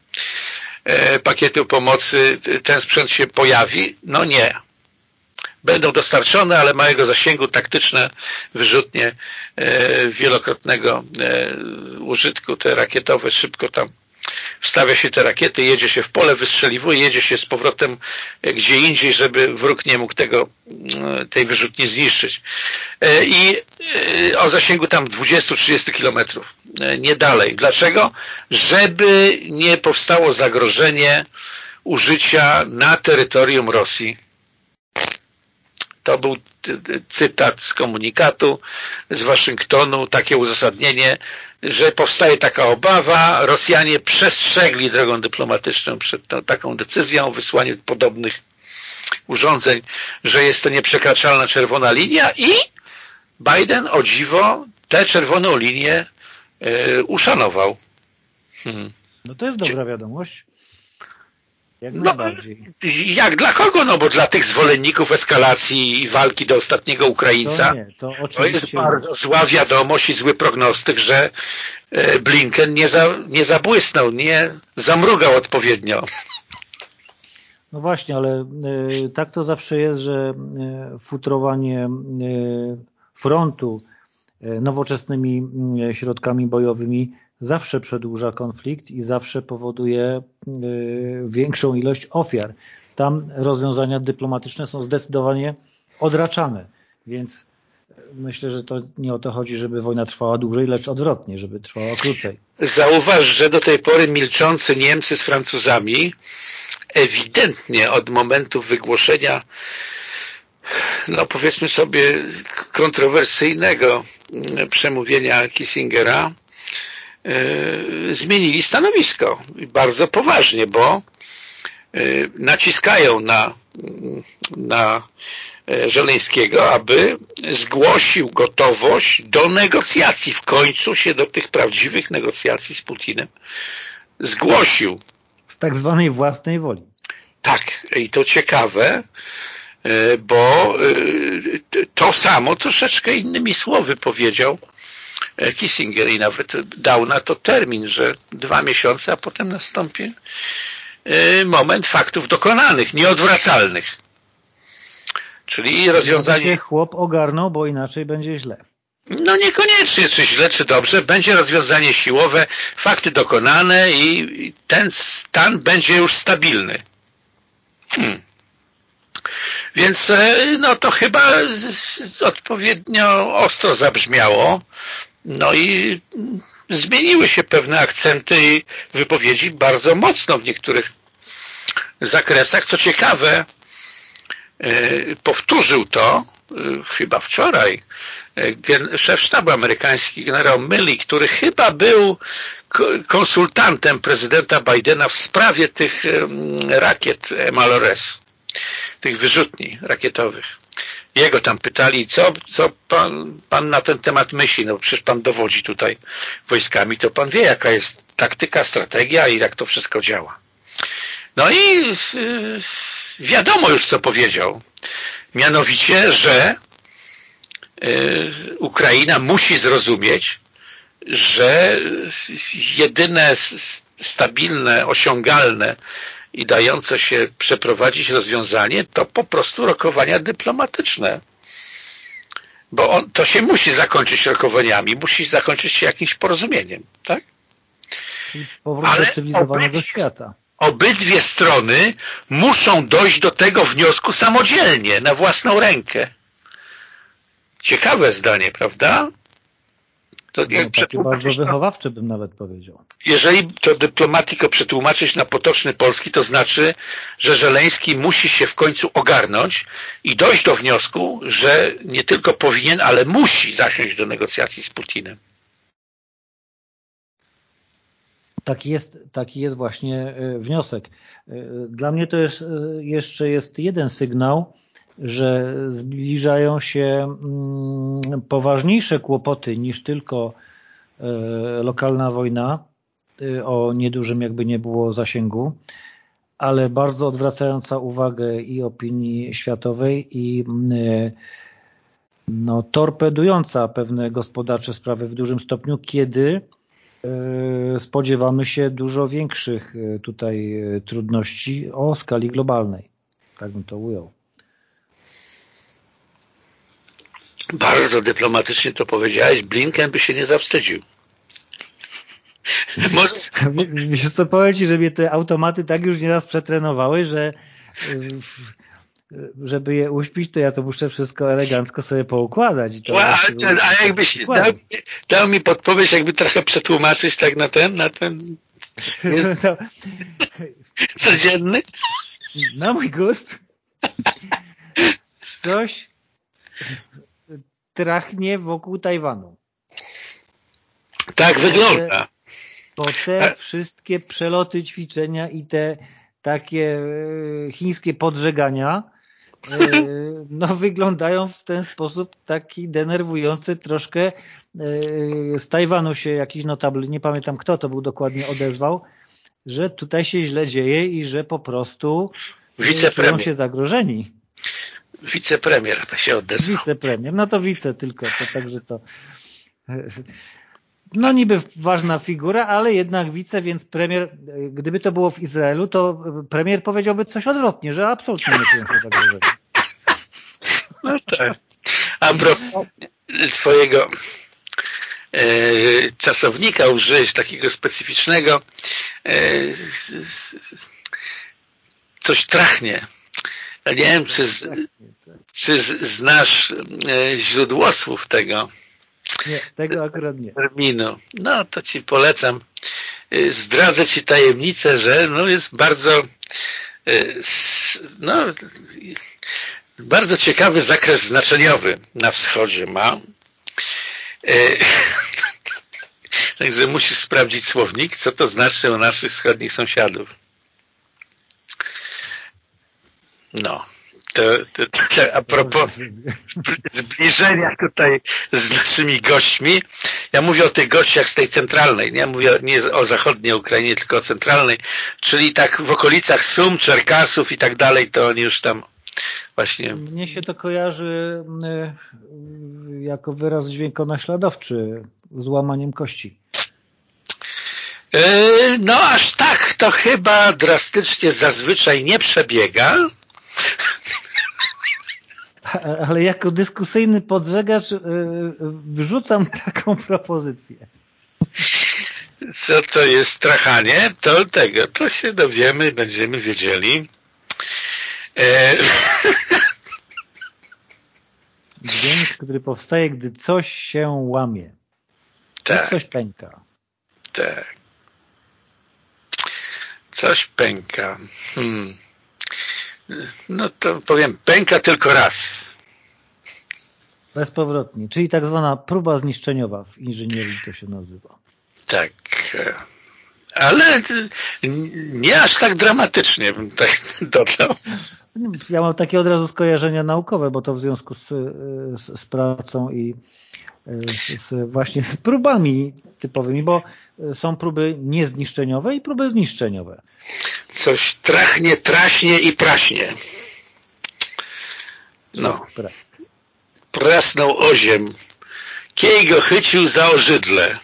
e, pakietów pomocy ten sprzęt się pojawi. No nie. Będą dostarczone, ale małego zasięgu taktyczne wyrzutnie e, wielokrotnego e, użytku, te rakietowe szybko tam wstawia się te rakiety, jedzie się w pole, wystrzeliwuje, jedzie się z powrotem gdzie indziej, żeby wróg nie mógł tego, tej wyrzutni zniszczyć. E, I e, o zasięgu tam 20-30 kilometrów, e, nie dalej. Dlaczego? Żeby nie powstało zagrożenie użycia na terytorium Rosji to był cytat z komunikatu z Waszyngtonu, takie uzasadnienie, że powstaje taka obawa, Rosjanie przestrzegli drogą dyplomatyczną przed tą, taką decyzją o wysłaniu podobnych urządzeń, że jest to nieprzekraczalna czerwona linia i Biden o dziwo tę czerwoną linię y, uszanował. Hmm. No to jest dobra wiadomość. Jak no. Jak dla kogo? No bo dla tych zwolenników eskalacji i walki do ostatniego Ukraińca to, nie, to, to jest bardzo zła wiadomość i zły prognostyk, że e, Blinken nie, za, nie zabłysnął, nie zamrugał odpowiednio. No właśnie, ale y, tak to zawsze jest, że y, futrowanie y, frontu nowoczesnymi środkami bojowymi zawsze przedłuża konflikt i zawsze powoduje y, większą ilość ofiar. Tam rozwiązania dyplomatyczne są zdecydowanie odraczane, więc myślę, że to nie o to chodzi, żeby wojna trwała dłużej, lecz odwrotnie, żeby trwała krócej. Zauważ, że do tej pory milczący Niemcy z Francuzami ewidentnie od momentu wygłoszenia no powiedzmy sobie kontrowersyjnego przemówienia Kissingera zmienili stanowisko bardzo poważnie, bo e, naciskają na, na e, Żeleńskiego, aby zgłosił gotowość do negocjacji. W końcu się do tych prawdziwych negocjacji z Putinem zgłosił. Z tak zwanej własnej woli. Tak, i to ciekawe, bo to samo troszeczkę innymi słowy powiedział Kissinger i nawet dał na to termin, że dwa miesiące, a potem nastąpi y, moment faktów dokonanych, nieodwracalnych. Czyli rozwiązanie... Się chłop ogarnął, bo inaczej będzie źle. No niekoniecznie, czy źle, czy dobrze. Będzie rozwiązanie siłowe, fakty dokonane i ten stan będzie już stabilny. Hmm. Więc e, no to chyba odpowiednio ostro zabrzmiało. No i zmieniły się pewne akcenty i wypowiedzi bardzo mocno w niektórych zakresach. Co ciekawe, e, powtórzył to e, chyba wczoraj e, szef sztabu amerykański generał Milley, który chyba był konsultantem prezydenta Bidena w sprawie tych rakiet MLRS, tych wyrzutni rakietowych jego tam pytali, co, co pan, pan na ten temat myśli, no przecież pan dowodzi tutaj wojskami, to pan wie, jaka jest taktyka, strategia i jak to wszystko działa. No i y, wiadomo już, co powiedział. Mianowicie, że y, Ukraina musi zrozumieć, że jedyne stabilne, osiągalne i dające się przeprowadzić rozwiązanie to po prostu rokowania dyplomatyczne. Bo on, to się musi zakończyć rokowaniami, musi zakończyć się jakimś porozumieniem, tak? Czyli powrót do cywilizowanego świata. Obydwie strony muszą dojść do tego wniosku samodzielnie, na własną rękę. Ciekawe zdanie, prawda? To no, takie bardzo wychowawcze bym nawet powiedział. Jeżeli to dyplomatiko przetłumaczyć na potoczny polski, to znaczy, że Żeleński musi się w końcu ogarnąć i dojść do wniosku, że nie tylko powinien, ale musi zasiąść do negocjacji z Putinem. Taki jest, taki jest właśnie e, wniosek. E, dla mnie to jest, e, jeszcze jest jeden sygnał, że zbliżają się mm, poważniejsze kłopoty niż tylko lokalna wojna o niedużym jakby nie było zasięgu, ale bardzo odwracająca uwagę i opinii światowej i mm, no, torpedująca pewne gospodarcze sprawy w dużym stopniu, kiedy E, spodziewamy się dużo większych e, tutaj e, trudności o skali globalnej. Tak bym to ujął. Bardzo dyplomatycznie to powiedziałeś. Blinken by się nie zawstydził. Wiesz co, powiem Ci, że mnie te automaty tak już nieraz przetrenowały, że żeby je uśpić, to ja to muszę wszystko elegancko sobie poukładać. I to a, jakbyś dał, dał, mi podpowiedź, jakby trochę przetłumaczyć tak na ten, na ten to... codzienny? Na mój gust coś trachnie wokół Tajwanu. Tak wygląda. Bo te wszystkie przeloty, ćwiczenia i te takie e, chińskie podżegania E, no, wyglądają w ten sposób taki denerwujący troszkę. E, z Tajwanu się jakiś notabl, nie pamiętam kto to był dokładnie, odezwał, że tutaj się źle dzieje i że po prostu czują się zagrożeni. Wicepremier się odezwał. Wicepremier, no to wice tylko, to także to no niby ważna figura, ale jednak wice, więc premier, gdyby to było w Izraelu, to premier powiedziałby coś odwrotnie, że absolutnie nie czują się zagrożeni. No tak. A propos twojego e, czasownika użyłeś takiego specyficznego e, coś trachnie. Ja nie wiem, czy, czy znasz e, źródło słów tego nie, tego akurat nie. Terminu. No to Ci polecam. Y, zdradzę Ci tajemnicę, że no jest bardzo y, no, bardzo ciekawy zakres znaczeniowy na wschodzie ma. Także musisz sprawdzić słownik, co to znaczy u naszych wschodnich sąsiadów. No. To, to, to, a propos zbliżenia tutaj z naszymi gośćmi, ja mówię o tych gościach z tej centralnej, nie mówię nie o zachodniej Ukrainie, tylko o centralnej, czyli tak w okolicach Sum, Czerkasów i tak dalej, to oni już tam właśnie... Mnie się to kojarzy e, jako wyraz dźwiękonaśladowczy z łamaniem kości. E, no aż tak to chyba drastycznie zazwyczaj nie przebiega, ale jako dyskusyjny podżegacz y, wrzucam taką propozycję. Co to jest strachanie? To tego, to się dowiemy, będziemy wiedzieli. E... Dźwięk, który powstaje, gdy coś się łamie. Tak. Coś pęka. Tak. Coś pęka. Hmm no to powiem, pęka tylko raz. Bezpowrotnie, czyli tak zwana próba zniszczeniowa w inżynierii to się nazywa. Tak, ale nie aż tak dramatycznie bym tak dodał. Ja mam takie od razu skojarzenia naukowe, bo to w związku z, z, z pracą i z, właśnie z próbami typowymi, bo są próby niezniszczeniowe i próby zniszczeniowe coś trachnie, traśnie i praśnie. No. Prasnął oziem. Kiej go chycił za ożydle.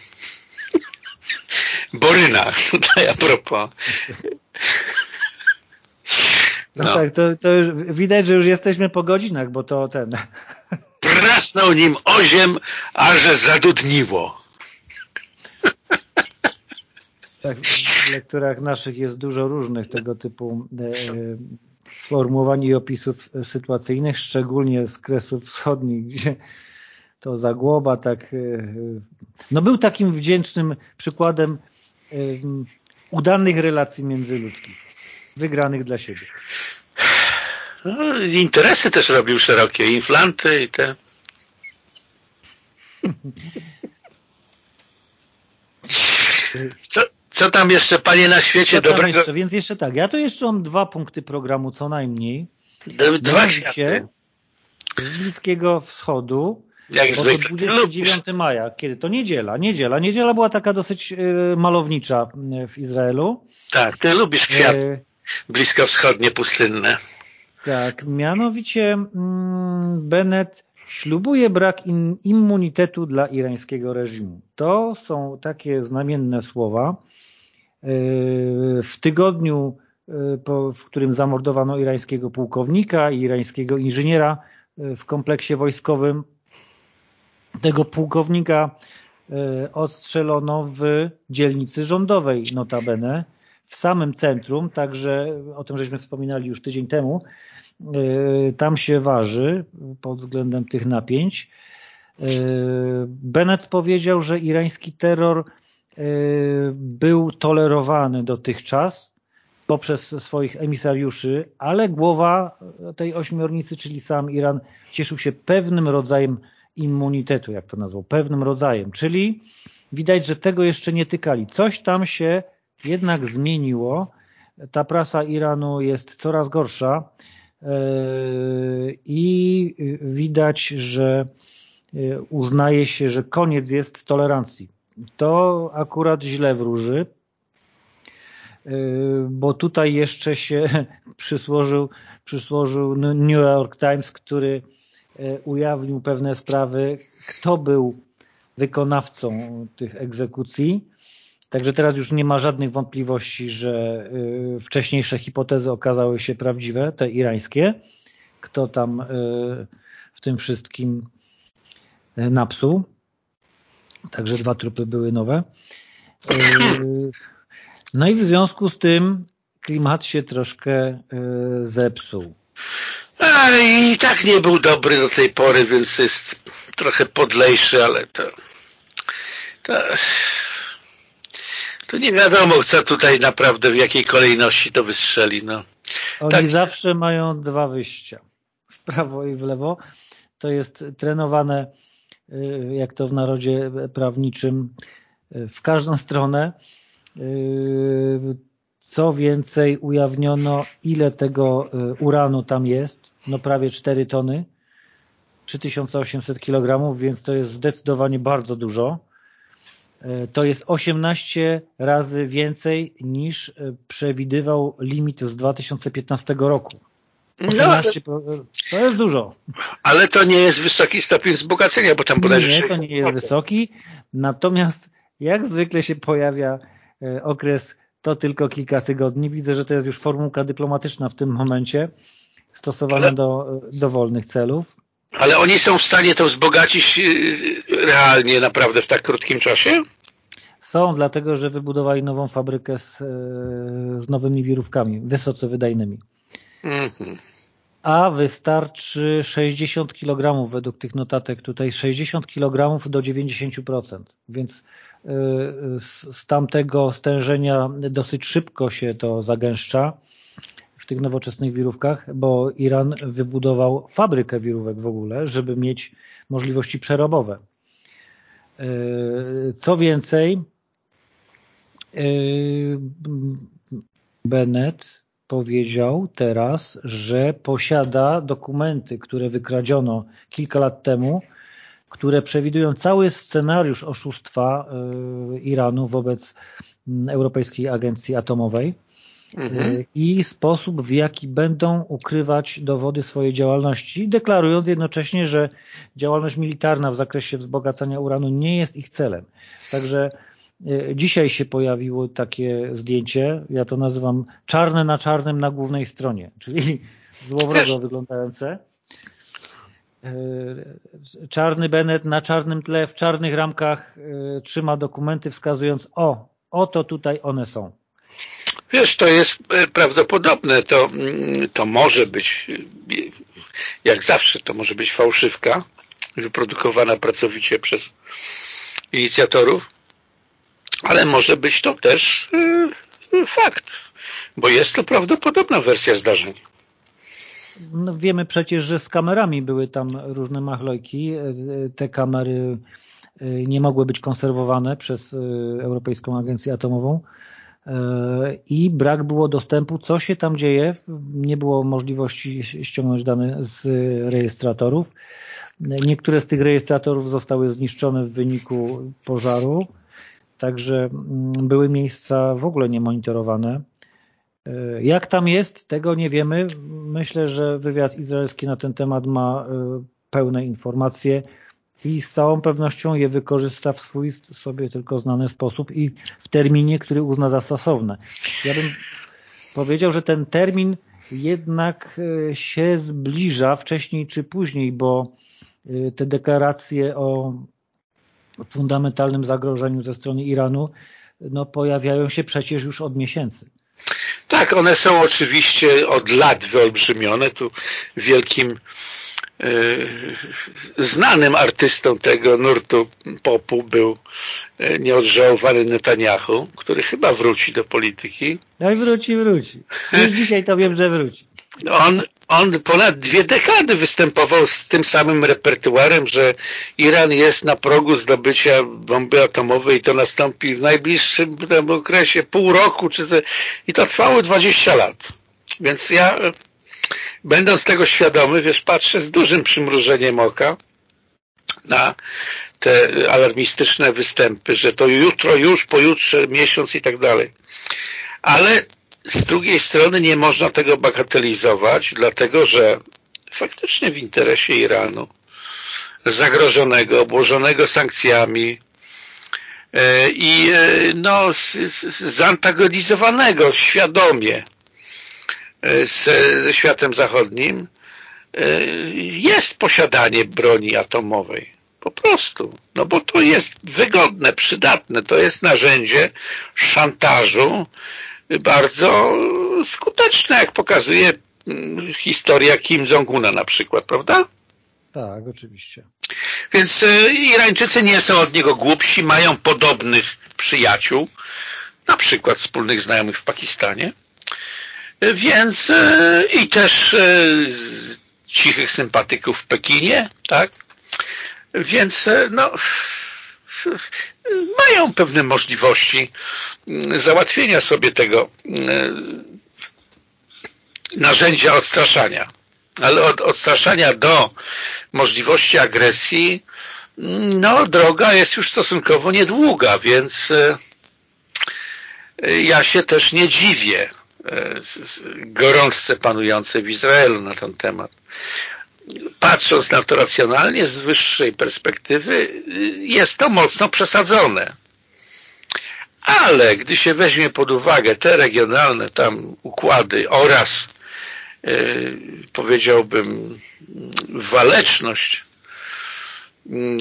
Boryna, tutaj a propos. No, no, tak, to, to już widać, że już jesteśmy po godzinach, bo to ten... Prasnął nim oziem, aże zadudniło. Tak, w lekturach naszych jest dużo różnych tego typu e, sformułowań i opisów sytuacyjnych, szczególnie z Kresów Wschodnich, gdzie to Zagłoba tak, no był takim wdzięcznym przykładem udanych relacji międzyludzkich, wygranych dla siebie. No, interesy też robił szerokie, inflanty i te. Co, co tam jeszcze, panie, na świecie co dobrego? Jeszcze? Więc jeszcze tak, ja tu jeszcze mam dwa punkty programu co najmniej. Dwa światy. Z Bliskiego Wschodu. Jak bo zwykle. to 29 maja, kiedy to niedziela. Niedziela. Niedziela była taka dosyć y, malownicza y, w Izraelu. Tak, ty lubisz kwiaty. Y bliskowschodnie, pustynne. Tak, mianowicie mm, Bennett ślubuje brak in, immunitetu dla irańskiego reżimu. To są takie znamienne słowa. W tygodniu, w którym zamordowano irańskiego pułkownika i irańskiego inżyniera w kompleksie wojskowym, tego pułkownika odstrzelono w dzielnicy rządowej notabene, w samym centrum, także o tym żeśmy wspominali już tydzień temu, e, tam się waży pod względem tych napięć. E, Bennett powiedział, że irański terror e, był tolerowany dotychczas poprzez swoich emisariuszy, ale głowa tej ośmiornicy, czyli sam Iran, cieszył się pewnym rodzajem immunitetu, jak to nazwał, pewnym rodzajem, czyli widać, że tego jeszcze nie tykali. Coś tam się jednak zmieniło. Ta prasa Iranu jest coraz gorsza e, i widać, że e, uznaje się, że koniec jest tolerancji. To akurat źle wróży, e, bo tutaj jeszcze się przysłożył, przysłożył New York Times, który ujawnił pewne sprawy, kto był wykonawcą tych egzekucji Także teraz już nie ma żadnych wątpliwości, że y, wcześniejsze hipotezy okazały się prawdziwe, te irańskie. Kto tam y, w tym wszystkim y, napsuł. Także dwa trupy były nowe. No i w związku z tym klimat się troszkę zepsuł. A, I tak nie był dobry do tej pory, więc jest trochę podlejszy, ale to, to to nie wiadomo, co tutaj naprawdę, w jakiej kolejności to wystrzeli. No. Oni tak. zawsze mają dwa wyjścia, w prawo i w lewo. To jest trenowane, jak to w narodzie prawniczym, y, w każdą stronę. Y, co więcej, ujawniono, ile tego uranu tam jest. No prawie 4 tony, 3800 kg, więc to jest zdecydowanie bardzo dużo. To jest 18 razy więcej niż przewidywał limit z 2015 roku. 18, no, to jest dużo. Ale to nie jest wysoki stopień wzbogacenia, bo tam bodajże Nie, to nie jest wysoki. Natomiast jak zwykle się pojawia e, okres to tylko kilka tygodni. Widzę, że to jest już formułka dyplomatyczna w tym momencie stosowana do dowolnych celów. Ale oni są w stanie to wzbogacić y, realnie naprawdę w tak krótkim czasie? Są, dlatego że wybudowali nową fabrykę z, e, z nowymi wirówkami, wysoce wydajnymi. Mhm. A wystarczy 60 kg według tych notatek tutaj, 60 kg do 90%, więc e, z tamtego stężenia dosyć szybko się to zagęszcza w tych nowoczesnych wirówkach, bo Iran wybudował fabrykę wirówek w ogóle, żeby mieć możliwości przerobowe. E, co więcej, e, Bennett powiedział teraz, że posiada dokumenty, które wykradziono kilka lat temu, które przewidują cały scenariusz oszustwa e, Iranu wobec Europejskiej Agencji Atomowej mhm. i sposób, w jaki będą ukrywać dowody swojej działalności, deklarując jednocześnie, że działalność militarna w zakresie wzbogacania uranu nie jest ich celem. Także dzisiaj się pojawiło takie zdjęcie, ja to nazywam czarne na czarnym na głównej stronie, czyli złowrogo wyglądające. E, czarny Bennett na czarnym tle, w czarnych ramkach e, trzyma dokumenty wskazując, o, oto tutaj one są. Wiesz, to jest e, prawdopodobne, to, mm, to może być, jak zawsze, to może być fałszywka, wyprodukowana pracowicie przez inicjatorów, ale może być to też yy, fakt, bo jest to prawdopodobna wersja zdarzeń. No wiemy przecież, że z kamerami były tam różne machlojki. Te kamery nie mogły być konserwowane przez Europejską Agencję Atomową i brak było dostępu, co się tam dzieje. Nie było możliwości ściągnąć dane z rejestratorów. Niektóre z tych rejestratorów zostały zniszczone w wyniku pożaru, także mm, były miejsca w ogóle niemonitorowane. Jak tam jest, tego nie wiemy. Myślę, że wywiad izraelski na ten temat ma e, pełne informacje i z całą pewnością je wykorzysta w swój sobie tylko znany sposób i w terminie, który uzna za stosowne. Ja bym powiedział, że ten termin jednak e, się zbliża wcześniej czy później, bo e, te deklaracje o fundamentalnym zagrożeniu ze strony Iranu no, pojawiają się przecież już od miesięcy. Tak, one są oczywiście od lat wyolbrzymione. Tu wielkim E, znanym artystą tego nurtu popu był e, nieodżałowany Netanyahu, który chyba wróci do polityki. No i wróci, wróci. Już dzisiaj to wiem, że wróci. On, on ponad dwie dekady występował z tym samym repertuarem, że Iran jest na progu zdobycia bomby atomowej i to nastąpi w najbliższym okresie pół roku, czy i to trwało 20 lat. Więc ja będąc tego świadomy, wiesz, patrzę z dużym przymrużeniem oka na te alarmistyczne występy, że to jutro, już, pojutrze, miesiąc i tak dalej. Ale z drugiej strony nie można tego bagatelizować, dlatego że faktycznie w interesie Iranu zagrożonego, obłożonego sankcjami e, i e, no, zantagonizowanego świadomie E, ze światem zachodnim jest posiadanie broni atomowej. Po prostu. No bo to jest wygodne, przydatne. To jest narzędzie szantażu bardzo skuteczne, jak pokazuje mm, historia Kim Jong-una na przykład, prawda? Tak, oczywiście. Więc e, Irańczycy nie są od niego głupsi, mają podobnych przyjaciół, na przykład wspólnych znajomych w Pakistanie więc e, i też e, cichych sympatyków w Pekinie, tak? Więc e, no mają pewne możliwości załatwienia sobie tego narzędzia odstraszania. Ale od odstraszania do możliwości agresji no droga jest już stosunkowo niedługa, więc ja się też nie dziwię E, gorączce panującej w Izraelu na ten temat. Patrząc na to racjonalnie, z wyższej perspektywy, jest to mocno przesadzone. Ale gdy się weźmie pod uwagę te regionalne tam układy oraz yy, powiedziałbym waleczność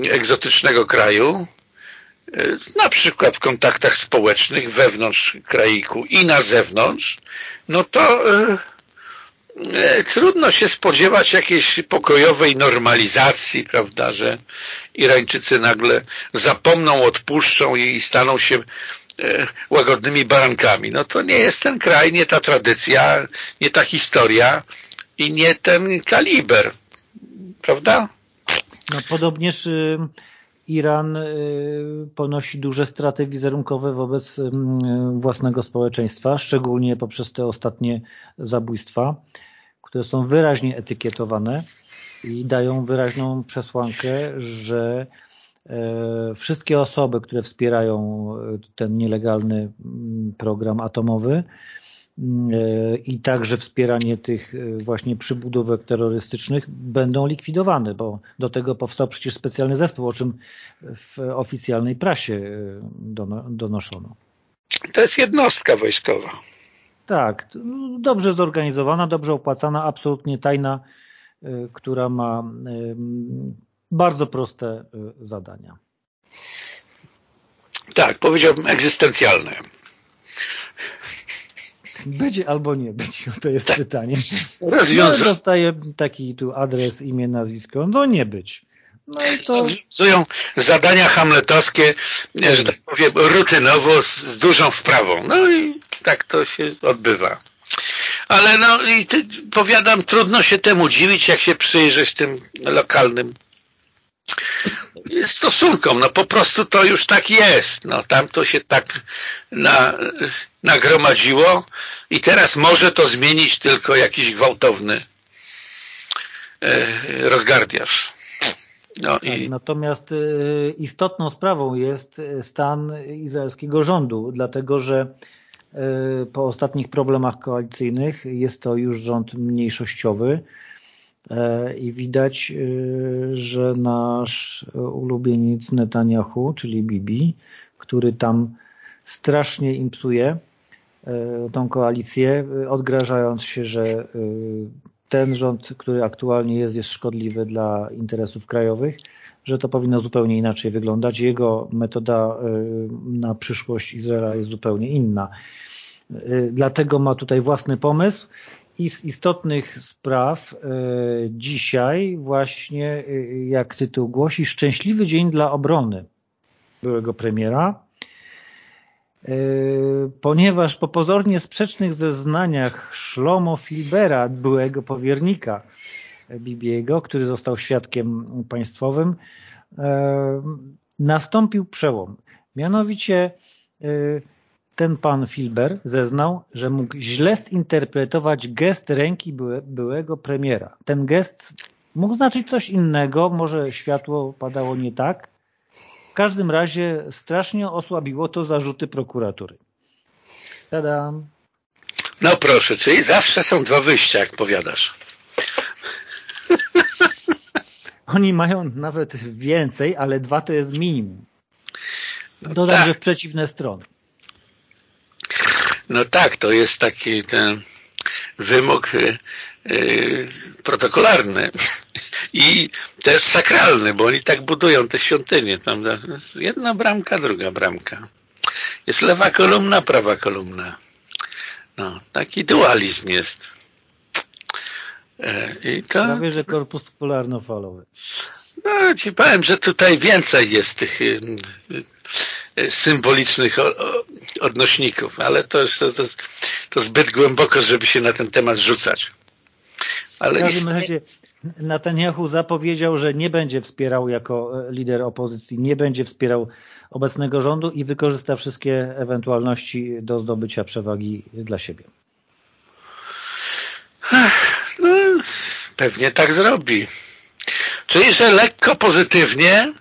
egzotycznego kraju, na przykład w kontaktach społecznych wewnątrz kraiku i na zewnątrz, no to trudno się spodziewać jakiejś pokojowej normalizacji, prawda, że Irańczycy nagle zapomną, odpuszczą i staną się e, łagodnymi barankami. No to nie jest ten kraj, nie ta tradycja, nie ta historia i nie ten kaliber, prawda? No podobnież Iran y, ponosi duże straty wizerunkowe wobec własnego społeczeństwa, szczególnie poprzez te ostatnie zabójstwa, które są wyraźnie etykietowane i dają wyraźną przesłankę, że e, wszystkie osoby, które wspierają e, ten nielegalny program atomowy, i także wspieranie tych e, właśnie przybudówek terrorystycznych będą likwidowane, bo do tego powstał przecież specjalny zespół, o czym w oficjalnej prasie e, donoszono. To jest jednostka wojskowa. Tak, dobrze zorganizowana, dobrze opłacana, absolutnie tajna, e, która ma bardzo proste zadania. Tak, powiedziałbym egzystencjalne. Będzie albo nie być, to jest tak. pytanie. Rozwiąza... No, dostaję taki tu adres, imię, nazwisko. No nie być. no i to... zadania hamletowskie, że tak powiem, rutynowo z dużą wprawą. No i tak to się odbywa. Ale no i ty, powiadam, trudno się temu dziwić, jak się przyjrzeć tym lokalnym stosunkom. No po prostu to już tak jest. No tam to się tak na, nagromadziło i teraz może to zmienić tylko jakiś gwałtowny e, rozgardiaż. No i... Tak, natomiast e, istotną sprawą jest stan izraelskiego rządu, dlatego że e, po ostatnich problemach koalicyjnych jest to już rząd mniejszościowy, E, i widać, e, że nasz ulubieniec Netanyahu, czyli Bibi, który tam strasznie im psuje e, tą koalicję, odgrażając się, że ten rząd, który aktualnie jest, jest szkodliwy dla interesów krajowych, że to powinno zupełnie inaczej wyglądać. Jego metoda na przyszłość Izraela jest zupełnie inna. Dlatego ma tutaj własny pomysł i z istotnych spraw e, dzisiaj właśnie, e, jak tytuł głosi, szczęśliwy dzień dla obrony byłego premiera, e, ponieważ po pozornie sprzecznych zeznaniach Szlomo Filbera, byłego powiernika Bibiego, który został świadkiem państwowym, nastąpił przełom. Mianowicie ten pan Filber zeznał, że mógł źle zinterpretować gest ręki byłe, byłego premiera. Ten gest mógł znaczyć coś innego, może światło padało nie tak. W każdym razie strasznie osłabiło to zarzuty prokuratury. Tadam. No proszę, czyli zawsze są dwa wyjścia, jak powiadasz. Oni mają nawet więcej, ale dwa to jest minimum. Dodam, tak. że w przeciwne strony. No tak, to jest taki ten wymóg y, y, protokolarny i też sakralny, bo oni tak budują te świątynie. Tam jedna bramka, druga bramka. Jest lewa kolumna, prawa kolumna. No, taki dualizm jest. E, I to... Prawie, że korpus polarno-falowy. No, ci powiem, że tutaj więcej jest tych y, symbolicznych odnośników, ale to, to, to, to zbyt głęboko, żeby się na ten temat rzucać. Ale w każdym razie Netanyahu zapowiedział, że nie będzie wspierał jako e, lider opozycji, nie będzie wspierał obecnego rządu i wykorzysta wszystkie ewentualności do zdobycia przewagi dla siebie. No, pewnie tak zrobi. Czyli, że lekko pozytywnie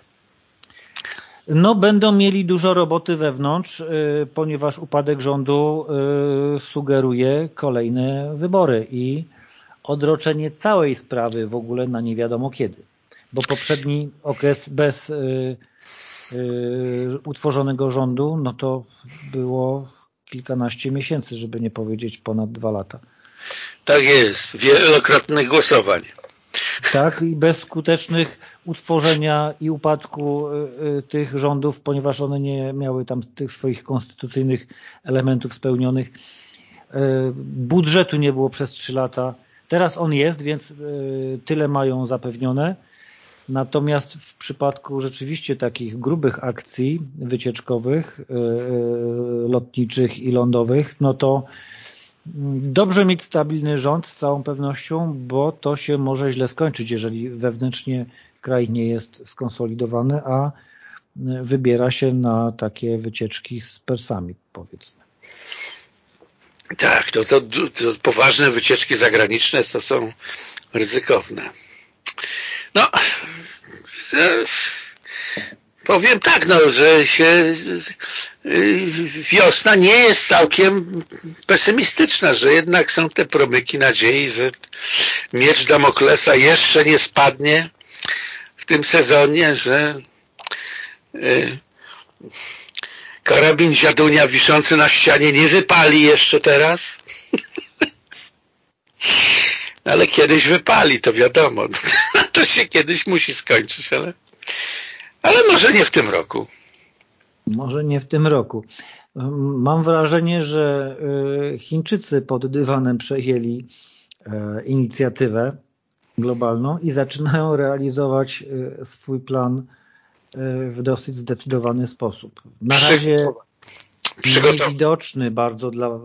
no będą mieli dużo roboty wewnątrz, y, ponieważ upadek rządu y, sugeruje kolejne wybory i odroczenie całej sprawy w ogóle na nie wiadomo kiedy. Bo poprzedni okres bez y, utworzonego rządu, no to było kilkanaście miesięcy, żeby nie powiedzieć ponad dwa lata. Tak jest, wielokrotnych głosowań. Tak, i bez skutecznych utworzenia i upadku y, y, tych rządów, ponieważ one nie miały tam tych swoich konstytucyjnych elementów spełnionych. Y, budżetu nie było przez trzy lata. Teraz on jest, więc tyle mają zapewnione. Natomiast w przypadku rzeczywiście takich grubych akcji wycieczkowych, lotniczych i lądowych, no to Dobrze mieć stabilny rząd z całą pewnością, bo to się może źle skończyć, jeżeli wewnętrznie kraj nie jest skonsolidowany, a wybiera się na takie wycieczki z Persami, powiedzmy. Tak, to, to, to poważne wycieczki zagraniczne to są ryzykowne. No, Powiem tak, no, że się wiosna nie jest całkiem pesymistyczna, że jednak są te promyki nadziei, że miecz Damoklesa jeszcze nie spadnie w tym sezonie, że y, karabin dziadunia wiszący na ścianie nie wypali jeszcze teraz. ale kiedyś wypali, to wiadomo. to się kiedyś musi skończyć, ale ale może nie w tym roku. Może nie w tym roku. Mam wrażenie, że y, Chińczycy pod dywanem przejęli y, inicjatywę globalną i zaczynają realizować swój plan w dosyć zdecydowany sposób. Na razie niewidoczny bardzo dla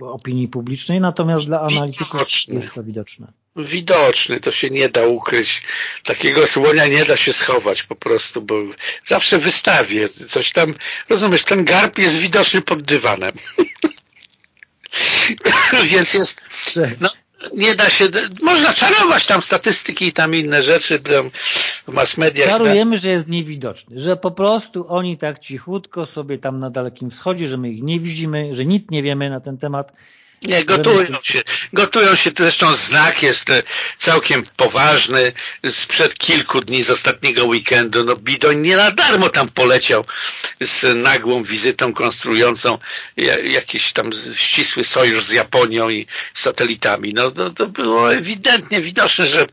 opinii publicznej, natomiast dla analityków jest to widoczne widoczny, to się nie da ukryć. Takiego słonia nie da się schować po prostu, bo zawsze wystawię coś tam, rozumiesz, ten garb jest widoczny pod dywanem. Więc jest, no, nie da się, można czarować tam statystyki i tam inne rzeczy tam w mass mediach. Czarujemy, że jest niewidoczny, że po prostu oni tak cichutko sobie tam na Dalekim Wschodzie, że my ich nie widzimy, że nic nie wiemy na ten temat nie, gotują się. Gotują się. Zresztą znak jest e, całkiem poważny. Sprzed kilku dni, z ostatniego weekendu, no Bidoń nie na darmo tam poleciał z nagłą wizytą konstruującą jakiś tam ścisły sojusz z Japonią i satelitami. No to, to było ewidentnie widoczne, że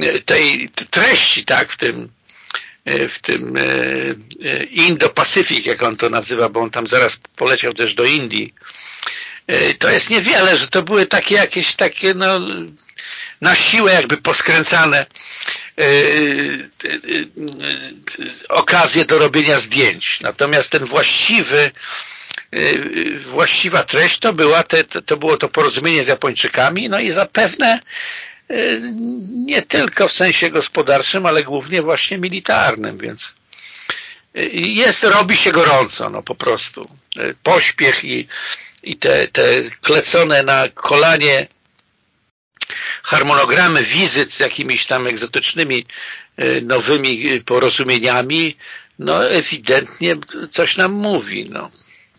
e, tej treści, tak, w tym e, w tym Indo-Pacyfik, jak on to nazywa, bo on tam zaraz poleciał też do Indii, to jest niewiele, że to były takie jakieś takie no, na siłę jakby poskręcane e, e, okazje do robienia zdjęć. Natomiast ten właściwy właściwa treść to była te, to było to porozumienie z Japończykami, no i zapewne nie tylko w sensie gospodarczym, ale głównie właśnie militarnym, więc jest, robi się gorąco, no po prostu. Pośpiech i i te, te klecone na kolanie harmonogramy wizyt z jakimiś tam egzotycznymi e, nowymi porozumieniami, no ewidentnie coś nam mówi. No.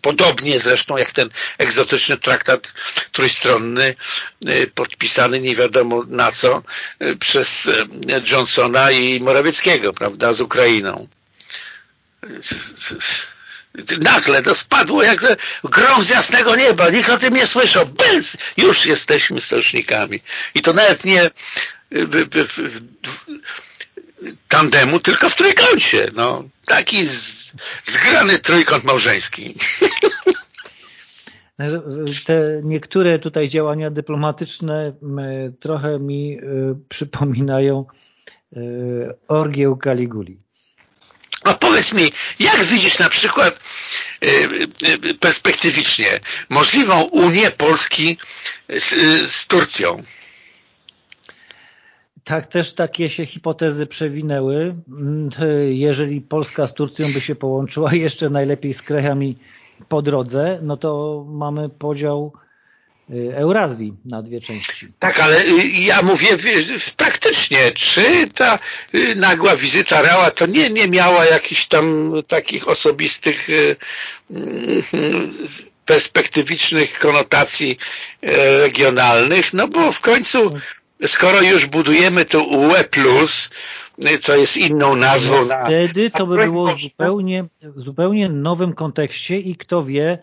Podobnie zresztą jak ten egzotyczny traktat trójstronny e, podpisany nie wiadomo na co e, przez Johnsona i Morawieckiego, prawda, z Ukrainą nagle to spadło jak grom z jasnego nieba, nikt o tym nie słyszał, bez, już jesteśmy sojusznikami. I to nawet nie w, w, w, tandemu, tylko w trójkącie. No, taki z, zgrany trójkąt małżeński. Te niektóre tutaj działania dyplomatyczne trochę mi e, przypominają e, orgię Kaliguli. A powiedz mi, jak widzisz na przykład y, y, perspektywicznie możliwą Unię Polski z, z Turcją? Tak, też takie się hipotezy przewinęły. Mm, jeżeli Polska z Turcją by się połączyła, jeszcze najlepiej z krajami po drodze, no to mamy podział Y, Eurazji na dwie części. Tak, ale y, ja mówię praktycznie, czy ta y, nagła wizyta Rała to nie, nie miała jakichś tam takich osobistych perspektywicznych konotacji regionalnych, no bo w końcu skoro już budujemy to UE+, co jest inną nazwą. No wtedy to by było zupełnie, w zupełnie nowym kontekście i kto wie,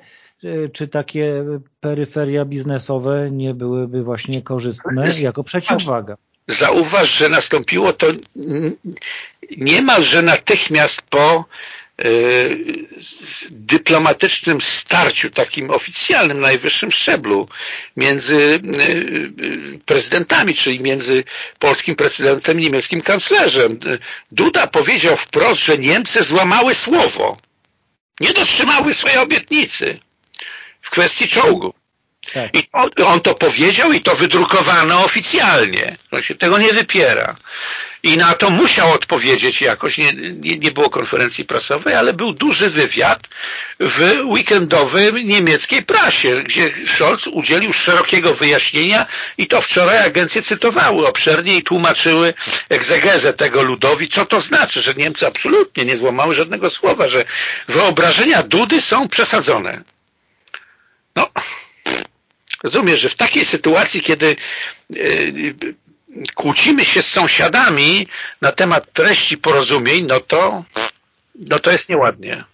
czy takie peryferia biznesowe nie byłyby właśnie korzystne jako przeciwwaga? Zauważ, że nastąpiło to niemalże natychmiast po e, dyplomatycznym starciu, takim oficjalnym, najwyższym szczeblu między e, prezydentami, czyli między polskim prezydentem i niemieckim kanclerzem. Duda powiedział wprost, że Niemcy złamały słowo. Nie dotrzymały swojej obietnicy w kwestii czołgu. Tak. I on, on, to powiedział i to wydrukowano oficjalnie. On się tego nie wypiera. I na to musiał odpowiedzieć jakoś. Nie, nie, nie było konferencji prasowej, ale był duży wywiad w weekendowej niemieckiej prasie, gdzie Scholz udzielił szerokiego wyjaśnienia i to wczoraj agencje cytowały obszernie i tłumaczyły egzegezę tego ludowi, co to znaczy, że Niemcy absolutnie nie złamały żadnego słowa, że wyobrażenia Dudy są przesadzone. No, rozumiesz, że w takiej sytuacji, kiedy e, kłócimy się z sąsiadami na temat treści porozumień, no to, no to jest nieładnie.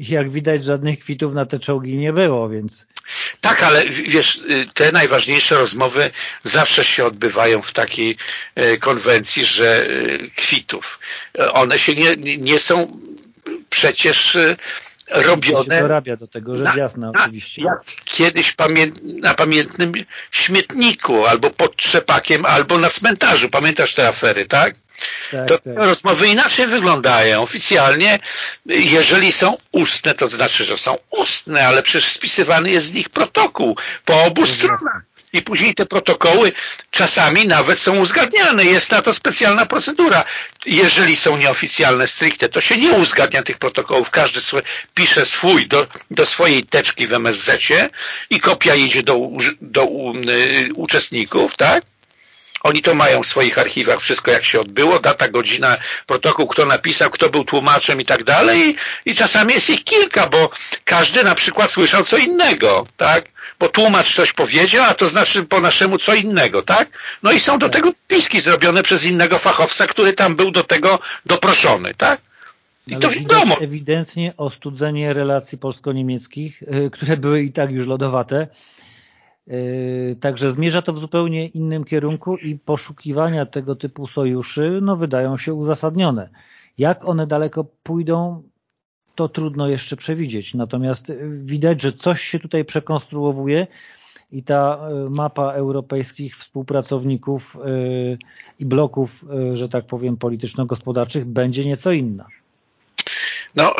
Jak widać, żadnych kwitów na te czołgi nie było, więc... Tak, ale wiesz, te najważniejsze rozmowy zawsze się odbywają w takiej e, konwencji, że e, kwitów. One się nie, nie są przecież robione. się dorabia do tego, że jasne oczywiście. Jak kiedyś pamię na pamiętnym śmietniku, albo pod trzepakiem, albo na cmentarzu. Pamiętasz te afery, tak? Tak, to tak. rozmowy inaczej wyglądają. Oficjalnie, jeżeli są ustne, to znaczy, że są ustne, ale przecież spisywany jest z nich protokół po obu stronach. I później te protokoły czasami nawet są uzgadniane. Jest na to specjalna procedura. Jeżeli są nieoficjalne stricte, to się nie uzgadnia tych protokołów. Każdy pisze swój do, do swojej teczki w MSZ-cie i kopia idzie do, do y, uczestników, tak? Oni to mają w swoich archiwach, wszystko jak się odbyło, data, godzina, protokół, kto napisał, kto był tłumaczem i tak dalej i czasami jest ich kilka, bo każdy na przykład słyszał co innego, tak? Bo tłumacz coś powiedział, a to znaczy po naszemu co innego, tak? No i są do tego piski zrobione przez innego fachowca, który tam był do tego doproszony, tak? I Ale to wiadomo. ewidentnie ostudzenie relacji polsko-niemieckich, yy, które były i tak już lodowate, Yy, także zmierza to w zupełnie innym kierunku i poszukiwania tego typu sojuszy no, wydają się uzasadnione. Jak one daleko pójdą, to trudno jeszcze przewidzieć. Natomiast widać, że coś się tutaj przekonstruowuje i ta yy, mapa europejskich współpracowników yy, i bloków, że tak powiem, polityczno-gospodarczych będzie nieco inna. No,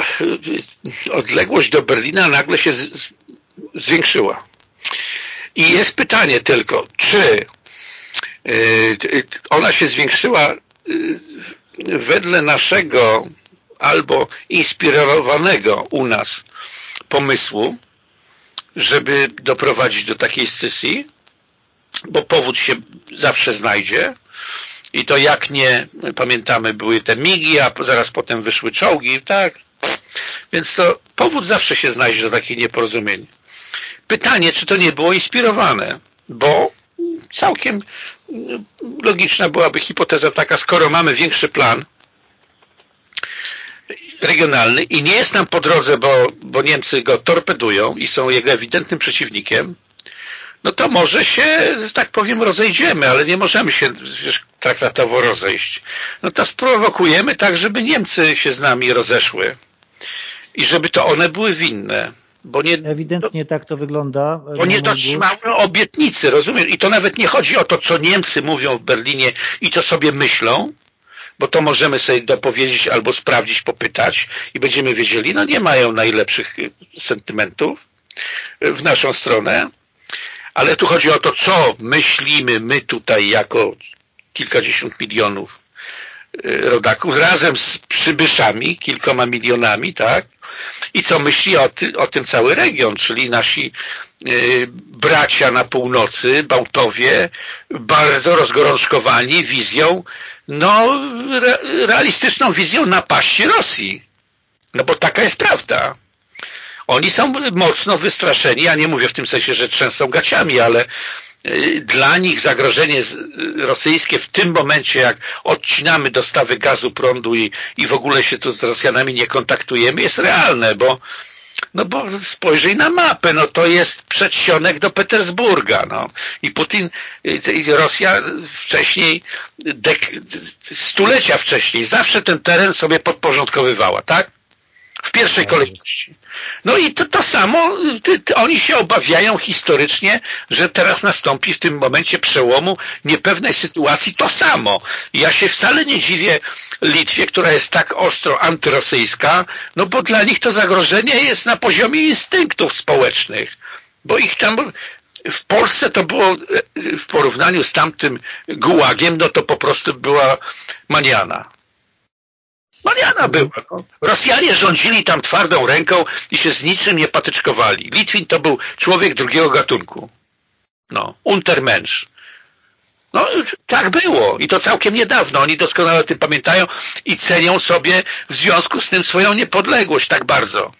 odległość do Berlina nagle się zwiększyła. I jest pytanie tylko, czy y, ona się zwiększyła y, wedle naszego albo inspirowanego u nas pomysłu, żeby doprowadzić do takiej scysji, bo powód się zawsze znajdzie i to jak nie, pamiętamy, były te migi, a zaraz potem wyszły czołgi, tak? Więc to powód zawsze się znajdzie do takich nieporozumień. Pytanie, czy to nie było inspirowane, bo całkiem logiczna byłaby hipoteza taka, skoro mamy większy plan regionalny i nie jest nam po drodze, bo, bo Niemcy go torpedują i są jego ewidentnym przeciwnikiem, no to może się, że tak powiem, rozejdziemy, ale nie możemy się wiesz, traktatowo rozejść. No to sprowokujemy tak, żeby Niemcy się z nami rozeszły i żeby to one były winne. Bo nie, Ewidentnie tak to wygląda. Bo nie dotrzymały obietnicy, rozumiem? I to nawet nie chodzi o to, co Niemcy mówią w Berlinie i co sobie myślą, bo to możemy sobie dopowiedzieć albo sprawdzić, popytać i będziemy wiedzieli, no nie mają najlepszych sentymentów w naszą stronę, ale tu chodzi o to, co myślimy my tutaj jako kilkadziesiąt milionów y, rodaków razem z przybyszami, kilkoma milionami, tak? i co myśli o, ty, o tym cały region, czyli nasi y, bracia na północy, Bałtowie, bardzo rozgorączkowani wizją, no re, realistyczną wizją napaści Rosji. No bo taka jest prawda. Oni są mocno wystraszeni, ja nie mówię w tym sensie, że trzęsą gaciami, ale y, dla nich zagrożenie rosyjskie w tym momencie, jak odcinamy dostawy gazu, prądu i, i w ogóle się tu z Rosjanami nie kontaktujemy, jest realne, bo no bo spojrzyj na mapę, no to jest przedsionek do Petersburga, no. I Putin, i Rosja wcześniej, stulecia wcześniej, zawsze ten teren sobie podporządkowywała, tak? W pierwszej kolejności. No i to, to samo, ty, ty, oni się obawiają historycznie, że teraz nastąpi w tym momencie przełomu niepewnej sytuacji to samo. Ja się wcale nie dziwię Litwie, która jest tak ostro antyrosyjska, no bo dla nich to zagrożenie jest na poziomie instynktów społecznych, bo ich tam w Polsce to było w porównaniu z tamtym gułagiem, no to po prostu była maniana. Mariana była. No. Rosjanie rządzili tam twardą ręką i się z niczym nie patyczkowali. Litwin to był człowiek drugiego gatunku. No, untermensch. No, tak było i to całkiem niedawno. Oni doskonale o tym pamiętają i cenią sobie w związku z tym swoją niepodległość tak bardzo.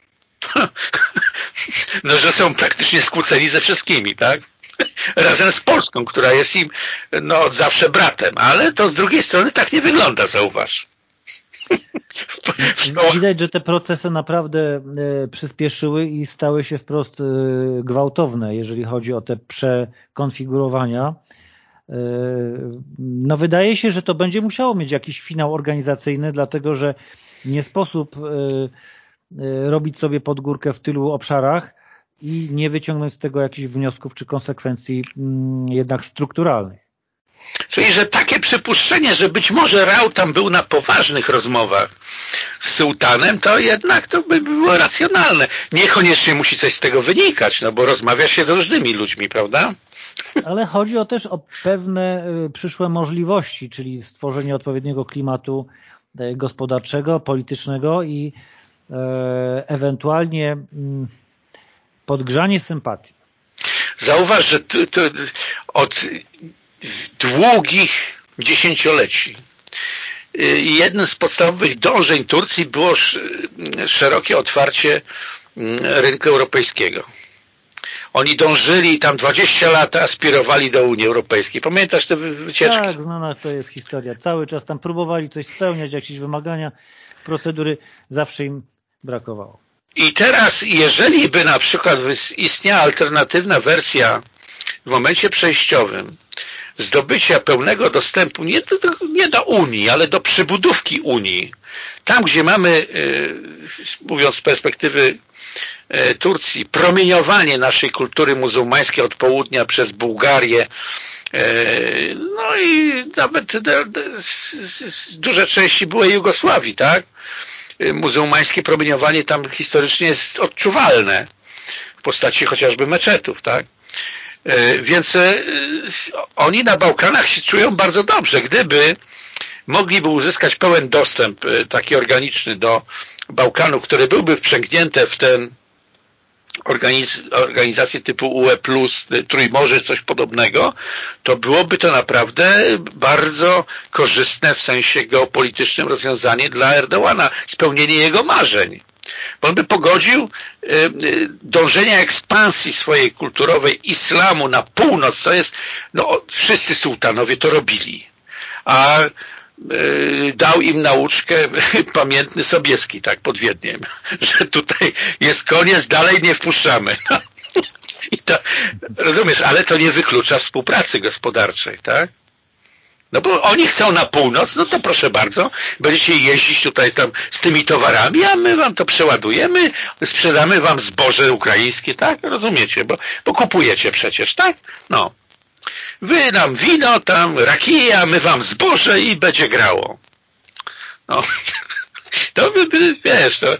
No, że są praktycznie skłóceni ze wszystkimi, tak? Razem z Polską, która jest im no, od zawsze bratem. Ale to z drugiej strony tak nie wygląda, zauważ. Widać, że te procesy naprawdę e, przyspieszyły i stały się wprost e, gwałtowne, jeżeli chodzi o te przekonfigurowania. E, no wydaje się, że to będzie musiało mieć jakiś finał organizacyjny, dlatego że nie sposób robić sobie podgórkę w tylu obszarach i nie wyciągnąć z tego jakichś wniosków czy konsekwencji mm, jednak strukturalnych. Czyli, że takie przypuszczenie, że być może Rał tam był na poważnych rozmowach z sułtanem, to jednak to by było racjonalne. Niekoniecznie musi coś z tego wynikać, no bo rozmawia się z różnymi ludźmi, prawda? Ale chodzi o też o pewne y, przyszłe możliwości, czyli stworzenie odpowiedniego klimatu e, gospodarczego, politycznego i e, ewentualnie mm, podgrzanie sympatii. Zauważ, że to od długich dziesięcioleci y, jednym z podstawowych dążeń Turcji było szerokie otwarcie mm, rynku europejskiego. Oni dążyli tam 20 lat, aspirowali do Unii Europejskiej. Pamiętasz te wycieczki? Tak, znana to jest historia. Cały czas tam próbowali coś spełniać, jakieś wymagania, procedury, zawsze im brakowało. I teraz, jeżeli by na przykład istniała alternatywna wersja w momencie przejściowym zdobycia pełnego dostępu nie do, nie do Unii, ale do przybudówki Unii, tam gdzie mamy, e, mówiąc z perspektywy e, Turcji, promieniowanie naszej kultury muzułmańskiej od południa przez Bułgarię, e, no i nawet duże części byłej Jugosławii, tak? Muzułmańskie promieniowanie tam historycznie jest odczuwalne w postaci chociażby meczetów, tak? E, więc e, oni na Bałkanach się czują bardzo dobrze. Gdyby mogliby uzyskać pełen dostęp e, taki organiczny do Bałkanu, które byłby wprzęgnięte w ten organiz organizację typu UE+, Trójmorze, coś podobnego, to byłoby to naprawdę bardzo korzystne w sensie geopolitycznym rozwiązanie dla Erdołana, spełnienie jego marzeń. Bo on by pogodził e, e, dążenia ekspansji swojej kulturowej islamu na północ, co jest, no wszyscy sułtanowie to robili. A e, dał im nauczkę pamiętny Sobieski, tak, pod Wiedniem, że tutaj jest koniec, dalej nie wpuszczamy. I to, rozumiesz, ale to nie wyklucza współpracy gospodarczej, tak? No bo oni chcą na północ, no to proszę bardzo, będziecie jeździć tutaj tam z tymi towarami, a my wam to przeładujemy, sprzedamy wam zboże ukraińskie, tak? Rozumiecie, bo, bo kupujecie przecież, tak? No. Wy nam wino, tam rakija, my wam zboże i będzie grało. No. To by, by wiesz, to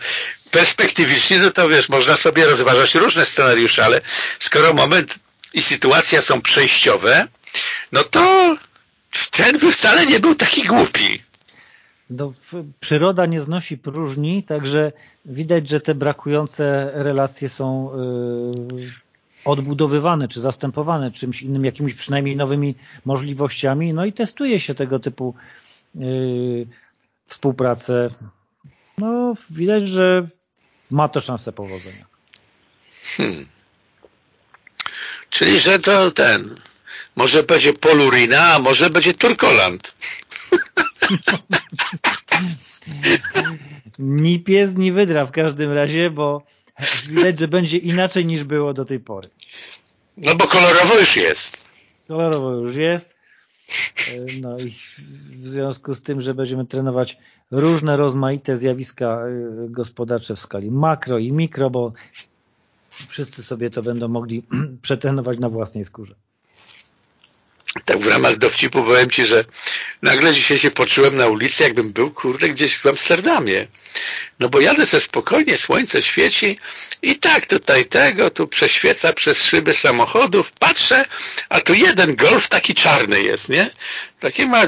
perspektywicznie, no to wiesz, można sobie rozważać różne scenariusze, ale skoro moment i sytuacja są przejściowe, no to ten by wcale nie był taki głupi. No, przyroda nie znosi próżni, także widać, że te brakujące relacje są yy, odbudowywane czy zastępowane czymś innym, jakimiś przynajmniej nowymi możliwościami. No i testuje się tego typu yy, współpracę. No, widać, że ma to szansę powodzenia. Hmm. Czyli, że to ten może będzie Polurina, a może będzie Turkoland. ni pies, ni wydra w każdym razie, bo widać, że będzie inaczej niż było do tej pory. No bo kolorowo już jest. Kolorowo już jest. No i w związku z tym, że będziemy trenować różne rozmaite zjawiska y, gospodarcze w skali makro i mikro, bo wszyscy sobie to będą mogli przetrenować na własnej skórze tak w ramach dowcipu powiem Ci, że nagle dzisiaj się poczułem na ulicy, jakbym był, kurde, gdzieś w Amsterdamie. No bo jadę sobie spokojnie, słońce świeci i tak tutaj tego, tu prześwieca przez szyby samochodów, patrzę, a tu jeden golf taki czarny jest, nie? Takie ma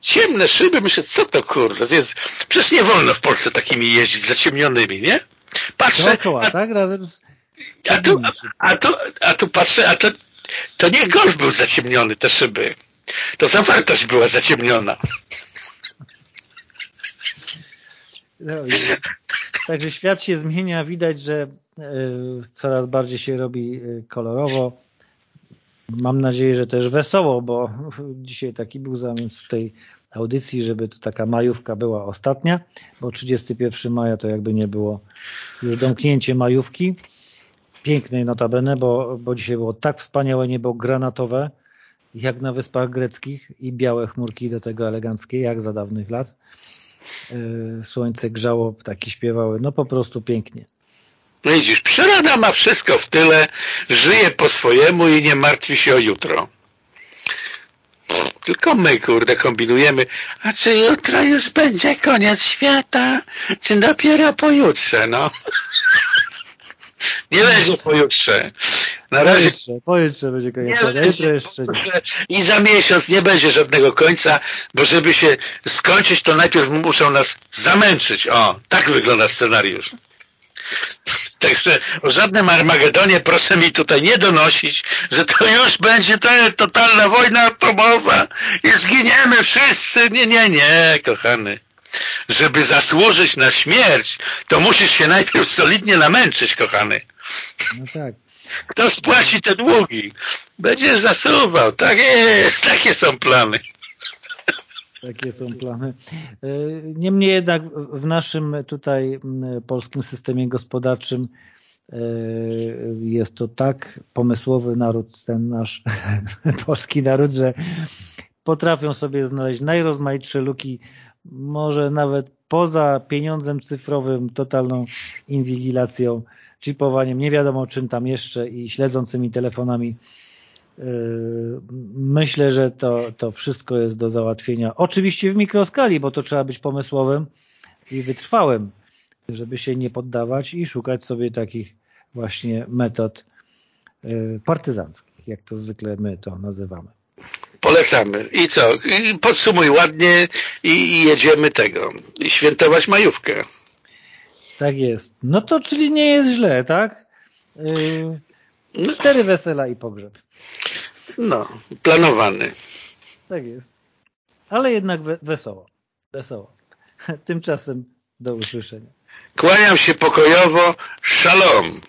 ciemne szyby, myślę, co to kurde, jest, przecież nie wolno w Polsce takimi jeździć, zaciemnionymi, nie? Patrzę, Dookoła, a, tak? Razem z... a, tu, a, tu, a tu patrzę, a to to nie golf był zaciemniony, te szyby. To zawartość była zaciemniona. No, także świat się zmienia, widać, że y, coraz bardziej się robi e, kolorowo. Mam nadzieję, że też wesoło, bo dzisiaj taki był w tej audycji, żeby to taka majówka była ostatnia, bo 31 maja to jakby nie było już domknięcie majówki pięknej notabene, bo, bo dzisiaj było tak wspaniałe niebo granatowe, jak na Wyspach Greckich i białe chmurki do tego eleganckie, jak za dawnych lat. słońce grzało, ptaki śpiewały, no po prostu pięknie. No widzisz, przyroda ma wszystko w tyle, żyje po swojemu i nie martwi się o jutro. Tylko my, kurde, kombinujemy, a czy jutro już będzie koniec świata, czy dopiero pojutrze, no. Nie będzie pojutrze. Na razie... Pojutrze, pojutrze będzie koniec świata, jutro jeszcze nie. I za miesiąc nie będzie żadnego końca, bo żeby się skończyć, to najpierw muszą nas zamęczyć. O, tak wygląda scenariusz. Także o żadnym Armagedonie proszę mi tutaj nie donosić, że to już będzie ta totalna wojna atomowa i zginiemy wszyscy. Nie, nie, nie, kochany. Żeby zasłużyć na śmierć, to musisz się najpierw solidnie namęczyć, kochany. No tak. Kto spłaci te długi? Będziesz zasuwał. Tak jest, takie są plany. Takie są plany. E, niemniej jednak w naszym tutaj polskim systemie gospodarczym e, jest to tak pomysłowy naród, ten nasz polski naród, że potrafią sobie znaleźć najrozmaitsze luki, może nawet poza pieniądzem cyfrowym, totalną inwigilacją, chipowaniem, nie wiadomo czym tam jeszcze i śledzącymi telefonami Yy, myślę, że to, to wszystko jest do załatwienia. Oczywiście w mikroskali, bo to trzeba być pomysłowym i wytrwałym, żeby się nie poddawać i szukać sobie takich właśnie metod yy, partyzanckich, jak to zwykle my to nazywamy. Polecamy. I co? Podsumuj ładnie i jedziemy tego. Świętować majówkę. Tak jest. No to czyli nie jest źle, tak? Yy, no. Cztery wesela i pogrzeb. No, planowany. Tak jest. Ale jednak wesoło. Wesoło. Tymczasem do usłyszenia. Kłaniam się pokojowo. Shalom.